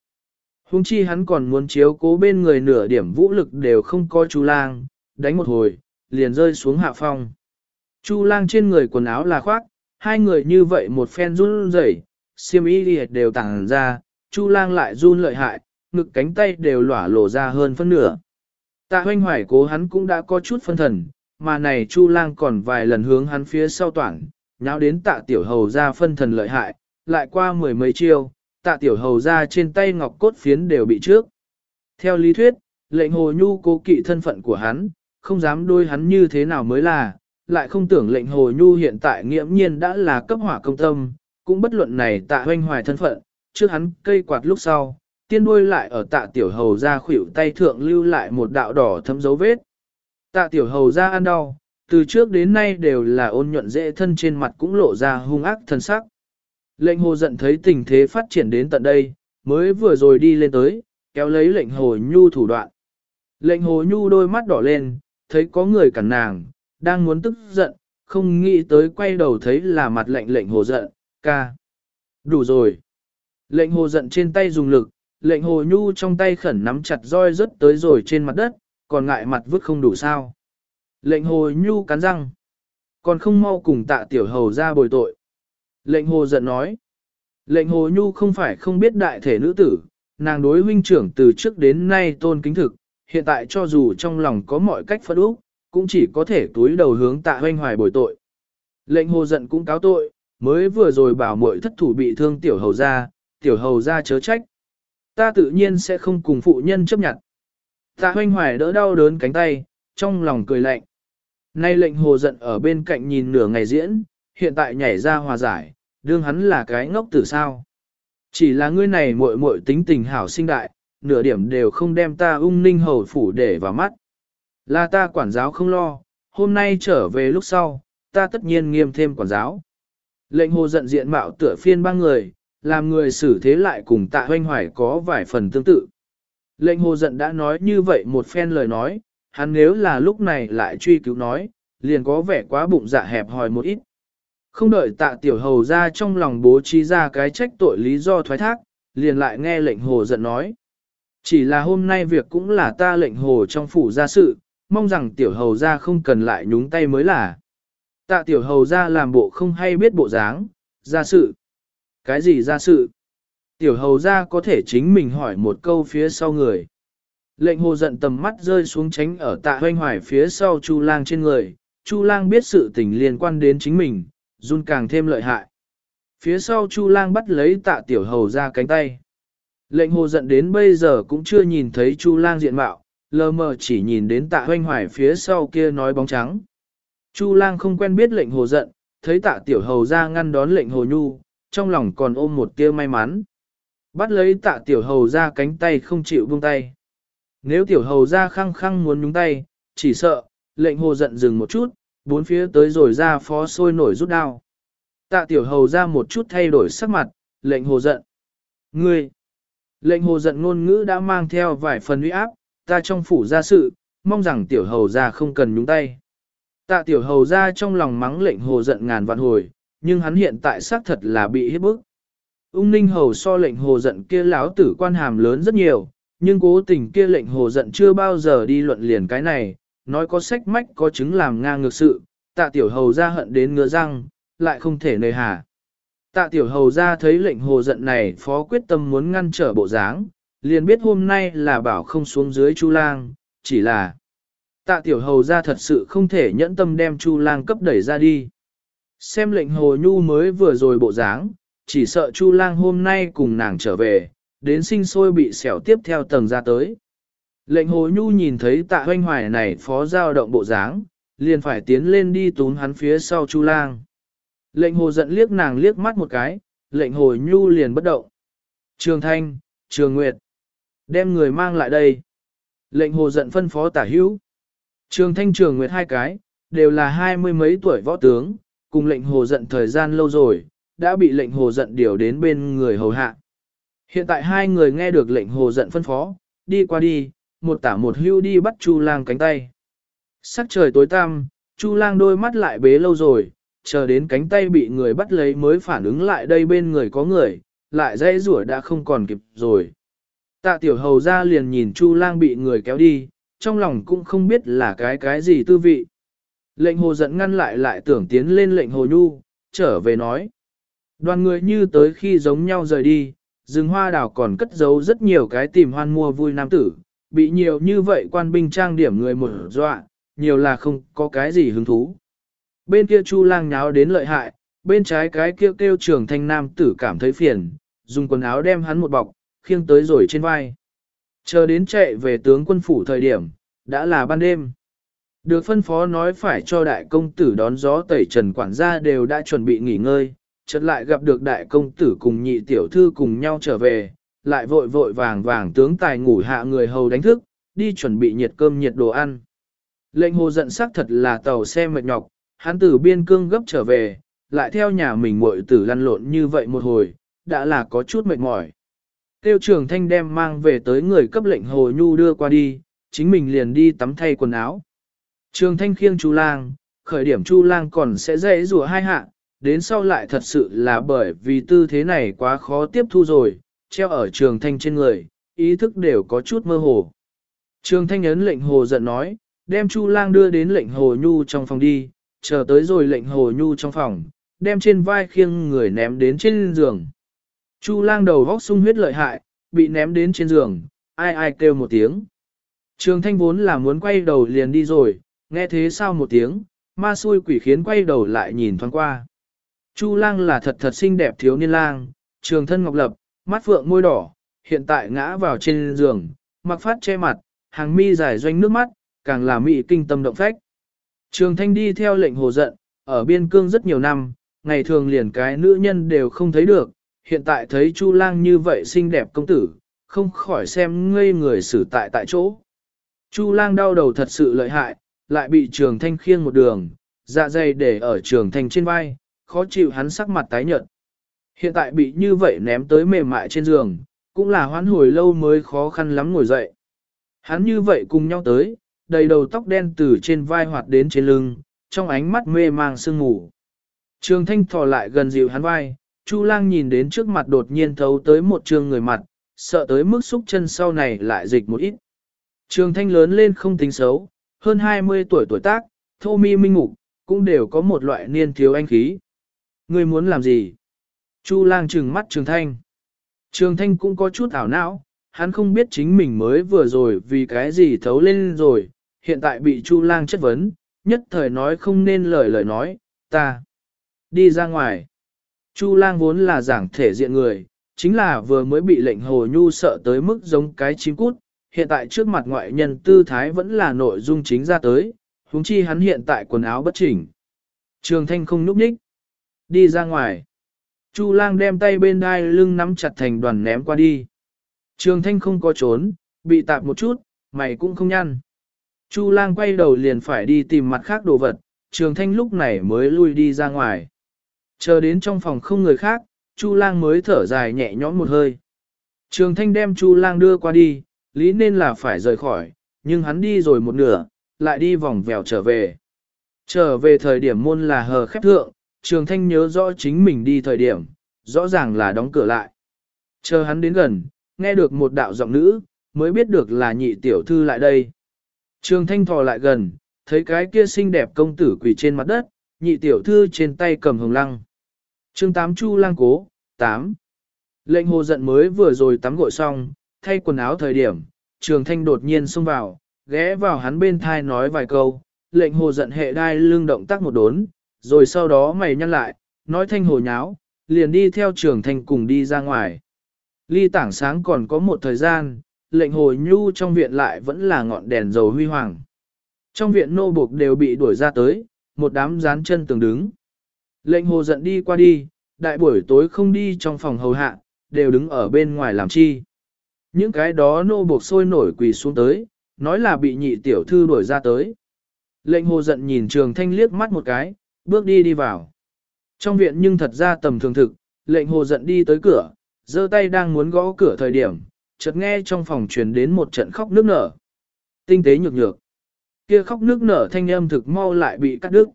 Hùng chi hắn còn muốn chiếu cố bên người nửa điểm vũ lực đều không có chú lang, đánh một hồi, liền rơi xuống hạ phong. Chu lang trên người quần áo là khoác, hai người như vậy một phen run rẩy, xiêm y đều tàng ra, chu lang lại run lợi hại, ngực cánh tay đều lỏa lộ ra hơn phân nửa. Tạ hoanh hoài cố hắn cũng đã có chút phân thần, mà này chu lang còn vài lần hướng hắn phía sau toảng, nháo đến tạ tiểu hầu ra phân thần lợi hại, lại qua mười mấy chiêu, tạ tiểu hầu ra trên tay ngọc cốt phiến đều bị trước. Theo lý thuyết, lệnh hồ nhu cố kỵ thân phận của hắn, không dám đôi hắn như thế nào mới là, lại không tưởng lệnh hồ nhu hiện tại nghiễm nhiên đã là cấp hỏa công tâm, cũng bất luận này tạ hoanh hoài thân phận, trước hắn cây quạt lúc sau, tiên đuôi lại ở tạ tiểu hầu ra khuỷu tay thượng lưu lại một đạo đỏ thấm dấu vết. Tạ tiểu hầu ra ăn đau, từ trước đến nay đều là ôn nhuận dễ thân trên mặt cũng lộ ra hung ác thân sắc. Lệnh hồ giận thấy tình thế phát triển đến tận đây, mới vừa rồi đi lên tới, kéo lấy lệnh hồ nhu thủ đoạn. Lệnh hồ nhu đôi mắt đỏ lên, thấy có người cản nàng, đang muốn tức giận, không nghĩ tới quay đầu thấy là mặt lệnh lệnh hồ giận, ca. Đủ rồi. Lệnh hồ giận trên tay dùng lực, lệnh hồ nhu trong tay khẩn nắm chặt roi rớt tới rồi trên mặt đất, còn ngại mặt vứt không đủ sao. Lệnh hồ nhu cắn răng. Còn không mau cùng tạ tiểu hầu ra bồi tội. Lệnh hồ giận nói. Lệnh hồ nhu không phải không biết đại thể nữ tử, nàng đối huynh trưởng từ trước đến nay tôn kính thực, hiện tại cho dù trong lòng có mọi cách phẫn úc, cũng chỉ có thể túi đầu hướng tạ hoanh hoài bồi tội. Lệnh hồ giận cũng cáo tội, mới vừa rồi bảo muội thất thủ bị thương tiểu hầu ra, tiểu hầu ra chớ trách. Ta tự nhiên sẽ không cùng phụ nhân chấp nhận. Tạ hoanh hoài đỡ đau đớn cánh tay, trong lòng cười lạnh. Nay lệnh hồ giận ở bên cạnh nhìn nửa ngày diễn, hiện tại nhảy ra hòa giải, đương hắn là cái ngốc tử sao. Chỉ là ngươi này muội muội tính tình hảo sinh đại, nửa điểm đều không đem ta ung ninh hầu phủ để vào mắt. Là ta quản giáo không lo, hôm nay trở về lúc sau, ta tất nhiên nghiêm thêm quản giáo. Lệnh hồ giận diện mạo tựa phiên ba người, làm người xử thế lại cùng tạ hoanh hoài có vài phần tương tự. Lệnh hồ giận đã nói như vậy một phen lời nói, hắn nếu là lúc này lại truy cứu nói, liền có vẻ quá bụng dạ hẹp hòi một ít. Không đợi tạ tiểu hầu ra trong lòng bố trí ra cái trách tội lý do thoái thác, liền lại nghe lệnh hồ giận nói. Chỉ là hôm nay việc cũng là ta lệnh hồ trong phủ ra sự, mong rằng tiểu hầu ra không cần lại nhúng tay mới là. Tạ tiểu hầu ra làm bộ không hay biết bộ dáng, ra sự. Cái gì ra sự? Tiểu hầu ra có thể chính mình hỏi một câu phía sau người. Lệnh hồ giận tầm mắt rơi xuống tránh ở tạ hoanh hoài phía sau Chu lang trên người. Chu lang biết sự tình liên quan đến chính mình, run càng thêm lợi hại. Phía sau Chu lang bắt lấy tạ tiểu hầu ra cánh tay. Lệnh hồ giận đến bây giờ cũng chưa nhìn thấy Chu lang diện mạo, lờ mờ chỉ nhìn đến tạ hoanh hoài phía sau kia nói bóng trắng. Chu lang không quen biết lệnh hồ giận, thấy tạ tiểu hầu ra ngăn đón lệnh hồ nhu, trong lòng còn ôm một tia may mắn. Bắt lấy tạ tiểu hầu ra cánh tay không chịu buông tay. Nếu tiểu hầu ra khăng khăng muốn nhúng tay, chỉ sợ, lệnh hồ giận dừng một chút, bốn phía tới rồi ra phó sôi nổi rút đao. Tạ tiểu hầu ra một chút thay đổi sắc mặt, lệnh hồ giận. Ngươi! Lệnh hồ giận ngôn ngữ đã mang theo vài phần uy áp, ta trong phủ ra sự, mong rằng tiểu hầu ra không cần nhúng tay. Tạ tiểu hầu ra trong lòng mắng lệnh hồ giận ngàn vạn hồi, nhưng hắn hiện tại xác thật là bị hiếp bức. Ung ninh hầu so lệnh hồ giận kia lão tử quan hàm lớn rất nhiều, nhưng cố tình kia lệnh hồ giận chưa bao giờ đi luận liền cái này, nói có sách mách có chứng làm ngang ngược sự, tạ tiểu hầu ra hận đến ngứa răng, lại không thể nơi hà. Tạ tiểu hầu ra thấy lệnh hồ giận này phó quyết tâm muốn ngăn trở bộ dáng, liền biết hôm nay là bảo không xuống dưới chu lang, chỉ là tạ tiểu hầu ra thật sự không thể nhẫn tâm đem chu lang cấp đẩy ra đi. Xem lệnh hồ nhu mới vừa rồi bộ dáng, chỉ sợ chu lang hôm nay cùng nàng trở về, đến sinh sôi bị xẻo tiếp theo tầng ra tới. Lệnh hồ nhu nhìn thấy tạ hoanh hoài này phó giao động bộ dáng, liền phải tiến lên đi túm hắn phía sau chu lang. Lệnh hồ giận liếc nàng liếc mắt một cái, lệnh hồ nhu liền bất động. Trường Thanh, Trường Nguyệt, đem người mang lại đây. Lệnh hồ giận phân phó tả hữu. Trường Thanh Trường Nguyệt hai cái, đều là hai mươi mấy tuổi võ tướng, cùng lệnh hồ giận thời gian lâu rồi, đã bị lệnh hồ giận điều đến bên người hầu hạ. Hiện tại hai người nghe được lệnh hồ giận phân phó, đi qua đi, một tả một hưu đi bắt Chu lang cánh tay. Sắc trời tối tăm, Chu lang đôi mắt lại bế lâu rồi, chờ đến cánh tay bị người bắt lấy mới phản ứng lại đây bên người có người, lại dây rủa đã không còn kịp rồi. Tạ tiểu hầu ra liền nhìn Chu lang bị người kéo đi, trong lòng cũng không biết là cái cái gì tư vị. Lệnh hồ giận ngăn lại lại tưởng tiến lên lệnh hồ nhu, trở về nói. Đoàn người như tới khi giống nhau rời đi, rừng hoa đào còn cất giấu rất nhiều cái tìm hoan mua vui nam tử, bị nhiều như vậy quan binh trang điểm người một dọa, nhiều là không có cái gì hứng thú. Bên kia Chu lang nháo đến lợi hại, bên trái cái kêu kêu trường thanh nam tử cảm thấy phiền, dùng quần áo đem hắn một bọc, khiêng tới rồi trên vai. Chờ đến chạy về tướng quân phủ thời điểm, đã là ban đêm. Được phân phó nói phải cho đại công tử đón gió tẩy trần quản gia đều đã chuẩn bị nghỉ ngơi, chợt lại gặp được đại công tử cùng nhị tiểu thư cùng nhau trở về, lại vội vội vàng vàng tướng tài ngủ hạ người hầu đánh thức, đi chuẩn bị nhiệt cơm nhiệt đồ ăn. Lệnh hồ giận sắc thật là tàu xe mệt nhọc, hắn từ biên cương gấp trở về, lại theo nhà mình muội tử lăn lộn như vậy một hồi, đã là có chút mệt mỏi. Tiêu trường thanh đem mang về tới người cấp lệnh hồ nhu đưa qua đi, chính mình liền đi tắm thay quần áo. Trường thanh khiêng chu lang, khởi điểm chu lang còn sẽ dễ rùa hai hạ, đến sau lại thật sự là bởi vì tư thế này quá khó tiếp thu rồi, treo ở trường thanh trên người, ý thức đều có chút mơ hồ. Trường thanh ấn lệnh hồ giận nói, đem chu lang đưa đến lệnh hồ nhu trong phòng đi, chờ tới rồi lệnh hồ nhu trong phòng, đem trên vai khiêng người ném đến trên giường. Chu lang đầu vóc sung huyết lợi hại, bị ném đến trên giường, ai ai kêu một tiếng. Trường thanh vốn là muốn quay đầu liền đi rồi, nghe thế sao một tiếng, ma xui quỷ khiến quay đầu lại nhìn thoáng qua. Chu lang là thật thật xinh đẹp thiếu niên lang, trường thân ngọc lập, mắt phượng môi đỏ, hiện tại ngã vào trên giường, mặc phát che mặt, hàng mi dài doanh nước mắt, càng là mị kinh tâm động phách. Trường thanh đi theo lệnh hồ giận, ở biên cương rất nhiều năm, ngày thường liền cái nữ nhân đều không thấy được, hiện tại thấy Chu lang như vậy xinh đẹp công tử, không khỏi xem ngây người xử tại tại chỗ. Chu lang đau đầu thật sự lợi hại, lại bị trường thanh khiêng một đường, dạ dày để ở trường thanh trên vai, khó chịu hắn sắc mặt tái nhợt. Hiện tại bị như vậy ném tới mềm mại trên giường, cũng là hoán hồi lâu mới khó khăn lắm ngồi dậy. Hắn như vậy cùng nhau tới, đầy đầu tóc đen từ trên vai hoạt đến trên lưng, trong ánh mắt mê mang sương ngủ. Trường thanh thò lại gần dịu hắn vai, Chu lang nhìn đến trước mặt đột nhiên thấu tới một trường người mặt, sợ tới mức xúc chân sau này lại dịch một ít. Trường thanh lớn lên không tính xấu, hơn 20 tuổi tuổi tác, thô mi minh mục, cũng đều có một loại niên thiếu anh khí. Ngươi muốn làm gì? Chu lang trừng mắt trường thanh. Trường thanh cũng có chút ảo não, hắn không biết chính mình mới vừa rồi vì cái gì thấu lên rồi, hiện tại bị Chu lang chất vấn, nhất thời nói không nên lời lời nói, ta đi ra ngoài. Chu lang vốn là giảng thể diện người, chính là vừa mới bị lệnh hồ nhu sợ tới mức giống cái chim cút, hiện tại trước mặt ngoại nhân tư thái vẫn là nội dung chính ra tới, huống chi hắn hiện tại quần áo bất chỉnh. Trường thanh không núp ních. Đi ra ngoài. Chu lang đem tay bên đai lưng nắm chặt thành đoàn ném qua đi. Trường thanh không có trốn, bị tạp một chút, mày cũng không nhăn. Chu lang quay đầu liền phải đi tìm mặt khác đồ vật, trường thanh lúc này mới lui đi ra ngoài. Chờ đến trong phòng không người khác, Chu lang mới thở dài nhẹ nhõm một hơi. Trường thanh đem Chu lang đưa qua đi, lý nên là phải rời khỏi, nhưng hắn đi rồi một nửa, lại đi vòng vèo trở về. Trở về thời điểm môn là hờ khép thượng, trường thanh nhớ rõ chính mình đi thời điểm, rõ ràng là đóng cửa lại. Chờ hắn đến gần, nghe được một đạo giọng nữ, mới biết được là nhị tiểu thư lại đây. Trường thanh thò lại gần, thấy cái kia xinh đẹp công tử quỳ trên mặt đất, nhị tiểu thư trên tay cầm hồng lăng. Chương 8 Chu lang cố, 8. Lệnh hồ giận mới vừa rồi tắm gội xong, thay quần áo thời điểm, trường thanh đột nhiên xông vào, ghé vào hắn bên thai nói vài câu, lệnh hồ giận hệ đai lưng động tác một đốn, rồi sau đó mày nhăn lại, nói thanh hồ nháo, liền đi theo trường thanh cùng đi ra ngoài. Ly tảng sáng còn có một thời gian, lệnh hồ nhu trong viện lại vẫn là ngọn đèn dầu huy hoàng. Trong viện nô buộc đều bị đuổi ra tới, một đám dán chân tường đứng. Lệnh hồ giận đi qua đi, đại buổi tối không đi trong phòng hầu hạ, đều đứng ở bên ngoài làm chi. Những cái đó nô buộc sôi nổi quỳ xuống tới, nói là bị nhị tiểu thư đuổi ra tới. Lệnh hồ giận nhìn trường thanh liếc mắt một cái, bước đi đi vào. Trong viện nhưng thật ra tầm thường thực, lệnh hồ giận đi tới cửa, giơ tay đang muốn gõ cửa thời điểm, chợt nghe trong phòng truyền đến một trận khóc nước nở. Tinh tế nhược nhược. Kia khóc nước nở thanh âm thực mau lại bị cắt đứt.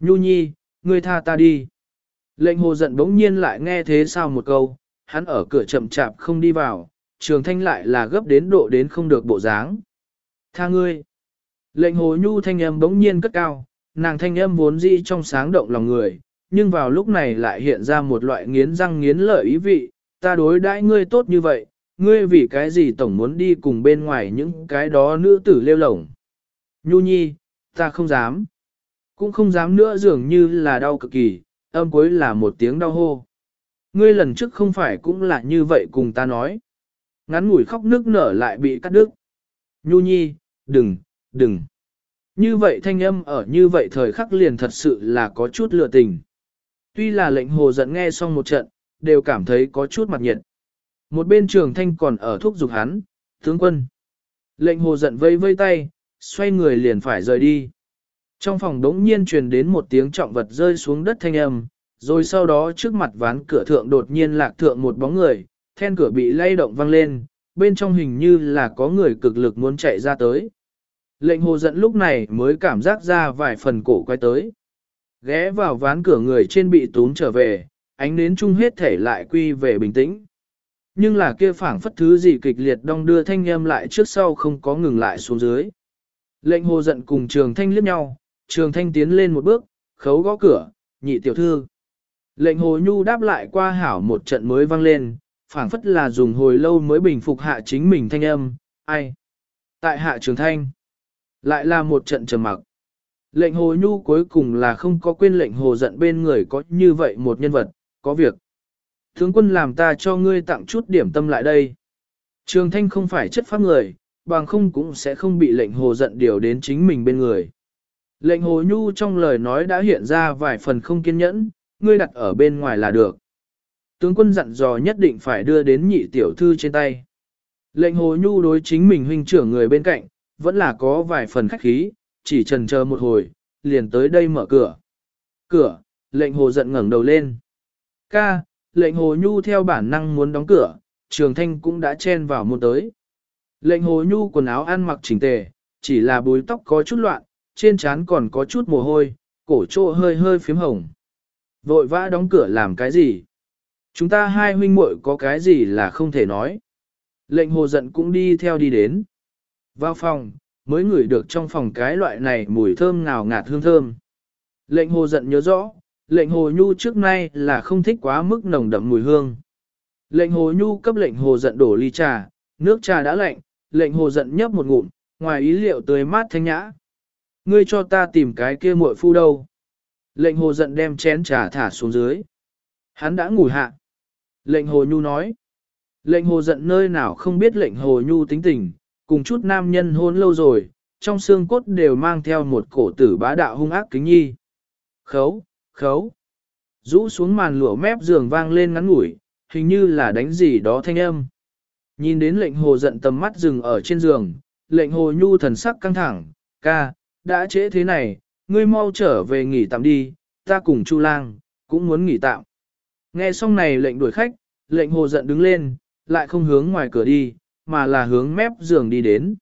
Nhu nhi, ngươi tha ta đi. Lệnh hồ giận bỗng nhiên lại nghe thế sao một câu, hắn ở cửa chậm chạp không đi vào, trường thanh lại là gấp đến độ đến không được bộ dáng. Tha ngươi. Lệnh hồ nhu thanh âm bỗng nhiên cất cao, nàng thanh âm vốn dĩ trong sáng động lòng người, nhưng vào lúc này lại hiện ra một loại nghiến răng nghiến lợi ý vị, ta đối đãi ngươi tốt như vậy, ngươi vì cái gì tổng muốn đi cùng bên ngoài những cái đó nữ tử lêu lổng. Nhu nhi, ta không dám. Cũng không dám nữa dường như là đau cực kỳ, âm cuối là một tiếng đau hô. Ngươi lần trước không phải cũng là như vậy cùng ta nói. Ngắn ngủi khóc nước nở lại bị cắt đứt. Nhu nhi, đừng, đừng. Như vậy thanh âm ở như vậy thời khắc liền thật sự là có chút lựa tình. Tuy là lệnh hồ giận nghe xong một trận, đều cảm thấy có chút mặt nhiệt. Một bên trường thanh còn ở thúc giục hắn, tướng quân. Lệnh hồ giận vây vây tay, xoay người liền phải rời đi. Trong phòng đống nhiên truyền đến một tiếng trọng vật rơi xuống đất thanh âm, rồi sau đó trước mặt ván cửa thượng đột nhiên lạc thượng một bóng người, then cửa bị lay động văng lên, bên trong hình như là có người cực lực muốn chạy ra tới. Lệnh hồ giận lúc này mới cảm giác ra vài phần cổ quay tới. Ghé vào ván cửa người trên bị tún trở về, ánh nến chung hết thể lại quy về bình tĩnh. Nhưng là kia phảng phất thứ gì kịch liệt đong đưa thanh âm lại trước sau không có ngừng lại xuống dưới. Lệnh hồ giận cùng trường thanh liếc nhau, trường thanh tiến lên một bước, khấu gõ cửa, nhị tiểu thư. Lệnh hồ nhu đáp lại qua hảo một trận mới vang lên, phảng phất là dùng hồi lâu mới bình phục hạ chính mình thanh âm, ai? Tại hạ trường thanh. Lại là một trận trầm mặc. Lệnh hồ nhu cuối cùng là không có quên lệnh hồ giận bên người có như vậy một nhân vật, có việc. Tướng quân làm ta cho ngươi tặng chút điểm tâm lại đây. Trường thanh không phải chất pháp người, bằng không cũng sẽ không bị lệnh hồ giận điều đến chính mình bên người. Lệnh hồ nhu trong lời nói đã hiện ra vài phần không kiên nhẫn, ngươi đặt ở bên ngoài là được. Tướng quân dặn dò nhất định phải đưa đến nhị tiểu thư trên tay. Lệnh hồ nhu đối chính mình huynh trưởng người bên cạnh, vẫn là có vài phần khách khí, chỉ trần chờ một hồi, liền tới đây mở cửa. Cửa, lệnh hồ giận ngẩng đầu lên. Ca, lệnh hồ nhu theo bản năng muốn đóng cửa, trường thanh cũng đã chen vào môn tới. Lệnh hồ nhu quần áo ăn mặc chỉnh tề, chỉ là búi tóc có chút loạn, trên trán còn có chút mồ hôi, cổ trộ hơi hơi phím hồng. Vội vã đóng cửa làm cái gì? Chúng ta hai huynh muội có cái gì là không thể nói. Lệnh hồ giận cũng đi theo đi đến. Vào phòng, mới ngửi được trong phòng cái loại này mùi thơm ngào ngạt hương thơm. Lệnh hồ giận nhớ rõ, lệnh hồ nhu trước nay là không thích quá mức nồng đậm mùi hương. Lệnh hồ nhu cấp lệnh hồ giận đổ ly trà, nước trà đã lạnh, lệnh hồ giận nhấp một ngụm, ngoài ý liệu tươi mát thanh nhã. Ngươi cho ta tìm cái kia muội phu đâu. Lệnh hồ giận đem chén trà thả xuống dưới. Hắn đã ngủ hạ. Lệnh hồ nhu nói. Lệnh hồ giận nơi nào không biết lệnh hồ nhu tính tình, cùng chút nam nhân hôn lâu rồi, trong xương cốt đều mang theo một cổ tử bá đạo hung ác kính nhi. Khấu, khấu. Rũ xuống màn lụa mép giường vang lên ngắn ngủi, hình như là đánh gì đó thanh âm. Nhìn đến lệnh hồ giận tầm mắt dừng ở trên giường, lệnh hồ nhu thần sắc căng thẳng, Ca, đã trễ thế này, ngươi mau trở về nghỉ tạm đi, ta cùng Chu lang, cũng muốn nghỉ tạm. Nghe xong này lệnh đuổi khách, lệnh hồ giận đứng lên, lại không hướng ngoài cửa đi, mà là hướng mép giường đi đến.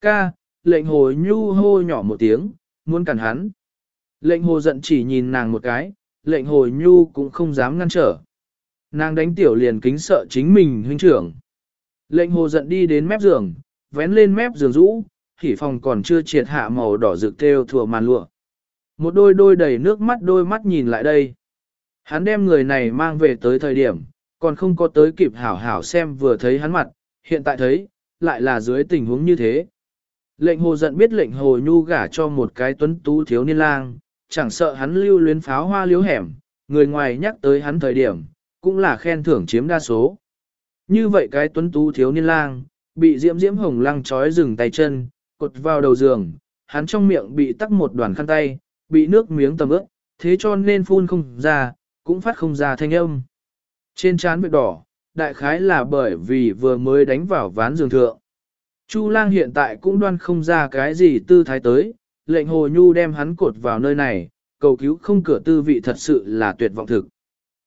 Ca, lệnh hồ nhu hô nhỏ một tiếng, muốn cản hắn. Lệnh hồ giận chỉ nhìn nàng một cái, lệnh hồ nhu cũng không dám ngăn trở. Nàng đánh tiểu liền kính sợ chính mình huynh trưởng. Lệnh hồ giận đi đến mép giường, vén lên mép giường rũ, khỉ phòng còn chưa triệt hạ màu đỏ rực theo thừa màn lụa. Một đôi đôi đầy nước mắt đôi mắt nhìn lại đây. Hắn đem người này mang về tới thời điểm, còn không có tới kịp hảo hảo xem vừa thấy hắn mặt, hiện tại thấy, lại là dưới tình huống như thế. Lệnh hồ giận biết lệnh hồ nhu gả cho một cái tuấn tú thiếu niên lang, chẳng sợ hắn lưu luyến pháo hoa liếu hẻm, người ngoài nhắc tới hắn thời điểm, cũng là khen thưởng chiếm đa số. Như vậy cái tuấn tú thiếu niên lang, bị diễm diễm hồng lăng trói rừng tay chân, cột vào đầu giường, hắn trong miệng bị tắc một đoàn khăn tay, bị nước miếng tầm ướt, thế cho nên phun không ra, cũng phát không ra thanh âm. Trên trán việc đỏ, đại khái là bởi vì vừa mới đánh vào ván giường thượng. Chu lang hiện tại cũng đoan không ra cái gì tư thái tới, lệnh hồ nhu đem hắn cột vào nơi này, cầu cứu không cửa tư vị thật sự là tuyệt vọng thực.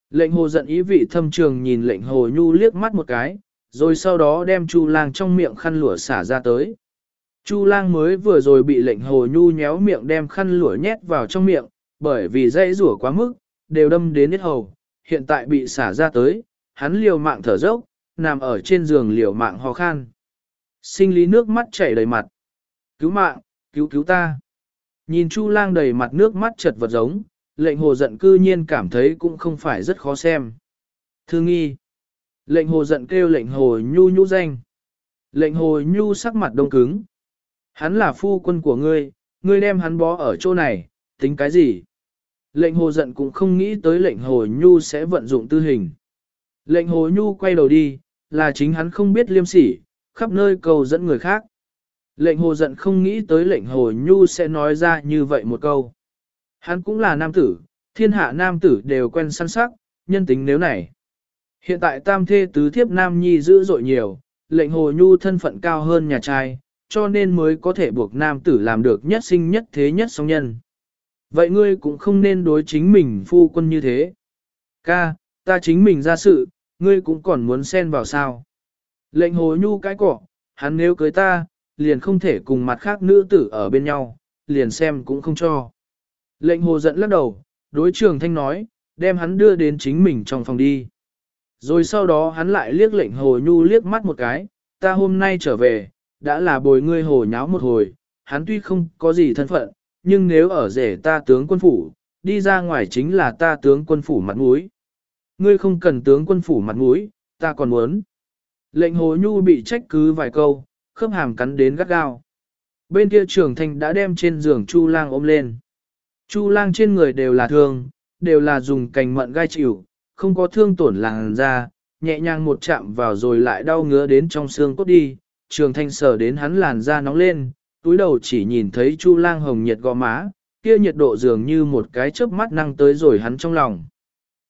Lệnh hồ giận ý vị thâm trường nhìn lệnh hồ nhu liếc mắt một cái, rồi sau đó đem chu lang trong miệng khăn lụa xả ra tới. Chu lang mới vừa rồi bị lệnh hồ nhu nhéo miệng đem khăn lụa nhét vào trong miệng, bởi vì dây rủa quá mức, đều đâm đến hết hầu, hiện tại bị xả ra tới, hắn liều mạng thở dốc, nằm ở trên giường liều mạng ho khan. Sinh lý nước mắt chảy đầy mặt. Cứu mạng, cứu cứu ta. Nhìn Chu lang đầy mặt nước mắt chật vật giống, lệnh hồ giận cư nhiên cảm thấy cũng không phải rất khó xem. Thương nghi. Lệnh hồ giận kêu lệnh hồ nhu nhu danh. Lệnh hồ nhu sắc mặt đông cứng. Hắn là phu quân của ngươi, ngươi đem hắn bó ở chỗ này, tính cái gì? Lệnh hồ giận cũng không nghĩ tới lệnh hồ nhu sẽ vận dụng tư hình. Lệnh hồ nhu quay đầu đi, là chính hắn không biết liêm sỉ, khắp nơi cầu dẫn người khác. Lệnh hồ giận không nghĩ tới lệnh hồ nhu sẽ nói ra như vậy một câu. Hắn cũng là nam tử, thiên hạ nam tử đều quen săn sắc, nhân tính nếu này. Hiện tại tam thê tứ thiếp nam nhi dữ dội nhiều, lệnh hồ nhu thân phận cao hơn nhà trai, cho nên mới có thể buộc nam tử làm được nhất sinh nhất thế nhất song nhân. Vậy ngươi cũng không nên đối chính mình phu quân như thế. Ca, ta chính mình ra sự, ngươi cũng còn muốn xen vào sao. Lệnh hồ nhu cái cỏ, hắn nếu cưới ta, liền không thể cùng mặt khác nữ tử ở bên nhau, liền xem cũng không cho. Lệnh hồ giận lắc đầu, đối trường thanh nói, đem hắn đưa đến chính mình trong phòng đi. Rồi sau đó hắn lại liếc lệnh hồ nhu liếc mắt một cái, ta hôm nay trở về, đã là bồi ngươi hồ nháo một hồi, hắn tuy không có gì thân phận, nhưng nếu ở rể ta tướng quân phủ, đi ra ngoài chính là ta tướng quân phủ mặt mũi. Ngươi không cần tướng quân phủ mặt mũi, ta còn muốn. Lệnh hồ nhu bị trách cứ vài câu, khớp hàm cắn đến gắt gao. Bên kia trưởng thành đã đem trên giường Chu lang ôm lên. Chu lang trên người đều là thương, đều là dùng cành mận gai chịu, không có thương tổn làn da, nhẹ nhàng một chạm vào rồi lại đau ngứa đến trong xương cốt đi. Trường thanh sờ đến hắn làn da nóng lên, túi đầu chỉ nhìn thấy Chu lang hồng nhiệt gò má, kia nhiệt độ dường như một cái chớp mắt năng tới rồi hắn trong lòng.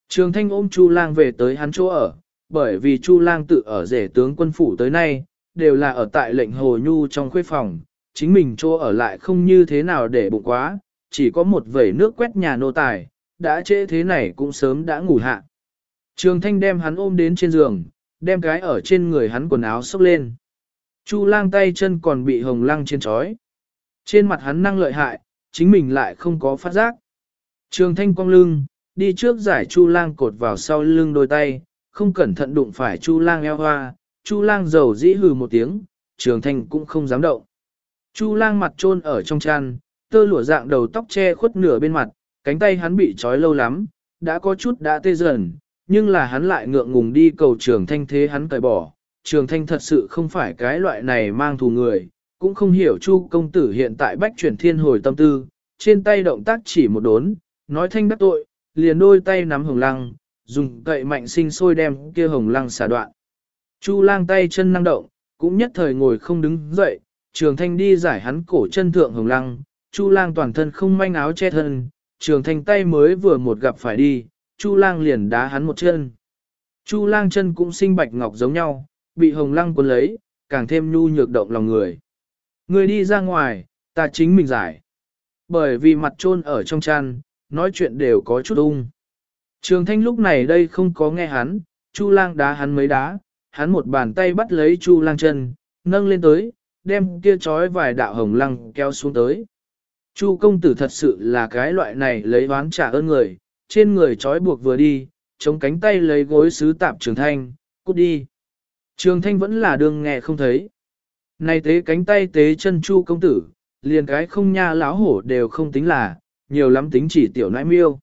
Trường thanh ôm Chu lang về tới hắn chỗ ở, bởi vì Chu lang tự ở rể tướng quân phủ tới nay, đều là ở tại lệnh hồ nhu trong khuê phòng, chính mình chỗ ở lại không như thế nào để bụng quá, chỉ có một vẩy nước quét nhà nô tài, đã trễ thế này cũng sớm đã ngủ hạ. Trường thanh đem hắn ôm đến trên giường, đem cái ở trên người hắn quần áo xốc lên. Chu lang tay chân còn bị hồng lăng trên trói, Trên mặt hắn năng lợi hại, chính mình lại không có phát giác. Trường thanh cong lưng, đi trước giải chu lang cột vào sau lưng đôi tay, không cẩn thận đụng phải chu lang eo hoa, chu lang dầu dĩ hừ một tiếng, trường thanh cũng không dám động. Chu lang mặt trôn ở trong chăn, tơ lụa dạng đầu tóc che khuất nửa bên mặt, cánh tay hắn bị trói lâu lắm, đã có chút đã tê dần, nhưng là hắn lại ngượng ngùng đi cầu trường thanh thế hắn cởi bỏ. Trường thanh thật sự không phải cái loại này mang thù người, cũng không hiểu chu công tử hiện tại bách chuyển thiên hồi tâm tư, trên tay động tác chỉ một đốn, nói thanh đắc tội, liền đôi tay nắm hồng lăng, dùng cậy mạnh sinh sôi đem kia hồng lăng xả đoạn. Chu lang tay chân năng động, cũng nhất thời ngồi không đứng dậy, trường thanh đi giải hắn cổ chân thượng hồng lăng, chu lang toàn thân không manh áo che thân, trường thanh tay mới vừa một gặp phải đi, chu lang liền đá hắn một chân. Chu lang chân cũng sinh bạch ngọc giống nhau, bị hồng lăng cuốn lấy, càng thêm nhu nhược động lòng người. Người đi ra ngoài, ta chính mình giải. Bởi vì mặt trôn ở trong chăn, nói chuyện đều có chút ung. Trường thanh lúc này đây không có nghe hắn, Chu lang đá hắn mấy đá, hắn một bàn tay bắt lấy Chu lang chân, nâng lên tới, đem kia trói vài đạo hồng lăng kéo xuống tới. Chu công tử thật sự là cái loại này lấy oán trả ơn người, trên người trói buộc vừa đi, chống cánh tay lấy gối sứ tạp trường thanh, cút đi. Trường thanh vẫn là đường nghe không thấy. Này tế cánh tay tế chân chu công tử, liền cái không nha láo hổ đều không tính là, nhiều lắm tính chỉ tiểu nãi miêu.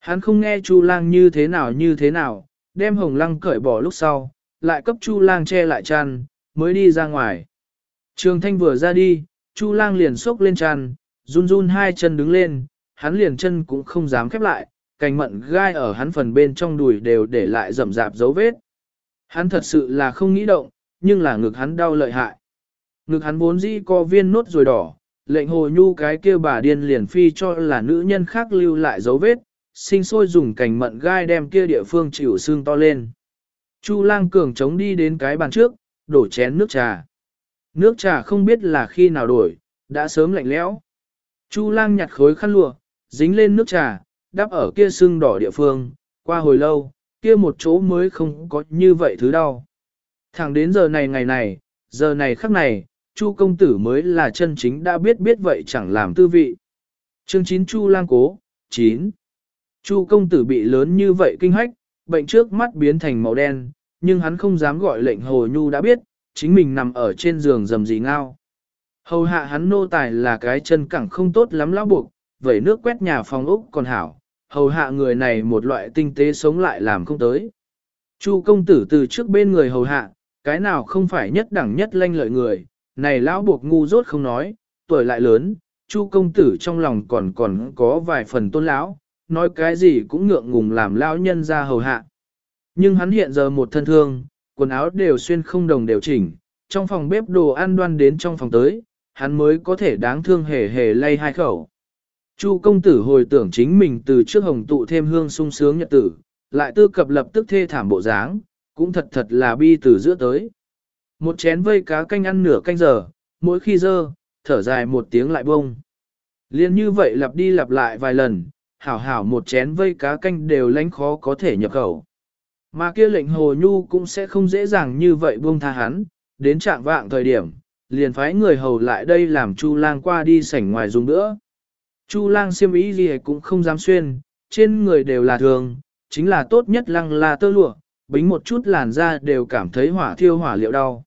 Hắn không nghe chu lang như thế nào như thế nào, đem hồng lăng cởi bỏ lúc sau, lại cấp chu lang che lại chăn, mới đi ra ngoài. Trường thanh vừa ra đi, chu lang liền sốc lên chăn, run run hai chân đứng lên, hắn liền chân cũng không dám khép lại, cành mận gai ở hắn phần bên trong đùi đều để lại rậm rạp dấu vết. Hắn thật sự là không nghĩ động, nhưng là ngực hắn đau lợi hại. Ngực hắn vốn dĩ co viên nốt rồi đỏ, lệnh hồ nhu cái kia bà điên liền phi cho là nữ nhân khác lưu lại dấu vết, sinh sôi dùng cành mận gai đem kia địa phương chịu xương to lên. Chu lang cường chống đi đến cái bàn trước, đổ chén nước trà. Nước trà không biết là khi nào đổi, đã sớm lạnh lẽo. Chu lang nhặt khối khăn lụa, dính lên nước trà, đắp ở kia sưng đỏ địa phương, qua hồi lâu, kia một chỗ mới không có như vậy thứ đau. Thẳng đến giờ này ngày này, giờ này khắc này, Chu công tử mới là chân chính đã biết biết vậy chẳng làm tư vị. Chương 9 Chu lang cố, 9. Chu công tử bị lớn như vậy kinh hách, bệnh trước mắt biến thành màu đen, nhưng hắn không dám gọi lệnh hồ nhu đã biết, chính mình nằm ở trên giường rầm gì ngao. Hầu hạ hắn nô tài là cái chân cẳng không tốt lắm lão buộc, vẩy nước quét nhà phòng úc còn hảo, hầu hạ người này một loại tinh tế sống lại làm không tới. Chu công tử từ trước bên người hầu hạ, cái nào không phải nhất đẳng nhất lanh lợi người, này lão buộc ngu dốt không nói, tuổi lại lớn, Chu công tử trong lòng còn còn có vài phần tôn lão, nói cái gì cũng ngượng ngùng làm lão nhân ra hầu hạ. Nhưng hắn hiện giờ một thân thương, quần áo đều xuyên không đồng đều chỉnh, trong phòng bếp đồ ăn đoan đến trong phòng tới, hắn mới có thể đáng thương hề hề lay hai khẩu. Chu công tử hồi tưởng chính mình từ trước hồng tụ thêm hương sung sướng nhật tử, lại tư cập lập tức thê thảm bộ dáng, cũng thật thật là bi từ giữa tới. Một chén vây cá canh ăn nửa canh giờ, mỗi khi dơ, thở dài một tiếng lại bông. Liên như vậy lặp đi lặp lại vài lần, hảo hảo một chén vây cá canh đều lánh khó có thể nhập khẩu. Mà kia lệnh hồ nhu cũng sẽ không dễ dàng như vậy buông tha hắn, đến trạng vạng thời điểm, liền phái người hầu lại đây làm Chu lang qua đi sảnh ngoài dùng nữa. Chu lang siêm ý gì cũng không dám xuyên, trên người đều là thường, chính là tốt nhất lăng là tơ lụa, bính một chút làn da đều cảm thấy hỏa thiêu hỏa liệu đau.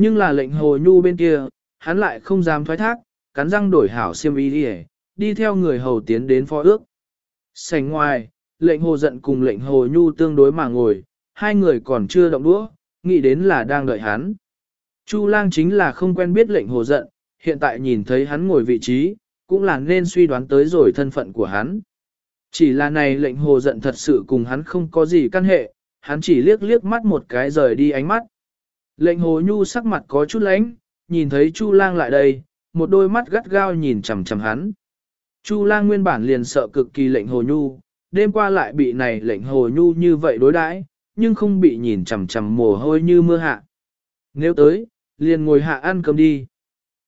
Nhưng là lệnh hồ nhu bên kia, hắn lại không dám thoái thác, cắn răng đổi hảo siêm y đi đi theo người hầu tiến đến phó ước. Sảnh ngoài, lệnh hồ giận cùng lệnh hồ nhu tương đối mà ngồi, hai người còn chưa động đũa, nghĩ đến là đang đợi hắn. Chu lang chính là không quen biết lệnh hồ giận, hiện tại nhìn thấy hắn ngồi vị trí, cũng là nên suy đoán tới rồi thân phận của hắn. Chỉ là này lệnh hồ giận thật sự cùng hắn không có gì căn hệ, hắn chỉ liếc liếc mắt một cái rời đi ánh mắt. Lệnh hồ nhu sắc mặt có chút lánh, nhìn thấy Chu lang lại đây, một đôi mắt gắt gao nhìn chằm chằm hắn. Chu lang nguyên bản liền sợ cực kỳ lệnh hồ nhu, đêm qua lại bị này lệnh hồ nhu như vậy đối đãi, nhưng không bị nhìn chằm chằm mồ hôi như mưa hạ. Nếu tới, liền ngồi hạ ăn cơm đi.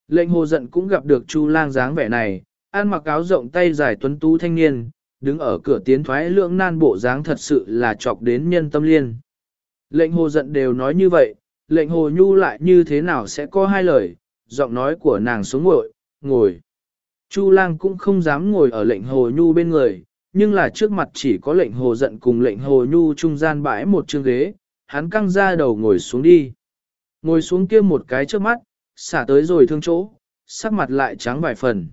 Lệnh hồ giận cũng gặp được Chu lang dáng vẻ này, ăn mặc áo rộng tay dài tuấn tú thanh niên, đứng ở cửa tiến thoái lượng nan bộ dáng thật sự là chọc đến nhân tâm liên. Lệnh hồ giận đều nói như vậy, lệnh hồ nhu lại như thế nào sẽ có hai lời, giọng nói của nàng xuống ngồi, ngồi. Chu lang cũng không dám ngồi ở lệnh hồ nhu bên người, nhưng là trước mặt chỉ có lệnh hồ giận cùng lệnh hồ nhu trung gian bãi một chương ghế, hắn căng ra đầu ngồi xuống đi. Ngồi xuống kia một cái trước mắt, xả tới rồi thương chỗ, sắc mặt lại trắng vài phần.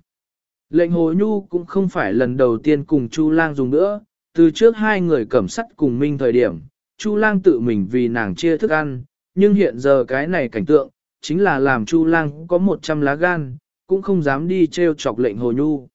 Lệnh hồ nhu cũng không phải lần đầu tiên cùng Chu lang dùng nữa, từ trước hai người cẩm sắt cùng minh thời điểm, Chu lang tự mình vì nàng chia thức ăn, nhưng hiện giờ cái này cảnh tượng, chính là làm Chu lang có một trăm lá gan, cũng không dám đi treo chọc lệnh hồ nhu.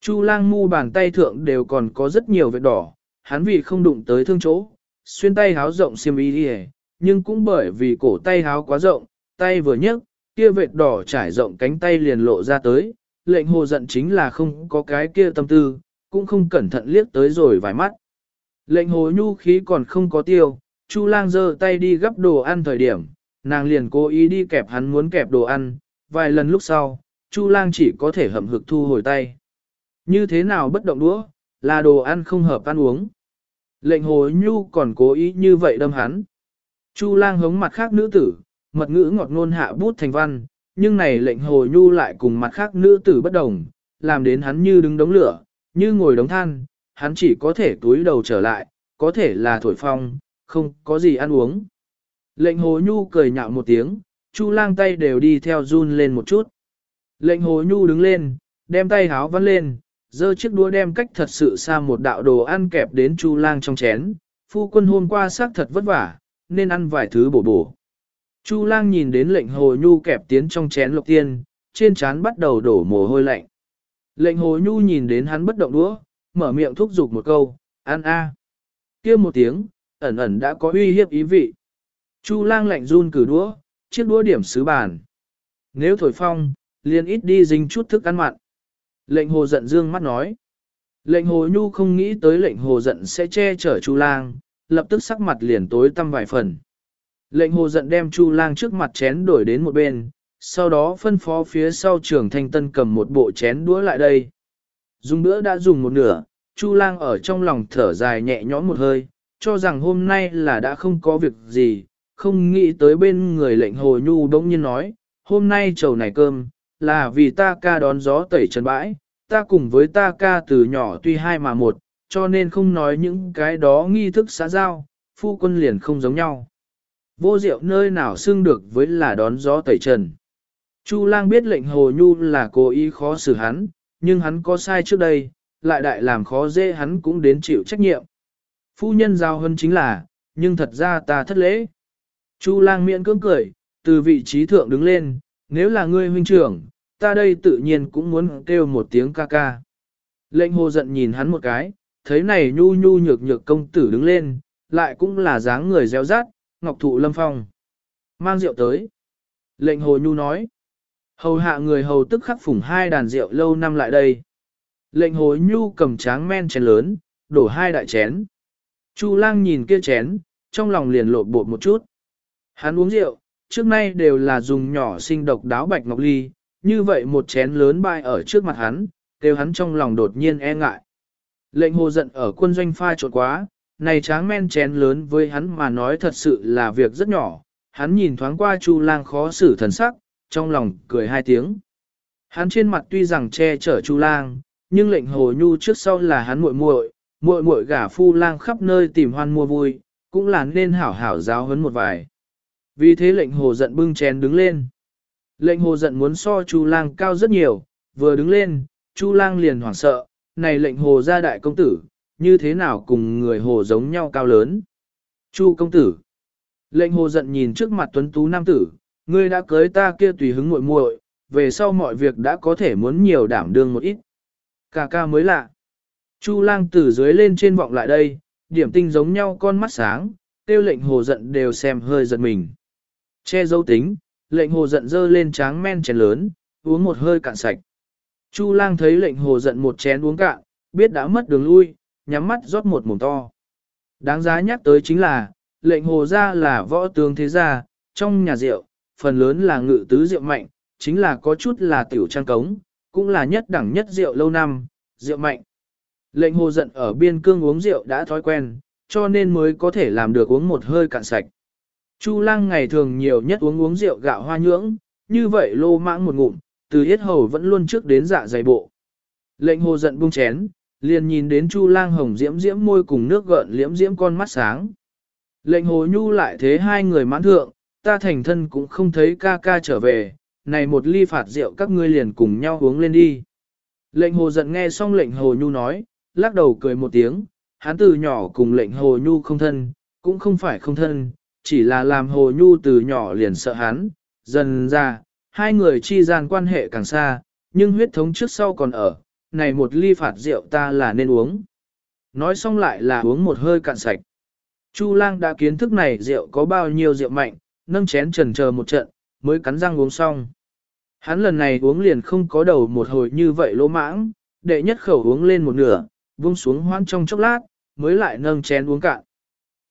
Chu lang mu bàn tay thượng đều còn có rất nhiều vết đỏ, hắn vì không đụng tới thương chỗ, xuyên tay háo rộng xiêm y đi nhưng cũng bởi vì cổ tay háo quá rộng, tay vừa nhấc, kia vệt đỏ trải rộng cánh tay liền lộ ra tới, lệnh hồ giận chính là không có cái kia tâm tư, cũng không cẩn thận liếc tới rồi vài mắt. Lệnh hồ nhu khí còn không có tiêu, Chu lang giơ tay đi gấp đồ ăn thời điểm, nàng liền cố ý đi kẹp hắn muốn kẹp đồ ăn, vài lần lúc sau, Chu lang chỉ có thể hậm hực thu hồi tay. Như thế nào bất động đũa, là đồ ăn không hợp ăn uống. Lệnh hồ nhu còn cố ý như vậy đâm hắn. Chu lang hống mặt khác nữ tử, mật ngữ ngọt ngôn hạ bút thành văn, nhưng này lệnh hồ nhu lại cùng mặt khác nữ tử bất đồng, làm đến hắn như đứng đống lửa, như ngồi đống than, hắn chỉ có thể túi đầu trở lại, có thể là thổi phong, không có gì ăn uống. Lệnh hồ nhu cười nhạo một tiếng, chu lang tay đều đi theo run lên một chút. Lệnh hồ nhu đứng lên, đem tay háo vắt lên, giơ chiếc đũa đem cách thật sự xa một đạo đồ ăn kẹp đến chu lang trong chén. Phu quân hôm qua xác thật vất vả, nên ăn vài thứ bổ bổ. Chu lang nhìn đến lệnh hồ nhu kẹp tiến trong chén lục tiên, trên chán bắt đầu đổ mồ hôi lạnh. Lệnh hồ nhu nhìn đến hắn bất động đũa, mở miệng thúc giục một câu, ăn a. kia một tiếng, ẩn ẩn đã có uy hiếp ý vị. Chu lang lạnh run cử đũa, chiếc đũa điểm sứ bàn. Nếu thổi phong, liền ít đi dính chút thức ăn mặn. Lệnh hồ giận dương mắt nói. Lệnh hồ nhu không nghĩ tới lệnh hồ giận sẽ che chở chu lang, lập tức sắc mặt liền tối tăm vài phần. Lệnh hồ giận đem chu lang trước mặt chén đổi đến một bên, sau đó phân phó phía sau trường thanh tân cầm một bộ chén đũa lại đây. Dùng bữa đã dùng một nửa, chu lang ở trong lòng thở dài nhẹ nhõm một hơi, cho rằng hôm nay là đã không có việc gì, không nghĩ tới bên người lệnh hồ nhu đống nhiên nói, hôm nay trầu này cơm, là vì ta ca đón gió tẩy trần bãi, ta cùng với ta ca từ nhỏ tuy hai mà một, cho nên không nói những cái đó nghi thức xã giao, phu quân liền không giống nhau. Vô diệu nơi nào xưng được với là đón gió tẩy trần. Chu lang biết lệnh hồ nhu là cố ý khó xử hắn, nhưng hắn có sai trước đây, lại đại làm khó dễ hắn cũng đến chịu trách nhiệm. Phu nhân giao hơn chính là, nhưng thật ra ta thất lễ. Chu lang miễn cưỡng cười, từ vị trí thượng đứng lên, nếu là ngươi huynh trưởng, ta đây tự nhiên cũng muốn kêu một tiếng ca ca. Lệnh hồ giận nhìn hắn một cái, thấy này nhu nhu nhược nhược công tử đứng lên, lại cũng là dáng người réo rát, ngọc thụ lâm phong. Mang rượu tới. Lệnh hồ nhu nói. Hầu hạ người hầu tức khắc phủng hai đàn rượu lâu năm lại đây. Lệnh hồ nhu cầm tráng men chén lớn, đổ hai đại chén. Chu lang nhìn kia chén, trong lòng liền lộn bột một chút. Hắn uống rượu, trước nay đều là dùng nhỏ sinh độc đáo bạch ngọc ly, như vậy một chén lớn bay ở trước mặt hắn, kêu hắn trong lòng đột nhiên e ngại. Lệnh hồ giận ở quân doanh pha trộn quá, này tráng men chén lớn với hắn mà nói thật sự là việc rất nhỏ, hắn nhìn thoáng qua Chu lang khó xử thần sắc, trong lòng cười hai tiếng. Hắn trên mặt tuy rằng che chở Chu lang, nhưng lệnh hồ nhu trước sau là hắn muội muội, muội muội gả phu lang khắp nơi tìm hoan mua vui, cũng là nên hảo hảo giáo huấn một vài. Vì thế lệnh hồ giận bưng chén đứng lên. Lệnh hồ giận muốn so Chu lang cao rất nhiều, vừa đứng lên, Chu lang liền hoảng sợ, này lệnh hồ gia đại công tử, như thế nào cùng người hồ giống nhau cao lớn. Chu công tử. Lệnh hồ giận nhìn trước mặt tuấn tú nam tử, ngươi đã cưới ta kia tùy hứng muội muội, về sau mọi việc đã có thể muốn nhiều đảm đương một ít. Cà ca mới lạ. Chu lang từ dưới lên trên vọng lại đây, điểm tinh giống nhau con mắt sáng, tiêu lệnh hồ giận đều xem hơi giật mình. Che dấu tính, lệnh hồ giận dơ lên tráng men chén lớn, uống một hơi cạn sạch. Chu lang thấy lệnh hồ giận một chén uống cạn, biết đã mất đường lui, nhắm mắt rót một mồm to. Đáng giá nhắc tới chính là, lệnh hồ ra là võ tướng thế gia, trong nhà rượu, phần lớn là ngự tứ rượu mạnh, chính là có chút là tiểu trang cống, cũng là nhất đẳng nhất rượu lâu năm, rượu mạnh. Lệnh hồ giận ở biên cương uống rượu đã thói quen, cho nên mới có thể làm được uống một hơi cạn sạch. Chu lăng ngày thường nhiều nhất uống uống rượu gạo hoa nhưỡng, như vậy lô mãng một ngụm, từ hết hầu vẫn luôn trước đến dạ dày bộ. Lệnh hồ giận buông chén, liền nhìn đến Chu lang hồng diễm diễm môi cùng nước gợn liễm diễm con mắt sáng. Lệnh hồ nhu lại thế hai người mãn thượng, ta thành thân cũng không thấy ca ca trở về, này một ly phạt rượu các ngươi liền cùng nhau uống lên đi. Lệnh hồ giận nghe xong lệnh hồ nhu nói, lắc đầu cười một tiếng, hắn từ nhỏ cùng lệnh hồ nhu không thân, cũng không phải không thân, chỉ là làm hồ nhu từ nhỏ liền sợ hắn, dần ra, hai người chi gian quan hệ càng xa, nhưng huyết thống trước sau còn ở, này một ly phạt rượu ta là nên uống. Nói xong lại là uống một hơi cạn sạch. Chu lang đã kiến thức này rượu có bao nhiêu rượu mạnh, nâng chén trần chờ một trận, mới cắn răng uống xong. Hắn lần này uống liền không có đầu một hồi như vậy lỗ mãng, đệ nhất khẩu uống lên một nửa, buông xuống hoan trong chốc lát, mới lại nâng chén uống cạn.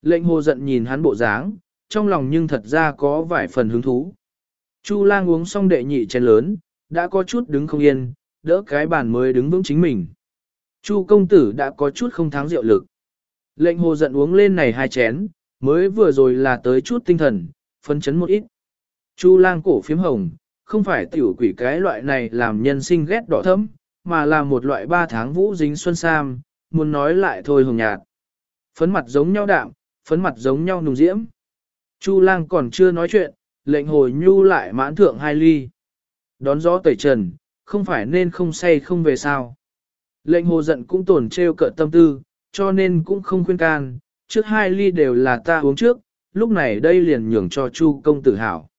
Lệnh hồ giận nhìn hắn bộ dáng, trong lòng nhưng thật ra có vài phần hứng thú. Chu lang uống xong đệ nhị chén lớn, đã có chút đứng không yên, đỡ cái bàn mới đứng vững chính mình. Chu công tử đã có chút không thắng rượu lực. Lệnh hồ giận uống lên này hai chén, mới vừa rồi là tới chút tinh thần, phân chấn một ít. Chu lang cổ phiếm hồng, không phải tiểu quỷ cái loại này làm nhân sinh ghét đỏ thấm, mà là một loại ba tháng vũ dính xuân sam, muốn nói lại thôi hồng nhạt. Phấn mặt giống nhau đạm, phấn mặt giống nhau nùng diễm. Chu lang còn chưa nói chuyện, lệnh hồi nhu lại mãn thượng hai ly. Đón gió tẩy trần, không phải nên không say không về sao. Lệnh hồ giận cũng tổn treo cợt tâm tư, cho nên cũng không khuyên can, trước hai ly đều là ta uống trước, lúc này đây liền nhường cho Chu công tử hảo.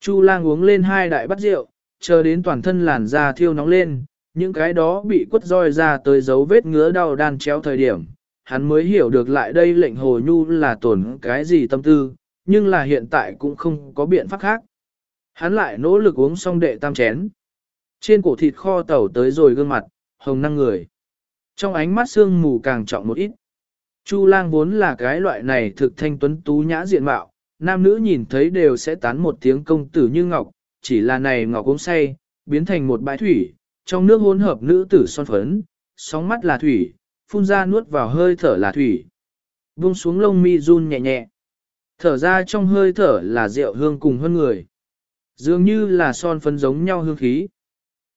Chu lang uống lên hai đại bát rượu, chờ đến toàn thân làn da thiêu nóng lên, những cái đó bị quất roi ra tới dấu vết ngứa đau đan chéo thời điểm, hắn mới hiểu được lại đây lệnh hồ nhu là tổn cái gì tâm tư, nhưng là hiện tại cũng không có biện pháp khác. Hắn lại nỗ lực uống xong đệ tam chén. Trên cổ thịt kho tẩu tới rồi gương mặt, hồng năng người. Trong ánh mắt sương mù càng trọng một ít. Chu lang vốn là cái loại này thực thanh tuấn tú nhã diện mạo, nam nữ nhìn thấy đều sẽ tán một tiếng công tử như ngọc, chỉ là này ngọc uống say, biến thành một bãi thủy, trong nước hỗn hợp nữ tử son phấn, sóng mắt là thủy, phun ra nuốt vào hơi thở là thủy. buông xuống lông mi run nhẹ nhẹ. Thở ra trong hơi thở là rượu hương cùng hơn người. Dường như là son phấn giống nhau hương khí.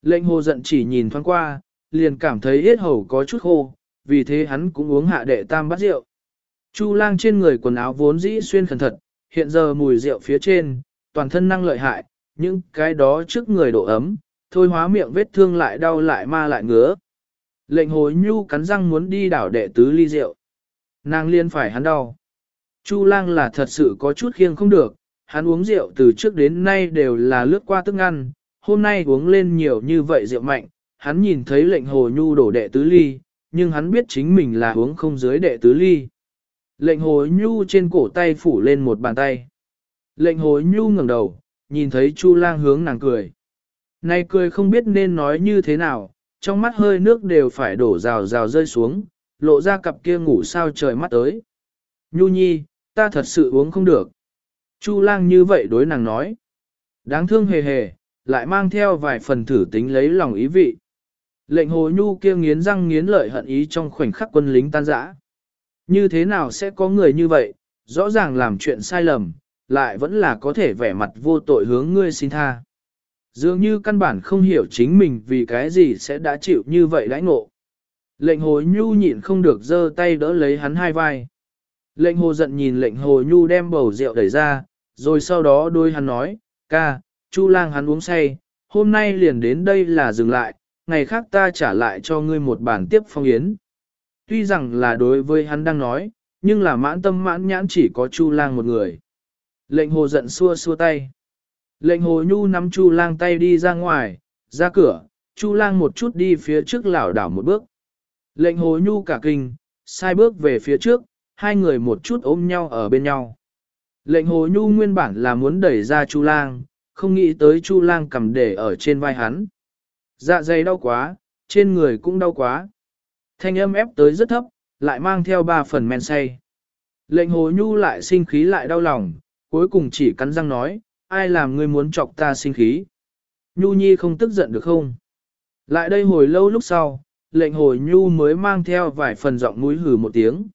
Lệnh hồ giận chỉ nhìn thoáng qua, liền cảm thấy hết hầu có chút khô, vì thế hắn cũng uống hạ đệ tam bát rượu. Chu lang trên người quần áo vốn dĩ xuyên khẩn thật, hiện giờ mùi rượu phía trên, toàn thân năng lợi hại, nhưng cái đó trước người độ ấm, thôi hóa miệng vết thương lại đau lại ma lại ngứa. Lệnh hồi nhu cắn răng muốn đi đảo đệ tứ ly rượu. Nàng liên phải hắn đau. Chu lang là thật sự có chút khiêng không được, hắn uống rượu từ trước đến nay đều là lướt qua tức ăn, hôm nay uống lên nhiều như vậy rượu mạnh, hắn nhìn thấy lệnh hồ nhu đổ đệ tứ ly, nhưng hắn biết chính mình là uống không dưới đệ tứ ly. Lệnh hồ nhu trên cổ tay phủ lên một bàn tay. Lệnh hồ nhu ngẩng đầu, nhìn thấy chu lang hướng nàng cười. Này cười không biết nên nói như thế nào, trong mắt hơi nước đều phải đổ rào rào rơi xuống, lộ ra cặp kia ngủ sao trời mắt tới. Nhu nhi, ta thật sự uống không được. Chu lang như vậy đối nàng nói. Đáng thương hề hề, lại mang theo vài phần thử tính lấy lòng ý vị. Lệnh hồ nhu kia nghiến răng nghiến lợi hận ý trong khoảnh khắc quân lính tan rã. Như thế nào sẽ có người như vậy, rõ ràng làm chuyện sai lầm, lại vẫn là có thể vẻ mặt vô tội hướng ngươi xin tha. Dường như căn bản không hiểu chính mình vì cái gì sẽ đã chịu như vậy đãi ngộ. Lệnh hồ nhu nhịn không được giơ tay đỡ lấy hắn hai vai. Lệnh hồ giận nhìn lệnh hồ nhu đem bầu rượu đẩy ra, rồi sau đó đôi hắn nói, ca, chu lang hắn uống say, hôm nay liền đến đây là dừng lại, ngày khác ta trả lại cho ngươi một bản tiếp phong yến. Tuy rằng là đối với hắn đang nói, nhưng là mãn tâm mãn nhãn chỉ có chu lang một người. Lệnh hồ giận xua xua tay. Lệnh hồ nhu nắm chu lang tay đi ra ngoài, ra cửa, chu lang một chút đi phía trước lảo đảo một bước. Lệnh hồ nhu cả kinh, sai bước về phía trước, hai người một chút ôm nhau ở bên nhau. Lệnh hồ nhu nguyên bản là muốn đẩy ra chu lang, không nghĩ tới chu lang cầm để ở trên vai hắn. Dạ dày đau quá, trên người cũng đau quá. Thanh âm ép tới rất thấp, lại mang theo ba phần men say. Lệnh hồ nhu lại sinh khí lại đau lòng, cuối cùng chỉ cắn răng nói, ai làm ngươi muốn chọc ta sinh khí. Nhu nhi không tức giận được không? Lại đây hồi lâu lúc sau, lệnh hồi nhu mới mang theo vài phần giọng mũi hử một tiếng.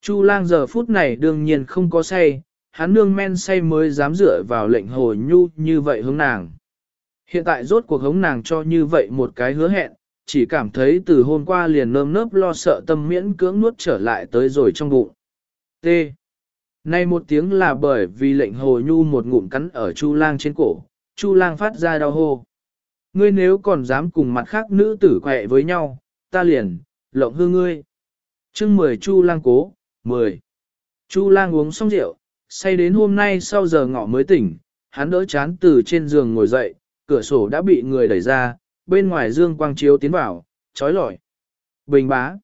Chu lang giờ phút này đương nhiên không có say, hắn nương men say mới dám dựa vào lệnh hồi nhu như vậy hướng nàng. Hiện tại rốt cuộc hống nàng cho như vậy một cái hứa hẹn, chỉ cảm thấy từ hôm qua liền nơm nớp lo sợ tâm miễn cưỡng nuốt trở lại tới rồi trong bụng. T. Nay một tiếng là bởi vì lệnh hồ nhu một ngụm cắn ở chu lang trên cổ, chu lang phát ra đau hô. Ngươi nếu còn dám cùng mặt khác nữ tử quẹ với nhau, ta liền, lộng hư ngươi. chương 10 chu lang cố, 10. Chu lang uống xong rượu, say đến hôm nay sau giờ ngọ mới tỉnh, hắn đỡ chán từ trên giường ngồi dậy, cửa sổ đã bị người đẩy ra, bên ngoài dương quang chiếu tiến vào, trói lọi. Bình bá.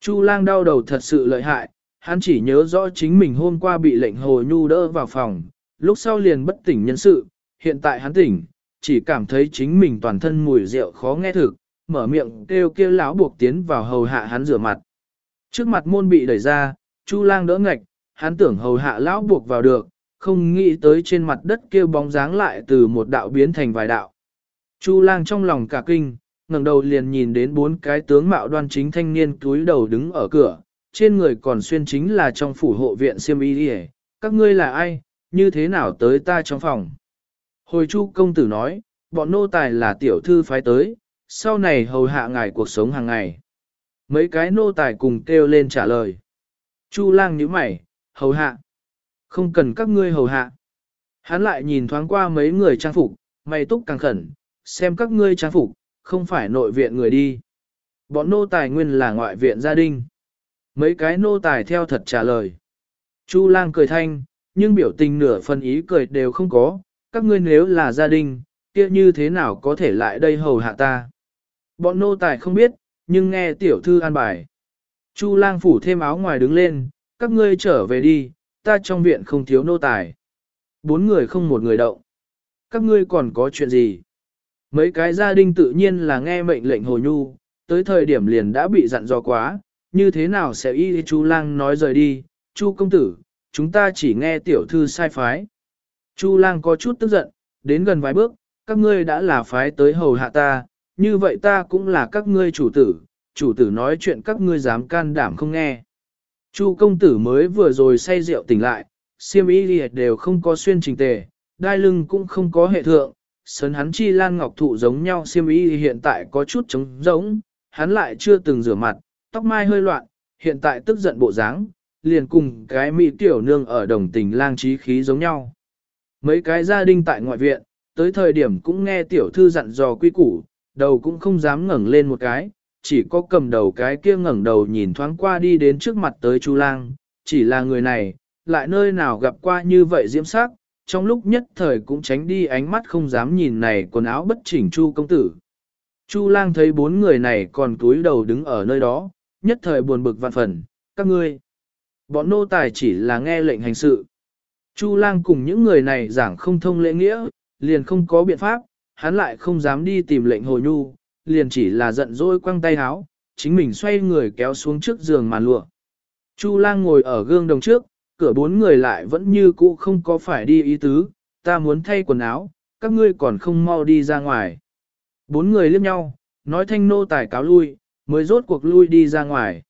Chu lang đau đầu thật sự lợi hại, hắn chỉ nhớ rõ chính mình hôm qua bị lệnh hồ nhu đỡ vào phòng, lúc sau liền bất tỉnh nhân sự, hiện tại hắn tỉnh, chỉ cảm thấy chính mình toàn thân mùi rượu khó nghe thực, mở miệng kêu kia lão buộc tiến vào hầu hạ hắn rửa mặt. Trước mặt môn bị đẩy ra, Chu lang đỡ ngạch, hắn tưởng hầu hạ lão buộc vào được, không nghĩ tới trên mặt đất kia bóng dáng lại từ một đạo biến thành vài đạo. Chu lang trong lòng cả kinh, ngẩng đầu liền nhìn đến bốn cái tướng mạo đoan chính thanh niên cúi đầu đứng ở cửa, trên người còn xuyên chính là trong phủ hộ viện siêm y đi các ngươi là ai, như thế nào tới ta trong phòng. Hồi chu công tử nói, bọn nô tài là tiểu thư phái tới, sau này hầu hạ ngài cuộc sống hàng ngày. Mấy cái nô tài cùng kêu lên trả lời. Chu lang nhíu mày, hầu hạ. Không cần các ngươi hầu hạ. Hắn lại nhìn thoáng qua mấy người trang phục, mày túc càng khẩn, xem các ngươi trang phục, không phải nội viện người đi. Bọn nô tài nguyên là ngoại viện gia đình. Mấy cái nô tài theo thật trả lời. Chu lang cười thanh, nhưng biểu tình nửa phần ý cười đều không có, các ngươi nếu là gia đình, kia như thế nào có thể lại đây hầu hạ ta. Bọn nô tài không biết, nhưng nghe tiểu thư an bài. Chu lang phủ thêm áo ngoài đứng lên, các ngươi trở về đi, ta trong viện không thiếu nô tài. Bốn người không một người động. Các ngươi còn có chuyện gì? Mấy cái gia đình tự nhiên là nghe mệnh lệnh hồ nhu, tới thời điểm liền đã bị dặn dò quá, như thế nào sẽ y chu lang nói rời đi, chu công tử, chúng ta chỉ nghe tiểu thư sai phái. Chu lang có chút tức giận, đến gần vài bước, các ngươi đã là phái tới hầu hạ ta, như vậy ta cũng là các ngươi chủ tử, chủ tử nói chuyện các ngươi dám can đảm không nghe. Chu công tử mới vừa rồi say rượu tỉnh lại, siêm y liệt đều không có xuyên trình tề, đai lưng cũng không có hệ thượng, sấn hắn chi lan ngọc thụ giống nhau siêm y hiện tại có chút trống giống, hắn lại chưa từng rửa mặt, tóc mai hơi loạn, hiện tại tức giận bộ dáng, liền cùng cái mỹ tiểu nương ở đồng tình lang trí khí giống nhau. Mấy cái gia đình tại ngoại viện, tới thời điểm cũng nghe tiểu thư dặn dò quy củ, đầu cũng không dám ngẩng lên một cái, chỉ có cầm đầu cái kia ngẩng đầu nhìn thoáng qua đi đến trước mặt tới Chu Lang, chỉ là người này, lại nơi nào gặp qua như vậy diễm sắc, trong lúc nhất thời cũng tránh đi ánh mắt không dám nhìn này quần áo bất chỉnh Chu công tử. Chu Lang thấy bốn người này còn túi đầu đứng ở nơi đó, nhất thời buồn bực vạn phần, các ngươi. Bọn nô tài chỉ là nghe lệnh hành sự. Chu Lang cùng những người này giảng không thông lễ nghĩa, liền không có biện pháp, hắn lại không dám đi tìm lệnh hồ nhu, liền chỉ là giận dỗi quăng tay háo, chính mình xoay người kéo xuống trước giường màn lụa. Chu lang ngồi ở gương đồng trước, cửa bốn người lại vẫn như cũ không có phải đi ý tứ, ta muốn thay quần áo, các ngươi còn không mau đi ra ngoài. Bốn người liếc nhau, nói thanh nô tài cáo lui, mới rốt cuộc lui đi ra ngoài.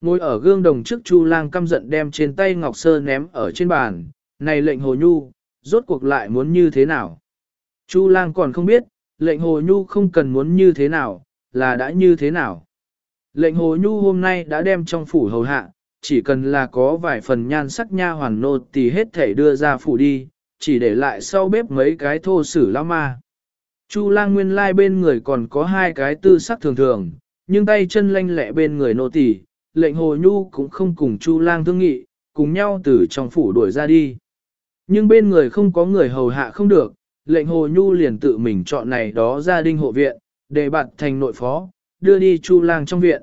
Ngồi ở gương đồng trước Chu lang căm giận đem trên tay Ngọc Sơ ném ở trên bàn, này lệnh hồ nhu, rốt cuộc lại muốn như thế nào? Chu lang còn không biết, lệnh hồ nhu không cần muốn như thế nào, là đã như thế nào. Lệnh hồ nhu hôm nay đã đem trong phủ hầu hạ, chỉ cần là có vài phần nhan sắc nha hoàn nô thì hết thể đưa ra phủ đi, chỉ để lại sau bếp mấy cái thô sử lao ma. Chu lang nguyên lai bên người còn có hai cái tư sắc thường thường, nhưng tay chân lanh lẹ bên người nô tỳ, lệnh hồ nhu cũng không cùng chu lang thương nghị, cùng nhau từ trong phủ đuổi ra đi. Nhưng bên người không có người hầu hạ không được, lệnh hồ nhu liền tự mình chọn này đó gia đình hộ viện, để bạn thành nội phó, đưa đi chu lang trong viện.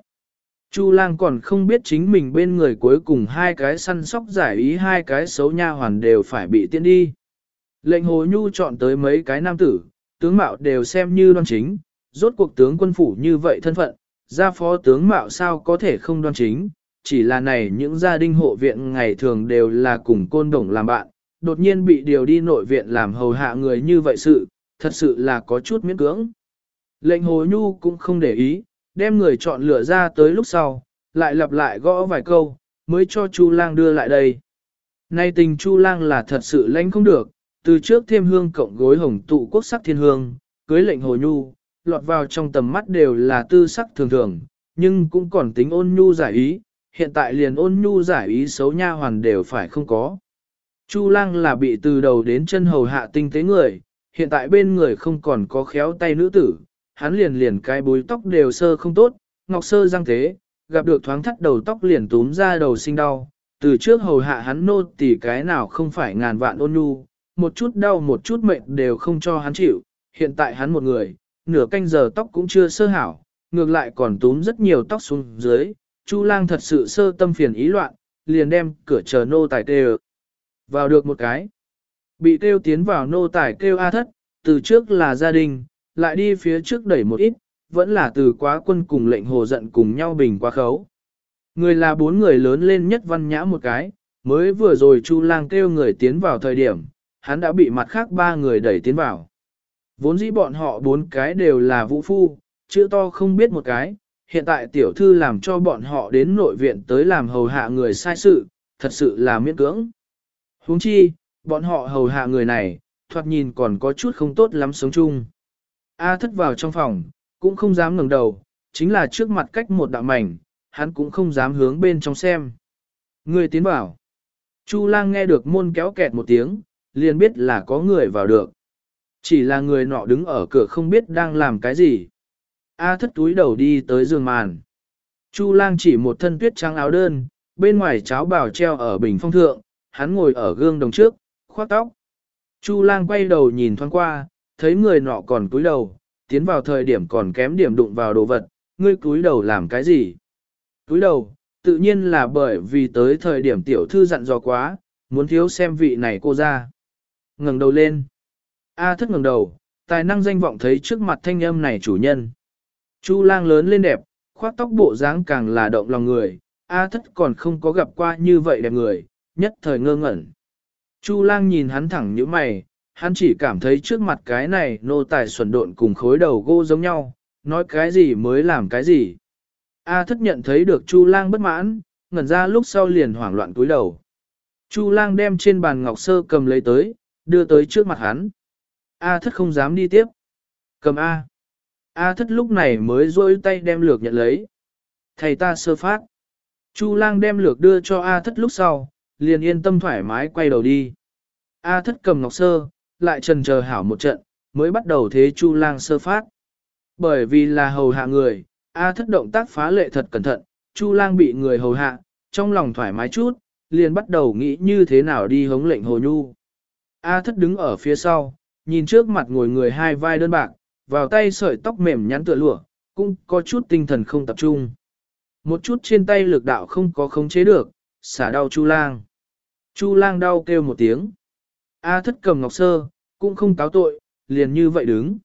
Chu lang còn không biết chính mình bên người cuối cùng hai cái săn sóc giải ý hai cái xấu nha hoàn đều phải bị tiễn đi. Lệnh hồ nhu chọn tới mấy cái nam tử, tướng mạo đều xem như đoan chính, rốt cuộc tướng quân phủ như vậy thân phận, gia phó tướng mạo sao có thể không đoan chính, chỉ là này những gia đình hộ viện ngày thường đều là cùng côn đồng làm bạn, đột nhiên bị điều đi nội viện làm hầu hạ người như vậy sự, thật sự là có chút miễn cưỡng. Lệnh hồ nhu cũng không để ý, đem người chọn lựa ra tới lúc sau, lại lặp lại gõ vài câu, mới cho Chu lang đưa lại đây. Nay tình Chu lang là thật sự lãnh không được, từ trước thêm hương cộng gối hồng tụ quốc sắc thiên hương, cưới lệnh hồ nhu, lọt vào trong tầm mắt đều là tư sắc thường thường, nhưng cũng còn tính ôn nhu giải ý, hiện tại liền ôn nhu giải ý xấu nha hoàn đều phải không có. Chu lang là bị từ đầu đến chân hầu hạ tinh tế người, hiện tại bên người không còn có khéo tay nữ tử, hắn liền liền cái búi tóc đều sơ không tốt, ngọc sơ răng thế, gặp được thoáng thắt đầu tóc liền túm ra đầu sinh đau, từ trước hầu hạ hắn nô tỉ cái nào không phải ngàn vạn ôn nhu, một chút đau một chút mệnh đều không cho hắn chịu, hiện tại hắn một người, nửa canh giờ tóc cũng chưa sơ hảo, ngược lại còn túm rất nhiều tóc xuống dưới, Chu lang thật sự sơ tâm phiền ý loạn, liền đem cửa chờ nô tài tê vào được một cái. Bị kêu tiến vào nô tài kêu A thất, từ trước là gia đình, lại đi phía trước đẩy một ít, vẫn là từ quá quân cùng lệnh hồ giận cùng nhau bình quá khấu. Người là bốn người lớn lên nhất văn nhã một cái, mới vừa rồi Chu lang kêu người tiến vào thời điểm, hắn đã bị mặt khác ba người đẩy tiến vào. Vốn dĩ bọn họ bốn cái đều là vũ phu, chữ to không biết một cái, hiện tại tiểu thư làm cho bọn họ đến nội viện tới làm hầu hạ người sai sự, thật sự là miễn cưỡng. huống chi, bọn họ hầu hạ người này, thoạt nhìn còn có chút không tốt lắm sống chung. A thất vào trong phòng, cũng không dám ngẩng đầu, chính là trước mặt cách một đạo mảnh, hắn cũng không dám hướng bên trong xem. Người tiến bảo. Chu lang nghe được môn kéo kẹt một tiếng, liền biết là có người vào được. Chỉ là người nọ đứng ở cửa không biết đang làm cái gì. A thất túi đầu đi tới giường màn. Chu lang chỉ một thân tuyết trắng áo đơn, bên ngoài cháo bào treo ở bình phong thượng, hắn ngồi ở gương đồng trước, khoác tóc. Chu lang quay đầu nhìn thoáng qua, thấy người nọ còn cúi đầu, tiến vào thời điểm còn kém điểm đụng vào đồ vật, ngươi cúi đầu làm cái gì? Cúi đầu, tự nhiên là bởi vì tới thời điểm tiểu thư dặn dò quá, muốn thiếu xem vị này cô ra. ngẩng đầu lên. A thất ngẩng đầu, tài năng danh vọng thấy trước mặt thanh âm này chủ nhân. Chu lang lớn lên đẹp, khoác tóc bộ dáng càng là động lòng người, A thất còn không có gặp qua như vậy đẹp người, nhất thời ngơ ngẩn. Chu lang nhìn hắn thẳng như mày, hắn chỉ cảm thấy trước mặt cái này nô tài xuẩn độn cùng khối đầu gỗ giống nhau, nói cái gì mới làm cái gì. A thất nhận thấy được Chu lang bất mãn, ngẩn ra lúc sau liền hoảng loạn túi đầu. Chu lang đem trên bàn ngọc sơ cầm lấy tới, đưa tới trước mặt hắn. A thất không dám đi tiếp. Cầm A. A thất lúc này mới rôi tay đem lược nhận lấy. Thầy ta sơ phát. Chu lang đem lược đưa cho A thất lúc sau, liền yên tâm thoải mái quay đầu đi. A thất cầm ngọc sơ, lại trần chờ hảo một trận, mới bắt đầu thế Chu lang sơ phát. Bởi vì là hầu hạ người, A thất động tác phá lệ thật cẩn thận, Chu lang bị người hầu hạ, trong lòng thoải mái chút, liền bắt đầu nghĩ như thế nào đi hống lệnh hồ nhu. A thất đứng ở phía sau, nhìn trước mặt ngồi người hai vai đơn bạc, vào tay sợi tóc mềm nhắn tựa lụa, cũng có chút tinh thần không tập trung. Một chút trên tay lực đạo không có khống chế được, xả đau Chu lang. Chu lang đau kêu một tiếng. A thất cầm ngọc sơ, cũng không cáo tội, liền như vậy đứng.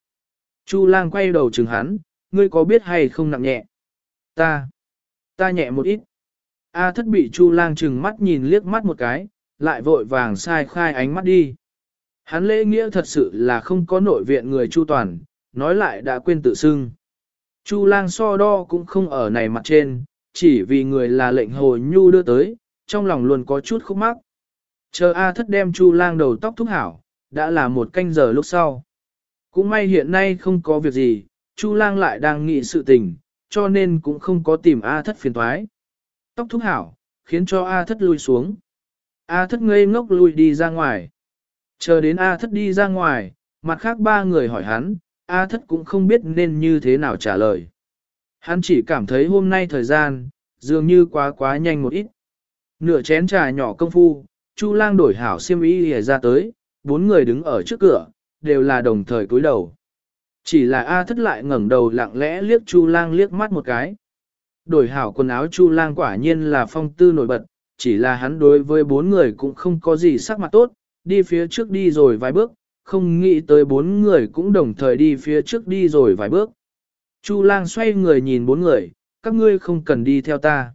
Chu lang quay đầu chừng hắn, ngươi có biết hay không nặng nhẹ? Ta, ta nhẹ một ít. A thất bị Chu lang chừng mắt nhìn liếc mắt một cái, lại vội vàng sai khai ánh mắt đi. Hắn lễ nghĩa thật sự là không có nội viện người Chu toàn, nói lại đã quên tự xưng. Chu lang so đo cũng không ở này mặt trên, chỉ vì người là lệnh hồ nhu đưa tới, trong lòng luôn có chút khúc mắc. Chờ A thất đem Chu lang đầu tóc thúc hảo, đã là một canh giờ lúc sau. Cũng may hiện nay không có việc gì, Chu lang lại đang nghị sự tình, cho nên cũng không có tìm A thất phiền thoái. Tóc thúc hảo, khiến cho A thất lui xuống. A thất ngây ngốc lui đi ra ngoài. Chờ đến A thất đi ra ngoài, mặt khác ba người hỏi hắn, A thất cũng không biết nên như thế nào trả lời. Hắn chỉ cảm thấy hôm nay thời gian, dường như quá quá nhanh một ít. Nửa chén trà nhỏ công phu, Chu lang đổi hảo xiêm y ra tới, bốn người đứng ở trước cửa, đều là đồng thời cúi đầu. Chỉ là A thất lại ngẩng đầu lặng lẽ liếc Chu lang liếc mắt một cái. Đổi hảo quần áo Chu lang quả nhiên là phong tư nổi bật, chỉ là hắn đối với bốn người cũng không có gì sắc mặt tốt, đi phía trước đi rồi vài bước, không nghĩ tới bốn người cũng đồng thời đi phía trước đi rồi vài bước. Chu lang xoay người nhìn bốn người, các ngươi không cần đi theo ta.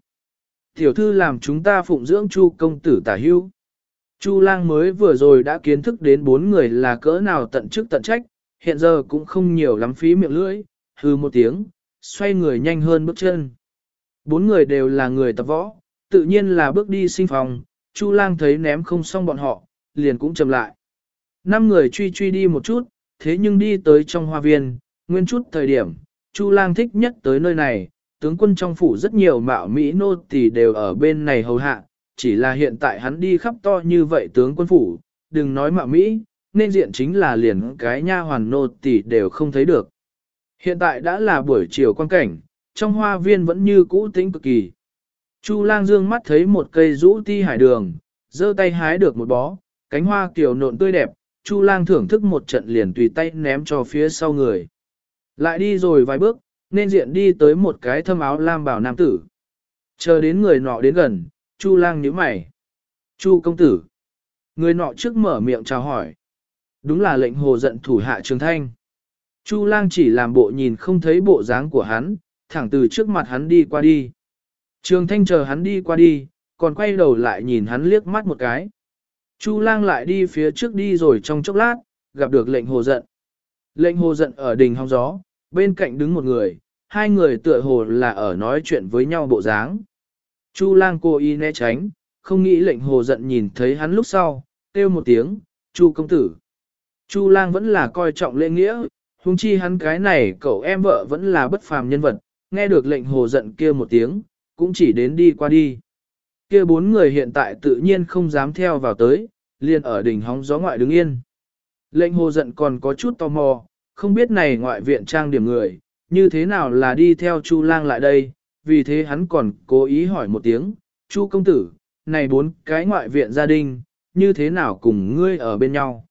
Tiểu thư làm chúng ta phụng dưỡng chu công tử tả hưu. Chu lang mới vừa rồi đã kiến thức đến bốn người là cỡ nào tận chức tận trách, hiện giờ cũng không nhiều lắm phí miệng lưỡi, hư một tiếng, xoay người nhanh hơn bước chân. Bốn người đều là người tập võ, tự nhiên là bước đi sinh phòng, Chu lang thấy ném không xong bọn họ, liền cũng chậm lại. Năm người truy truy đi một chút, thế nhưng đi tới trong hoa viên, nguyên chút thời điểm, Chu lang thích nhất tới nơi này, tướng quân trong phủ rất nhiều mạo Mỹ nô tỳ đều ở bên này hầu hạ, chỉ là hiện tại hắn đi khắp to như vậy tướng quân phủ, đừng nói mạo Mỹ, nên diện chính là liền cái nha hoàn nô tỳ đều không thấy được. Hiện tại đã là buổi chiều quan cảnh, trong hoa viên vẫn như cũ tĩnh cực kỳ. Chu lang dương mắt thấy một cây rũ ti hải đường, giơ tay hái được một bó, cánh hoa kiều nộn tươi đẹp, Chu lang thưởng thức một trận liền tùy tay ném cho phía sau người. Lại đi rồi vài bước, nên diện đi tới một cái thâm áo lam bảo nam tử. Chờ đến người nọ đến gần, Chu lang nhíu mày. Chu công tử. Người nọ trước mở miệng chào hỏi. Đúng là lệnh hồ giận thủ hạ trường thanh. Chu lang chỉ làm bộ nhìn không thấy bộ dáng của hắn, thẳng từ trước mặt hắn đi qua đi. Trường thanh chờ hắn đi qua đi, còn quay đầu lại nhìn hắn liếc mắt một cái. Chu lang lại đi phía trước đi rồi trong chốc lát, gặp được lệnh hồ giận. Lệnh hồ giận ở đỉnh hóng gió, bên cạnh đứng một người, hai người tựa hồ là ở nói chuyện với nhau bộ dáng. Chu lang cô y né tránh, không nghĩ lệnh hồ giận nhìn thấy hắn lúc sau, kêu một tiếng, Chu công tử. Chu lang vẫn là coi trọng lễ nghĩa, huống chi hắn cái này cậu em vợ vẫn là bất phàm nhân vật, nghe được lệnh hồ giận kia một tiếng, cũng chỉ đến đi qua đi. Kia bốn người hiện tại tự nhiên không dám theo vào tới, liền ở đỉnh hóng gió ngoại đứng yên. Lệnh hồ giận còn có chút tò mò, không biết này ngoại viện trang điểm người, như thế nào là đi theo Chu lang lại đây, vì thế hắn còn cố ý hỏi một tiếng, Chu công tử, này bốn cái ngoại viện gia đình, như thế nào cùng ngươi ở bên nhau.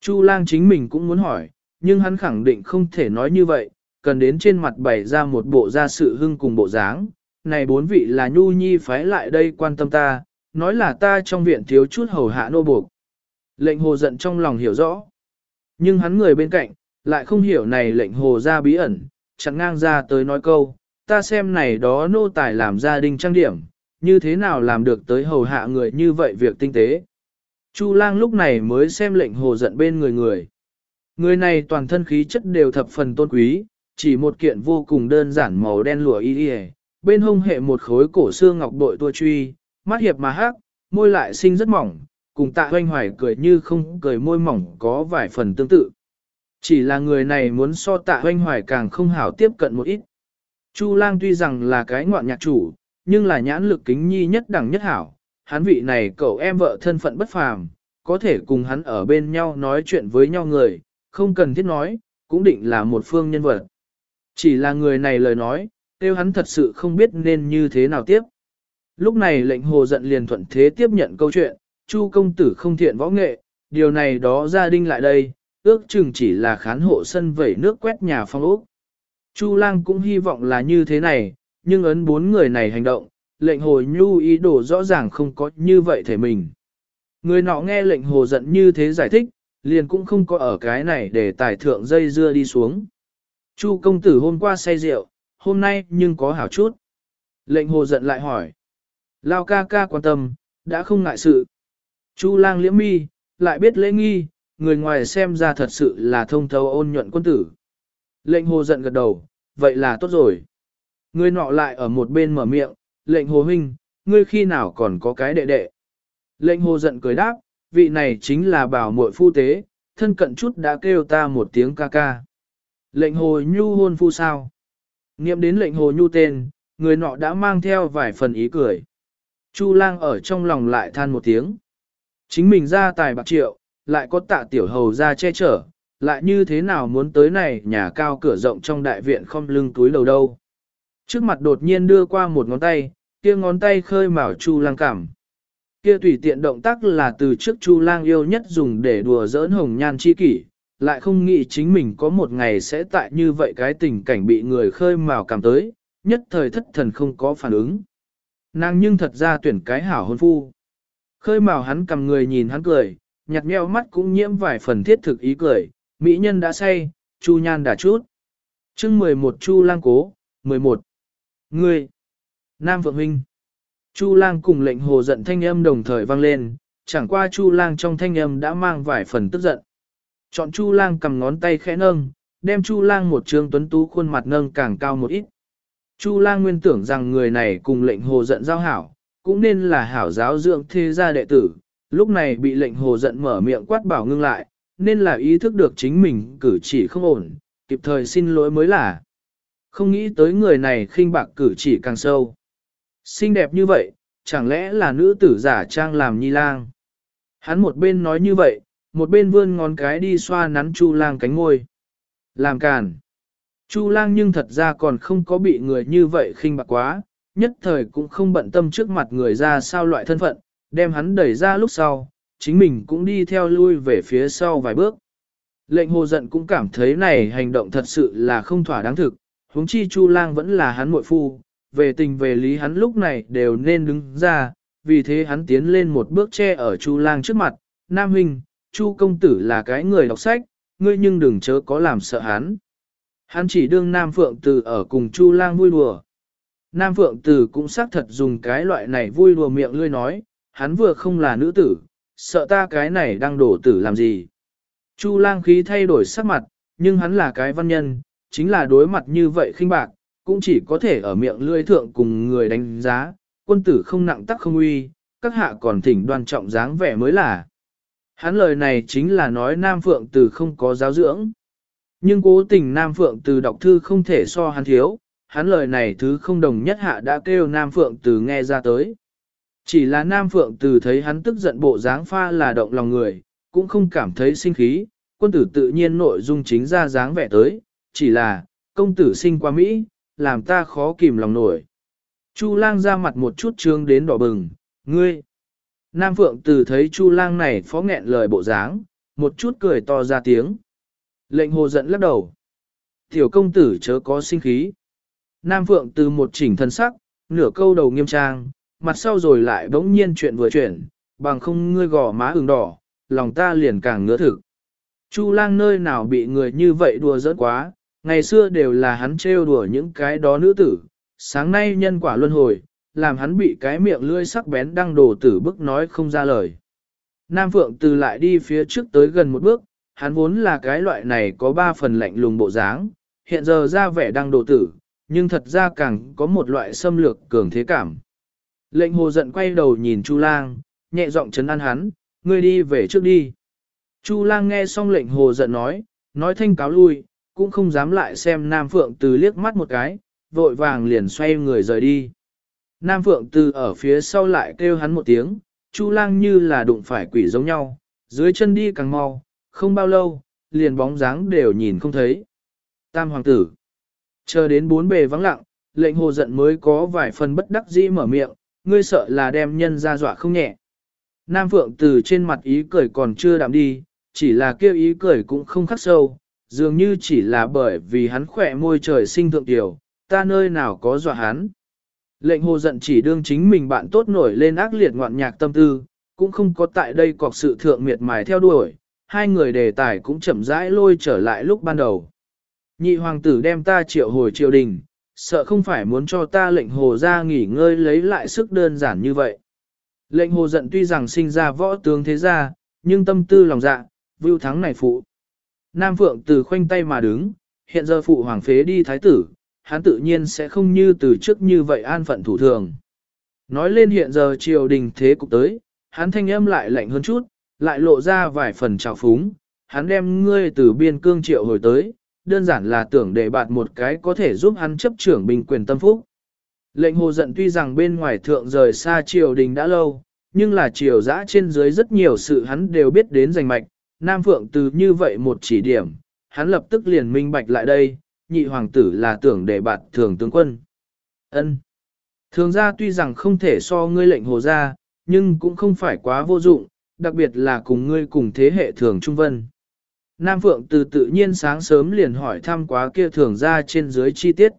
Chu lang chính mình cũng muốn hỏi, nhưng hắn khẳng định không thể nói như vậy, cần đến trên mặt bày ra một bộ gia sự hưng cùng bộ dáng. Này bốn vị là nhu nhi phái lại đây quan tâm ta, nói là ta trong viện thiếu chút hầu hạ nô buộc. Lệnh hồ giận trong lòng hiểu rõ. Nhưng hắn người bên cạnh, lại không hiểu này lệnh hồ ra bí ẩn, chẳng ngang ra tới nói câu, ta xem này đó nô tài làm gia đình trang điểm, như thế nào làm được tới hầu hạ người như vậy việc tinh tế. Chu lang lúc này mới xem lệnh hồ giận bên người người. Người này toàn thân khí chất đều thập phần tôn quý, chỉ một kiện vô cùng đơn giản màu đen lụa y y bên hông hệ một khối cổ xương ngọc bội tua truy, mắt hiệp mà hát, môi lại xinh rất mỏng, cùng tạ hoanh hoài cười như không cười môi mỏng có vài phần tương tự. Chỉ là người này muốn so tạ hoanh hoài càng không hảo tiếp cận một ít. Chu lang tuy rằng là cái ngoạn nhạc chủ, nhưng là nhãn lực kính nhi nhất đẳng nhất hảo, hắn vị này cậu em vợ thân phận bất phàm, có thể cùng hắn ở bên nhau nói chuyện với nhau người, không cần thiết nói, cũng định là một phương nhân vật. Chỉ là người này lời nói, tiêu hắn thật sự không biết nên như thế nào tiếp. Lúc này lệnh hồ giận liền thuận thế tiếp nhận câu chuyện, Chu công tử không thiện võ nghệ, điều này đó gia đình lại đây, ước chừng chỉ là khán hộ sân vẩy nước quét nhà phong ốc. Chu lang cũng hy vọng là như thế này, nhưng ấn bốn người này hành động, lệnh hồ nhu ý đồ rõ ràng không có như vậy thể mình. Người nọ nghe lệnh hồ giận như thế giải thích, liền cũng không có ở cái này để tài thượng dây dưa đi xuống. Chu công tử hôm qua say rượu, hôm nay nhưng có hảo chút. Lệnh hồ giận lại hỏi. Lao ca ca quan tâm, đã không ngại sự. Chu lang liễm mi, lại biết lễ nghi, người ngoài xem ra thật sự là thông thấu ôn nhuận quân tử. Lệnh hồ giận gật đầu, vậy là tốt rồi. Người nọ lại ở một bên mở miệng, lệnh hồ huynh, ngươi khi nào còn có cái đệ đệ. Lệnh hồ giận cười đáp, vị này chính là bảo muội phu tế, thân cận chút đã kêu ta một tiếng ca ca. Lệnh hồ nhu hôn phu sao? Nghiệm đến lệnh hồ nhu tên, người nọ đã mang theo vài phần ý cười. Chu lang ở trong lòng lại than một tiếng. Chính mình ra tài bạc triệu, lại có tạ tiểu hầu ra che chở, lại như thế nào muốn tới này nhà cao cửa rộng trong đại viện không lưng túi đầu đâu. Trước mặt đột nhiên đưa qua một ngón tay, kia ngón tay khơi mào chu lang cảm. Kia tùy tiện động tác là từ trước chu lang yêu nhất dùng để đùa giỡn hồng nhan chi kỷ, lại không nghĩ chính mình có một ngày sẽ tại như vậy cái tình cảnh bị người khơi mào cảm tới, nhất thời thất thần không có phản ứng. Nàng nhưng thật ra tuyển cái hảo hôn phu. Khơi mào hắn cầm người nhìn hắn cười, nhặt nheo mắt cũng nhiễm vài phần thiết thực ý cười, mỹ nhân đã say, chu nhan đã chút. chương 11 chu lang cố, 11. người Nam Phượng Huynh! Chu lang cùng lệnh hồ giận thanh âm đồng thời vang lên, chẳng qua chu lang trong thanh âm đã mang vài phần tức giận. Chọn chu lang cầm ngón tay khẽ nâng, đem chu lang một trương tuấn tú khuôn mặt nâng càng cao một ít. Chu lang nguyên tưởng rằng người này cùng lệnh hồ giận giao hảo, cũng nên là hảo giáo dưỡng thế gia đệ tử, lúc này bị lệnh hồ giận mở miệng quát bảo ngưng lại, nên là ý thức được chính mình cử chỉ không ổn, kịp thời xin lỗi mới là. Không nghĩ tới người này khinh bạc cử chỉ càng sâu. Xinh đẹp như vậy, chẳng lẽ là nữ tử giả trang làm nhi lang. Hắn một bên nói như vậy, một bên vươn ngón cái đi xoa nắn Chu lang cánh ngôi. Làm càn. Chu lang nhưng thật ra còn không có bị người như vậy khinh bạc quá, nhất thời cũng không bận tâm trước mặt người ra sao loại thân phận, đem hắn đẩy ra lúc sau, chính mình cũng đi theo lui về phía sau vài bước. Lệnh hồ giận cũng cảm thấy này hành động thật sự là không thỏa đáng thực, huống chi Chu lang vẫn là hắn muội phu, về tình về lý hắn lúc này đều nên đứng ra, vì thế hắn tiến lên một bước che ở Chu lang trước mặt, Nam Huynh, Chu công tử là cái người đọc sách, ngươi nhưng đừng chớ có làm sợ hắn. Hắn chỉ đương Nam Phượng Tử ở cùng Chu lang vui đùa. Nam Phượng Tử cũng xác thật dùng cái loại này vui đùa miệng lươi nói, hắn vừa không là nữ tử, sợ ta cái này đang đổ tử làm gì. Chu lang khí thay đổi sắc mặt, nhưng hắn là cái văn nhân, chính là đối mặt như vậy khinh bạc, cũng chỉ có thể ở miệng lưỡi thượng cùng người đánh giá, quân tử không nặng tắc không uy, các hạ còn thỉnh đoan trọng dáng vẻ mới là. Hắn lời này chính là nói Nam Phượng tử không có giáo dưỡng. Nhưng cố tình Nam Phượng Từ đọc thư không thể so hắn thiếu, hắn lời này thứ không đồng nhất hạ đã kêu Nam Phượng Từ nghe ra tới. Chỉ là Nam Phượng Từ thấy hắn tức giận bộ dáng pha là động lòng người, cũng không cảm thấy sinh khí, quân tử tự nhiên nội dung chính ra dáng vẻ tới, chỉ là, công tử sinh qua Mỹ, làm ta khó kìm lòng nổi. Chu lang ra mặt một chút trương đến đỏ bừng, ngươi. Nam Phượng Từ thấy Chu lang này phó nghẹn lời bộ dáng, một chút cười to ra tiếng. Lệnh hồ giận lắc đầu. Tiểu công tử chớ có sinh khí. Nam Phượng từ một chỉnh thân sắc, nửa câu đầu nghiêm trang, mặt sau rồi lại bỗng nhiên chuyện vừa chuyển, bằng không ngươi gò má ửng đỏ, lòng ta liền càng ngứa thực. Chu lang nơi nào bị người như vậy đùa giỡn quá, ngày xưa đều là hắn trêu đùa những cái đó nữ tử, sáng nay nhân quả luân hồi, làm hắn bị cái miệng lưỡi sắc bén đăng đồ tử bức nói không ra lời. Nam Phượng từ lại đi phía trước tới gần một bước, hắn vốn là cái loại này có ba phần lạnh lùng bộ dáng, hiện giờ ra vẻ đang độ tử, nhưng thật ra càng có một loại xâm lược cường thế cảm. Lệnh hồ giận quay đầu nhìn Chu lang, nhẹ giọng chấn an hắn, ngươi đi về trước đi. Chu lang nghe xong lệnh hồ giận nói, nói thanh cáo lui, cũng không dám lại xem Nam Phượng từ liếc mắt một cái, vội vàng liền xoay người rời đi. Nam Phượng từ ở phía sau lại kêu hắn một tiếng, Chu lang như là đụng phải quỷ giống nhau, dưới chân đi càng mau, không bao lâu, liền bóng dáng đều nhìn không thấy. Tam hoàng tử. Chờ đến bốn bề vắng lặng, lệnh hồ giận mới có vài phần bất đắc dĩ mở miệng, ngươi sợ là đem nhân ra dọa không nhẹ. Nam Phượng từ trên mặt ý cười còn chưa đạm đi, chỉ là kêu ý cười cũng không khắc sâu, dường như chỉ là bởi vì hắn khỏe môi trời sinh thượng tiểu, ta nơi nào có dọa hắn. Lệnh hồ giận chỉ đương chính mình bạn tốt nổi lên ác liệt ngoạn nhạc tâm tư, cũng không có tại đây cọc sự thượng miệt mài theo đuổi, hai người đề tài cũng chậm rãi lôi trở lại lúc ban đầu. Nhị hoàng tử đem ta triệu hồi triều đình, sợ không phải muốn cho ta lệnh hồ ra nghỉ ngơi lấy lại sức đơn giản như vậy. Lệnh hồ giận tuy rằng sinh ra võ tướng thế gia, nhưng tâm tư lòng dạ, vưu thắng này phụ. Nam Phượng từ khoanh tay mà đứng, hiện giờ phụ hoàng phế đi thái tử, hắn tự nhiên sẽ không như từ trước như vậy an phận thủ thường. Nói lên hiện giờ triều đình thế cục tới, hắn thanh âm lại lạnh hơn chút, lại lộ ra vài phần trào phúng, hắn đem ngươi từ biên cương triệu hồi tới, đơn giản là tưởng để bạt một cái có thể giúp hắn chấp trưởng bình quyền tâm phúc. Lệnh hồ giận tuy rằng bên ngoài thượng rời xa triều đình đã lâu, nhưng là triều dã trên dưới rất nhiều sự hắn đều biết đến rành mạch, Nam Phượng từ như vậy một chỉ điểm, hắn lập tức liền minh bạch lại đây, nhị hoàng tử là tưởng để bạt thường tướng quân. ân Thường gia tuy rằng không thể so ngươi lệnh hồ gia, nhưng cũng không phải quá vô dụng, đặc biệt là cùng ngươi cùng thế hệ thường trung vân. Nam Phượng từ tự nhiên sáng sớm liền hỏi thăm quá kia thường ra trên dưới chi tiết.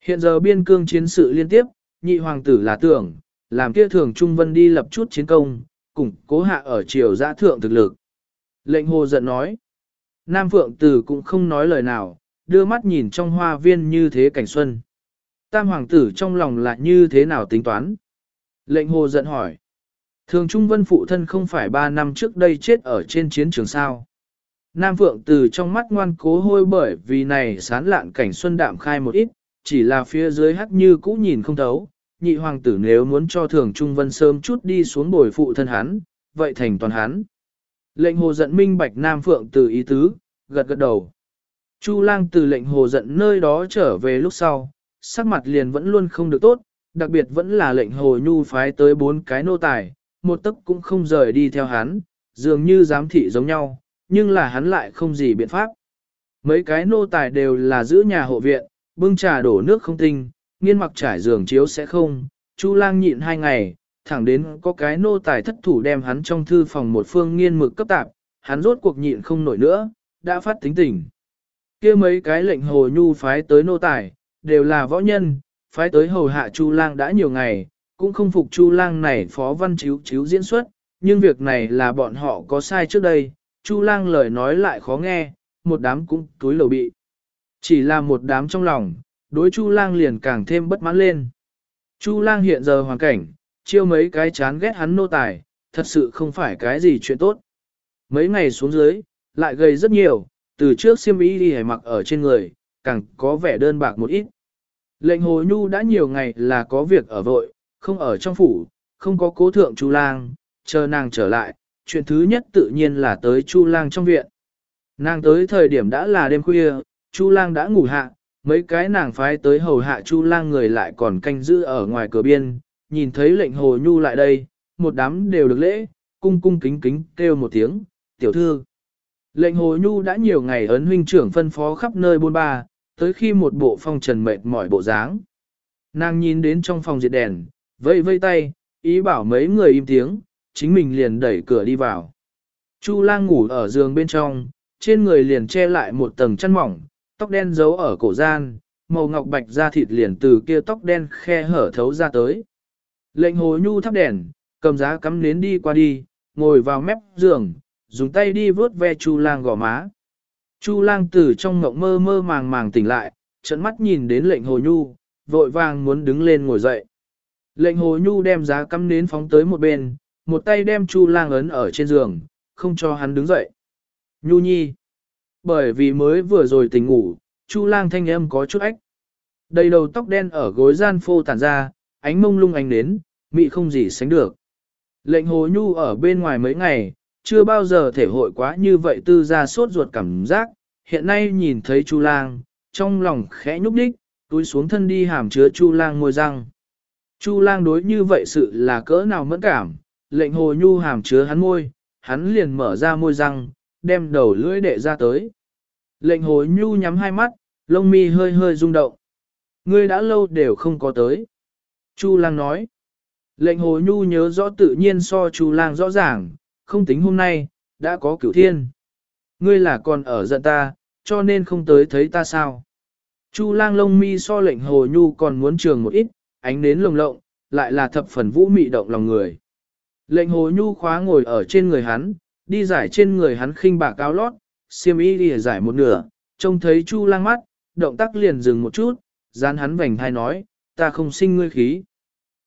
Hiện giờ biên cương chiến sự liên tiếp, nhị hoàng tử là tưởng, làm kia thường trung vân đi lập chút chiến công, củng cố hạ ở triều giã thượng thực lực. Lệnh hồ giận nói. Nam Phượng Tử cũng không nói lời nào, đưa mắt nhìn trong hoa viên như thế cảnh xuân. Tam hoàng tử trong lòng là như thế nào tính toán? Lệnh hồ giận hỏi. Thường Trung Vân phụ thân không phải ba năm trước đây chết ở trên chiến trường sao. Nam Phượng từ trong mắt ngoan cố hôi bởi vì này sán lạn cảnh xuân đạm khai một ít, chỉ là phía dưới hắc như cũ nhìn không thấu. Nhị hoàng tử nếu muốn cho thường Trung Vân sớm chút đi xuống bồi phụ thân hắn, vậy thành toàn hắn. Lệnh hồ giận minh bạch Nam Phượng từ ý tứ, gật gật đầu. Chu lang từ lệnh hồ giận nơi đó trở về lúc sau, sắc mặt liền vẫn luôn không được tốt, đặc biệt vẫn là lệnh hồ nhu phái tới bốn cái nô tài, một tấc cũng không rời đi theo hắn, dường như giám thị giống nhau, nhưng là hắn lại không gì biện pháp. Mấy cái nô tài đều là giữ nhà hộ viện, bưng trà đổ nước không tinh, nghiên mặc trải giường chiếu sẽ không, Chu lang nhịn hai ngày, thẳng đến có cái nô tài thất thủ đem hắn trong thư phòng một phương nghiên mực cấp tạp, hắn rốt cuộc nhịn không nổi nữa, đã phát tính tình. kia mấy cái lệnh hồ nhu phái tới nô tài, đều là võ nhân, phái tới hầu hạ Chu lang đã nhiều ngày, cũng không phục Chu lang này phó văn chiếu chiếu diễn xuất, nhưng việc này là bọn họ có sai trước đây, Chu lang lời nói lại khó nghe, một đám cũng túi lầu bị. Chỉ là một đám trong lòng, đối Chu lang liền càng thêm bất mãn lên. Chu lang hiện giờ hoàn cảnh, chiêu mấy cái chán ghét hắn nô tài, thật sự không phải cái gì chuyện tốt. Mấy ngày xuống dưới, lại gầy rất nhiều, từ trước xiêm y đi hề mặc ở trên người, càng có vẻ đơn bạc một ít. Lệnh hồ nhu đã nhiều ngày là có việc ở vội, không ở trong phủ, không có cố thượng Chu lang, chờ nàng trở lại, chuyện thứ nhất tự nhiên là tới Chu lang trong viện. Nàng tới thời điểm đã là đêm khuya, Chu lang đã ngủ hạ, mấy cái nàng phái tới hầu hạ Chu lang người lại còn canh giữ ở ngoài cửa biên, nhìn thấy lệnh hồ nhu lại đây, một đám đều được lễ, cung cung kính kính kêu một tiếng, tiểu thư. Lệnh hồ nhu đã nhiều ngày ấn huynh trưởng phân phó khắp nơi buôn ba, tới khi một bộ phong trần mệt mỏi bộ dáng. Nàng nhìn đến trong phòng diệt đèn, vây vây tay, ý bảo mấy người im tiếng, chính mình liền đẩy cửa đi vào. Chu lang ngủ ở giường bên trong, trên người liền che lại một tầng chăn mỏng, tóc đen giấu ở cổ gian, màu ngọc bạch da thịt liền từ kia tóc đen khe hở thấu ra tới. Lệnh hồ nhu thắp đèn, cầm giá cắm nến đi qua đi, ngồi vào mép giường, dùng tay đi vớt ve Chu lang gò má. Chu lang từ trong ngộng mơ mơ màng màng tỉnh lại, trận mắt nhìn đến lệnh hồ nhu, vội vàng muốn đứng lên ngồi dậy. Lệnh hồ nhu đem giá cắm nến phóng tới một bên, một tay đem chu lang ấn ở trên giường, không cho hắn đứng dậy. Nhu nhi. Bởi vì mới vừa rồi tỉnh ngủ, chu lang thanh âm có chút ách. Đầy đầu tóc đen ở gối gian phô tản ra, ánh mông lung ánh đến, mị không gì sánh được. Lệnh hồ nhu ở bên ngoài mấy ngày, chưa bao giờ thể hội quá như vậy tư ra sốt ruột cảm giác, hiện nay nhìn thấy Chu Lang, trong lòng khẽ nhúc đích, túi xuống thân đi hàm chứa Chu Lang môi răng. Chu Lang đối như vậy sự là cỡ nào mẫn cảm, lệnh hồ nhu hàm chứa hắn môi, hắn liền mở ra môi răng, đem đầu lưỡi đệ ra tới. Lệnh hồ nhu nhắm hai mắt, lông mi hơi hơi rung động. Ngươi đã lâu đều không có tới. Chu Lang nói. Lệnh hồ nhu nhớ rõ tự nhiên so Chu Lang rõ ràng, không tính hôm nay, đã có cửu thiên. Ngươi là còn ở giận ta, cho nên không tới thấy ta sao. Chu lang lông mi so lệnh hồ nhu còn muốn trường một ít, ánh nến lồng lộng, lại là thập phần vũ mị động lòng người. Lệnh hồ nhu khóa ngồi ở trên người hắn, đi giải trên người hắn khinh bạc áo lót, xiêm y đi giải một nửa, trông thấy chu lang mắt, động tác liền dừng một chút, dán hắn vành thai nói, ta không sinh ngươi khí.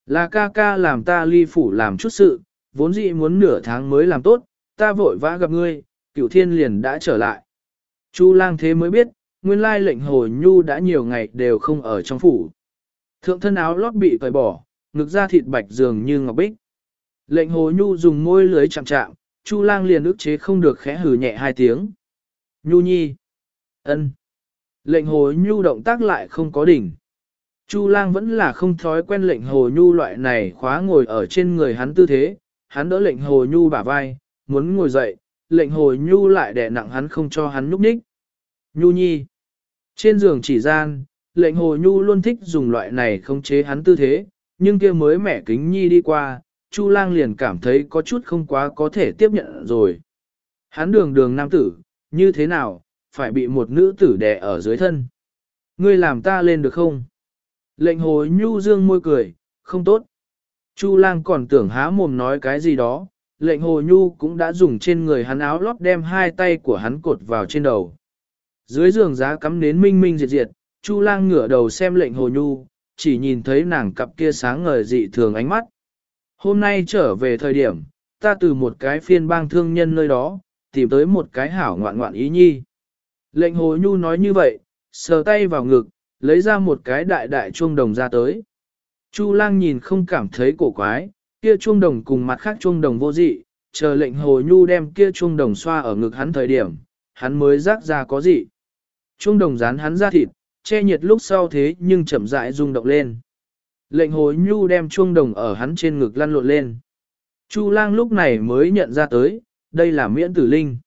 Là ca ca làm ta ly phủ làm chút sự, vốn dĩ muốn nửa tháng mới làm tốt, ta vội vã gặp ngươi, cửu thiên liền đã trở lại. Chu lang thế mới biết, nguyên lai lệnh hồ nhu đã nhiều ngày đều không ở trong phủ. Thượng thân áo lót bị cởi bỏ, ngực ra thịt bạch dường như ngọc bích. Lệnh hồ nhu dùng môi lưới chạm chạm, chu lang liền ức chế không được khẽ hừ nhẹ hai tiếng. Nhu nhi. ân. Lệnh hồ nhu động tác lại không có đỉnh. Chu lang vẫn là không thói quen lệnh hồ nhu loại này khóa ngồi ở trên người hắn tư thế, hắn đỡ lệnh hồ nhu bả vai, muốn ngồi dậy, lệnh hồ nhu lại đè nặng hắn không cho hắn núp ních. Nhu nhi. Trên giường chỉ gian, lệnh hồ nhu luôn thích dùng loại này không chế hắn tư thế, nhưng kia mới mẻ kính nhi đi qua, Chu lang liền cảm thấy có chút không quá có thể tiếp nhận rồi. Hắn đường đường nam tử, như thế nào, phải bị một nữ tử đè ở dưới thân. Ngươi làm ta lên được không? Lệnh hồ nhu dương môi cười, không tốt. Chu lang còn tưởng há mồm nói cái gì đó, lệnh hồ nhu cũng đã dùng trên người hắn áo lót đem hai tay của hắn cột vào trên đầu. Dưới giường giá cắm nến minh minh diệt diệt, Chu lang ngửa đầu xem lệnh hồ nhu, chỉ nhìn thấy nàng cặp kia sáng ngời dị thường ánh mắt. Hôm nay trở về thời điểm, ta từ một cái phiên bang thương nhân nơi đó, tìm tới một cái hảo ngoạn ngoạn ý nhi. Lệnh hồ nhu nói như vậy, sờ tay vào ngực, lấy ra một cái đại đại chuông đồng ra tới. Chu lang nhìn không cảm thấy cổ quái, kia chuông đồng cùng mặt khác chuông đồng vô dị, chờ lệnh hồ nhu đem kia chuông đồng xoa ở ngực hắn thời điểm, hắn mới rác ra có dị. Chuông đồng dán hắn ra thịt, che nhiệt lúc sau thế nhưng chậm rãi rung động lên. Lệnh hồ nhu đem chuông đồng ở hắn trên ngực lăn lộn lên. Chu lang lúc này mới nhận ra tới, đây là miễn tử linh.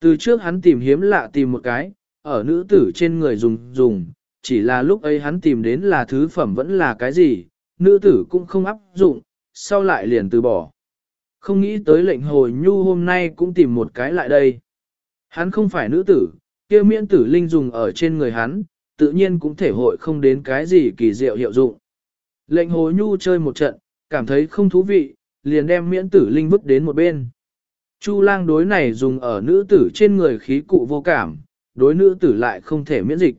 Từ trước hắn tìm hiếm lạ tìm một cái, ở nữ tử trên người dùng dùng, chỉ là lúc ấy hắn tìm đến là thứ phẩm vẫn là cái gì, nữ tử cũng không áp dụng, sau lại liền từ bỏ. Không nghĩ tới lệnh hồi nhu hôm nay cũng tìm một cái lại đây. Hắn không phải nữ tử, kia miễn tử linh dùng ở trên người hắn, tự nhiên cũng thể hội không đến cái gì kỳ diệu hiệu dụng. Lệnh hồ nhu chơi một trận, cảm thấy không thú vị, liền đem miễn tử linh vứt đến một bên. Chu lang đối này dùng ở nữ tử trên người khí cụ vô cảm, đối nữ tử lại không thể miễn dịch.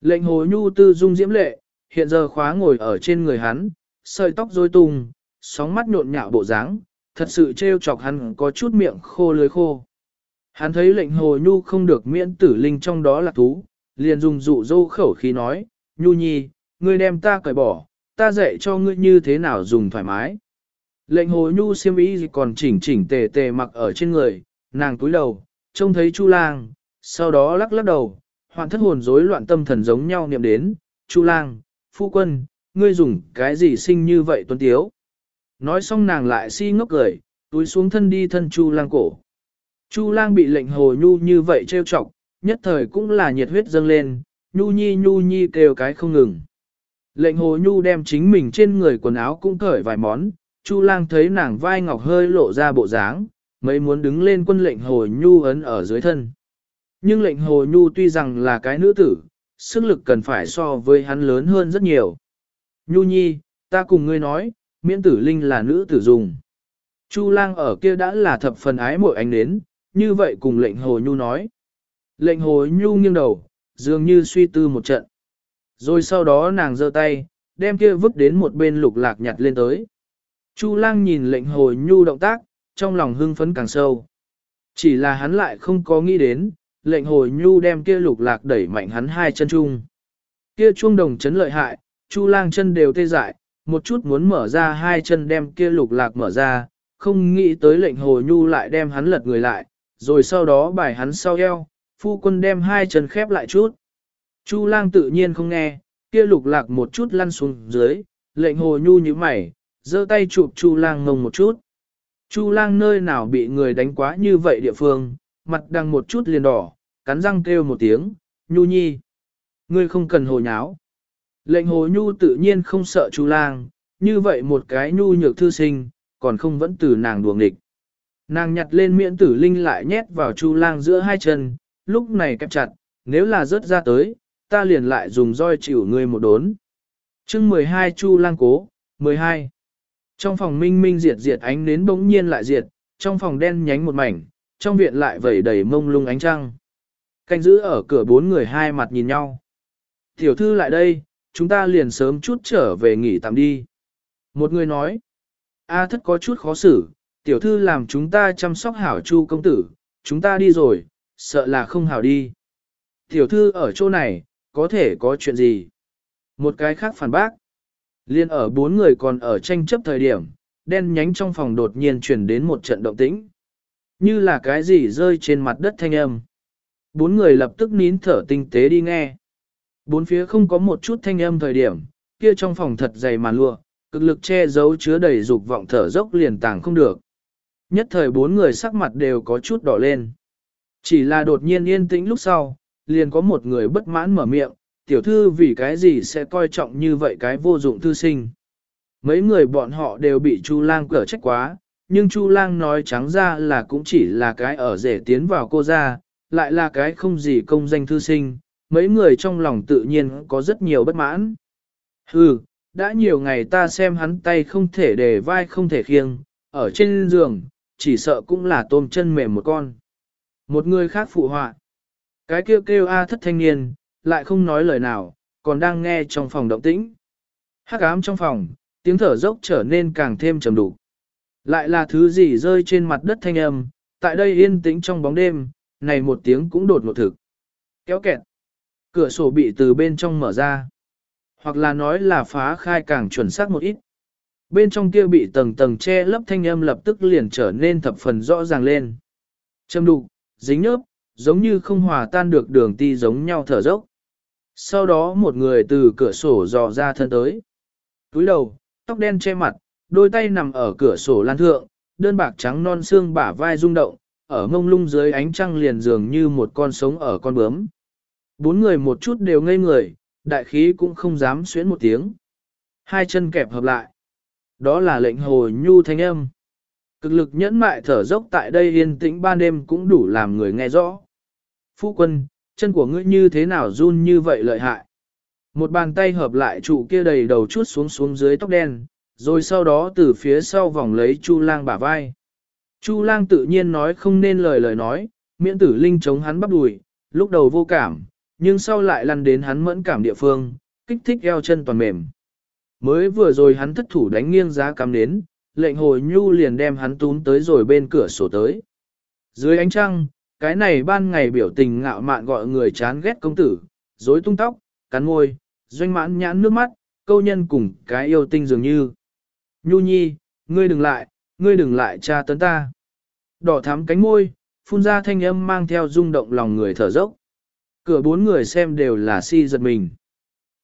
Lệnh hồ nhu tư dung diễm lệ, hiện giờ khóa ngồi ở trên người hắn, sợi tóc rối tung, sóng mắt nhộn nhạo bộ dáng, thật sự trêu chọc hắn có chút miệng khô lưới khô. Hắn thấy lệnh hồ nhu không được miễn tử linh trong đó là thú, liền dùng dụ dỗ khẩu khí nói, nhu nhi, ngươi đem ta cởi bỏ, ta dạy cho ngươi như thế nào dùng thoải mái. Lệnh hồ nhu siêm ý còn chỉnh chỉnh tề tề mặc ở trên người, nàng túi đầu, trông thấy chu lang, sau đó lắc lắc đầu, hoạn thất hồn rối loạn tâm thần giống nhau niệm đến, chu lang, phu quân, ngươi dùng cái gì sinh như vậy tuấn tiếu. Nói xong nàng lại si ngốc cười, túi xuống thân đi thân chu lang cổ. Chu lang bị lệnh hồ nhu như vậy trêu chọc, nhất thời cũng là nhiệt huyết dâng lên, nhu nhi nhu nhi kêu cái không ngừng. Lệnh hồ nhu đem chính mình trên người quần áo cũng cởi vài món, chu lang thấy nàng vai ngọc hơi lộ ra bộ dáng, mấy muốn đứng lên quân lệnh hồ nhu ấn ở dưới thân. Nhưng lệnh hồ nhu tuy rằng là cái nữ tử, sức lực cần phải so với hắn lớn hơn rất nhiều. Nhu nhi, ta cùng ngươi nói, miễn tử linh là nữ tử dùng. Chu lang ở kia đã là thập phần ái mội ánh đến, như vậy cùng lệnh hồ nhu nói. Lệnh hồ nhu nghiêng đầu, dường như suy tư một trận. Rồi sau đó nàng giơ tay, đem kia vứt đến một bên lục lạc nhặt lên tới. Chu lang nhìn lệnh hồ nhu động tác, trong lòng hưng phấn càng sâu. Chỉ là hắn lại không có nghĩ đến, lệnh hồ nhu đem kia lục lạc đẩy mạnh hắn hai chân chung. Kia chuông đồng chấn lợi hại, chu lang chân đều tê dại, một chút muốn mở ra hai chân đem kia lục lạc mở ra, không nghĩ tới lệnh hồ nhu lại đem hắn lật người lại, rồi sau đó bài hắn sau eo, phu quân đem hai chân khép lại chút. Chu lang tự nhiên không nghe, kia lục lạc một chút lăn xuống dưới, lệnh hồ nhu như mày, giơ tay chụp chu lang ngông một chút. Chu lang nơi nào bị người đánh quá như vậy địa phương, mặt đằng một chút liền đỏ, cắn răng kêu một tiếng, nhu nhi. Ngươi không cần hồ nháo. Lệnh hồ nhu tự nhiên không sợ chu lang, như vậy một cái nhu nhược thư sinh, còn không vẫn từ nàng đuồng địch. Nàng nhặt lên miễn tử linh lại nhét vào chu lang giữa hai chân, lúc này kẹp chặt, nếu là rớt ra tới, ta liền lại dùng roi chịu ngươi một đốn. chương 12 chu lang cố, 12. Trong phòng minh minh diệt diệt ánh nến bỗng nhiên lại diệt, trong phòng đen nhánh một mảnh, trong viện lại vẩy đầy mông lung ánh trăng. Canh giữ ở cửa bốn người hai mặt nhìn nhau. Tiểu thư lại đây, chúng ta liền sớm chút trở về nghỉ tạm đi. Một người nói, A thất có chút khó xử, tiểu thư làm chúng ta chăm sóc hảo chu công tử, chúng ta đi rồi, sợ là không hảo đi. Tiểu thư ở chỗ này, có thể có chuyện gì? Một cái khác phản bác. Liên ở bốn người còn ở tranh chấp thời điểm, đen nhánh trong phòng đột nhiên chuyển đến một trận động tĩnh. Như là cái gì rơi trên mặt đất thanh âm. Bốn người lập tức nín thở tinh tế đi nghe. Bốn phía không có một chút thanh âm thời điểm, kia trong phòng thật dày màn lụa, cực lực che giấu chứa đầy dục vọng thở dốc liền tàng không được. Nhất thời bốn người sắc mặt đều có chút đỏ lên. Chỉ là đột nhiên yên tĩnh lúc sau, liền có một người bất mãn mở miệng, tiểu thư vì cái gì sẽ coi trọng như vậy cái vô dụng thư sinh. Mấy người bọn họ đều bị Chu Lang cở trách quá, nhưng Chu Lang nói trắng ra là cũng chỉ là cái ở rể tiến vào cô ra, lại là cái không gì công danh thư sinh, mấy người trong lòng tự nhiên có rất nhiều bất mãn. Hừ, đã nhiều ngày ta xem hắn tay không thể để vai không thể khiêng, ở trên giường, chỉ sợ cũng là tôm chân mềm một con. Một người khác phụ họa. Cái kêu kêu A thất thanh niên, lại không nói lời nào, còn đang nghe trong phòng động tĩnh. Hắc ám trong phòng, tiếng thở dốc trở nên càng thêm trầm đủ. Lại là thứ gì rơi trên mặt đất thanh âm, tại đây yên tĩnh trong bóng đêm, này một tiếng cũng đột ngột thực. Kéo kẹt. Cửa sổ bị từ bên trong mở ra. Hoặc là nói là phá khai càng chuẩn xác một ít. Bên trong kia bị tầng tầng che lấp thanh âm lập tức liền trở nên thập phần rõ ràng lên. Châm đục, dính nhớp, giống như không hòa tan được đường ti giống nhau thở dốc. Sau đó một người từ cửa sổ dò ra thân tới. Túi đầu, tóc đen che mặt, đôi tay nằm ở cửa sổ lan thượng, đơn bạc trắng non xương bả vai rung động, ở mông lung dưới ánh trăng liền dường như một con sống ở con bướm. Bốn người một chút đều ngây người, đại khí cũng không dám xuyến một tiếng. Hai chân kẹp hợp lại. Đó là lệnh hồ nhu thanh âm. Cực lực nhẫn mại thở dốc tại đây yên tĩnh ban đêm cũng đủ làm người nghe rõ. Phu quân, chân của ngươi như thế nào run như vậy lợi hại. Một bàn tay hợp lại trụ kia đầy đầu chút xuống xuống dưới tóc đen, rồi sau đó từ phía sau vòng lấy Chu lang bả vai. Chu lang tự nhiên nói không nên lời lời nói, miễn tử linh chống hắn bắp đùi, lúc đầu vô cảm, nhưng sau lại lăn đến hắn mẫn cảm địa phương, kích thích eo chân toàn mềm. Mới vừa rồi hắn thất thủ đánh nghiêng giá cắm đến, lệnh hồi nhu liền đem hắn tún tới rồi bên cửa sổ tới. Dưới ánh trăng, cái này ban ngày biểu tình ngạo mạn gọi người chán ghét công tử, rối tung tóc, cắn môi, doanh mãn nhãn nước mắt, câu nhân cùng cái yêu tinh dường như. Nhu nhi, ngươi đừng lại, ngươi đừng lại tra tấn ta. Đỏ thắm cánh môi, phun ra thanh âm mang theo rung động lòng người thở dốc. Cửa bốn người xem đều là si giật mình.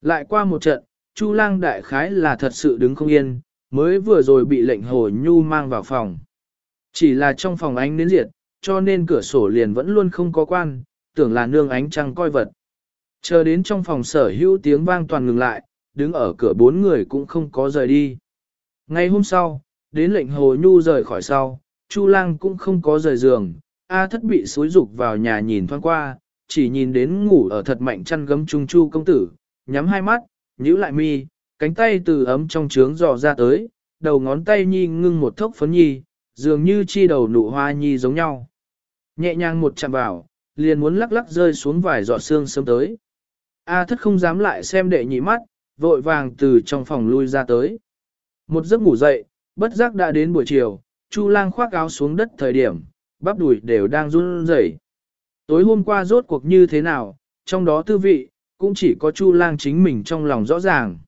Lại qua một trận, Chu lang đại khái là thật sự đứng không yên, mới vừa rồi bị lệnh hồ nhu mang vào phòng. Chỉ là trong phòng ánh đến diệt, cho nên cửa sổ liền vẫn luôn không có quan, tưởng là nương ánh trăng coi vật. Chờ đến trong phòng sở hữu tiếng vang toàn ngừng lại, đứng ở cửa bốn người cũng không có rời đi. Ngay hôm sau, đến lệnh hồ nhu rời khỏi sau, Chu lang cũng không có rời giường, A thất bị xối dục vào nhà nhìn thoáng qua, chỉ nhìn đến ngủ ở thật mạnh chăn gấm trung chu công tử, nhắm hai mắt, nhíu lại mi, cánh tay từ ấm trong trướng dò ra tới, đầu ngón tay nhi ngưng một thốc phấn nhi, dường như chi đầu nụ hoa nhi giống nhau. Nhẹ nhàng một chạm vào, liền muốn lắc lắc rơi xuống vài giọt xương sớm tới. A à, thất không dám lại xem đệ nhị mắt, vội vàng từ trong phòng lui ra tới. Một giấc ngủ dậy, bất giác đã đến buổi chiều, Chu lang khoác áo xuống đất thời điểm, bắp đùi đều đang run rẩy. Tối hôm qua rốt cuộc như thế nào, trong đó tư vị, cũng chỉ có Chu lang chính mình trong lòng rõ ràng.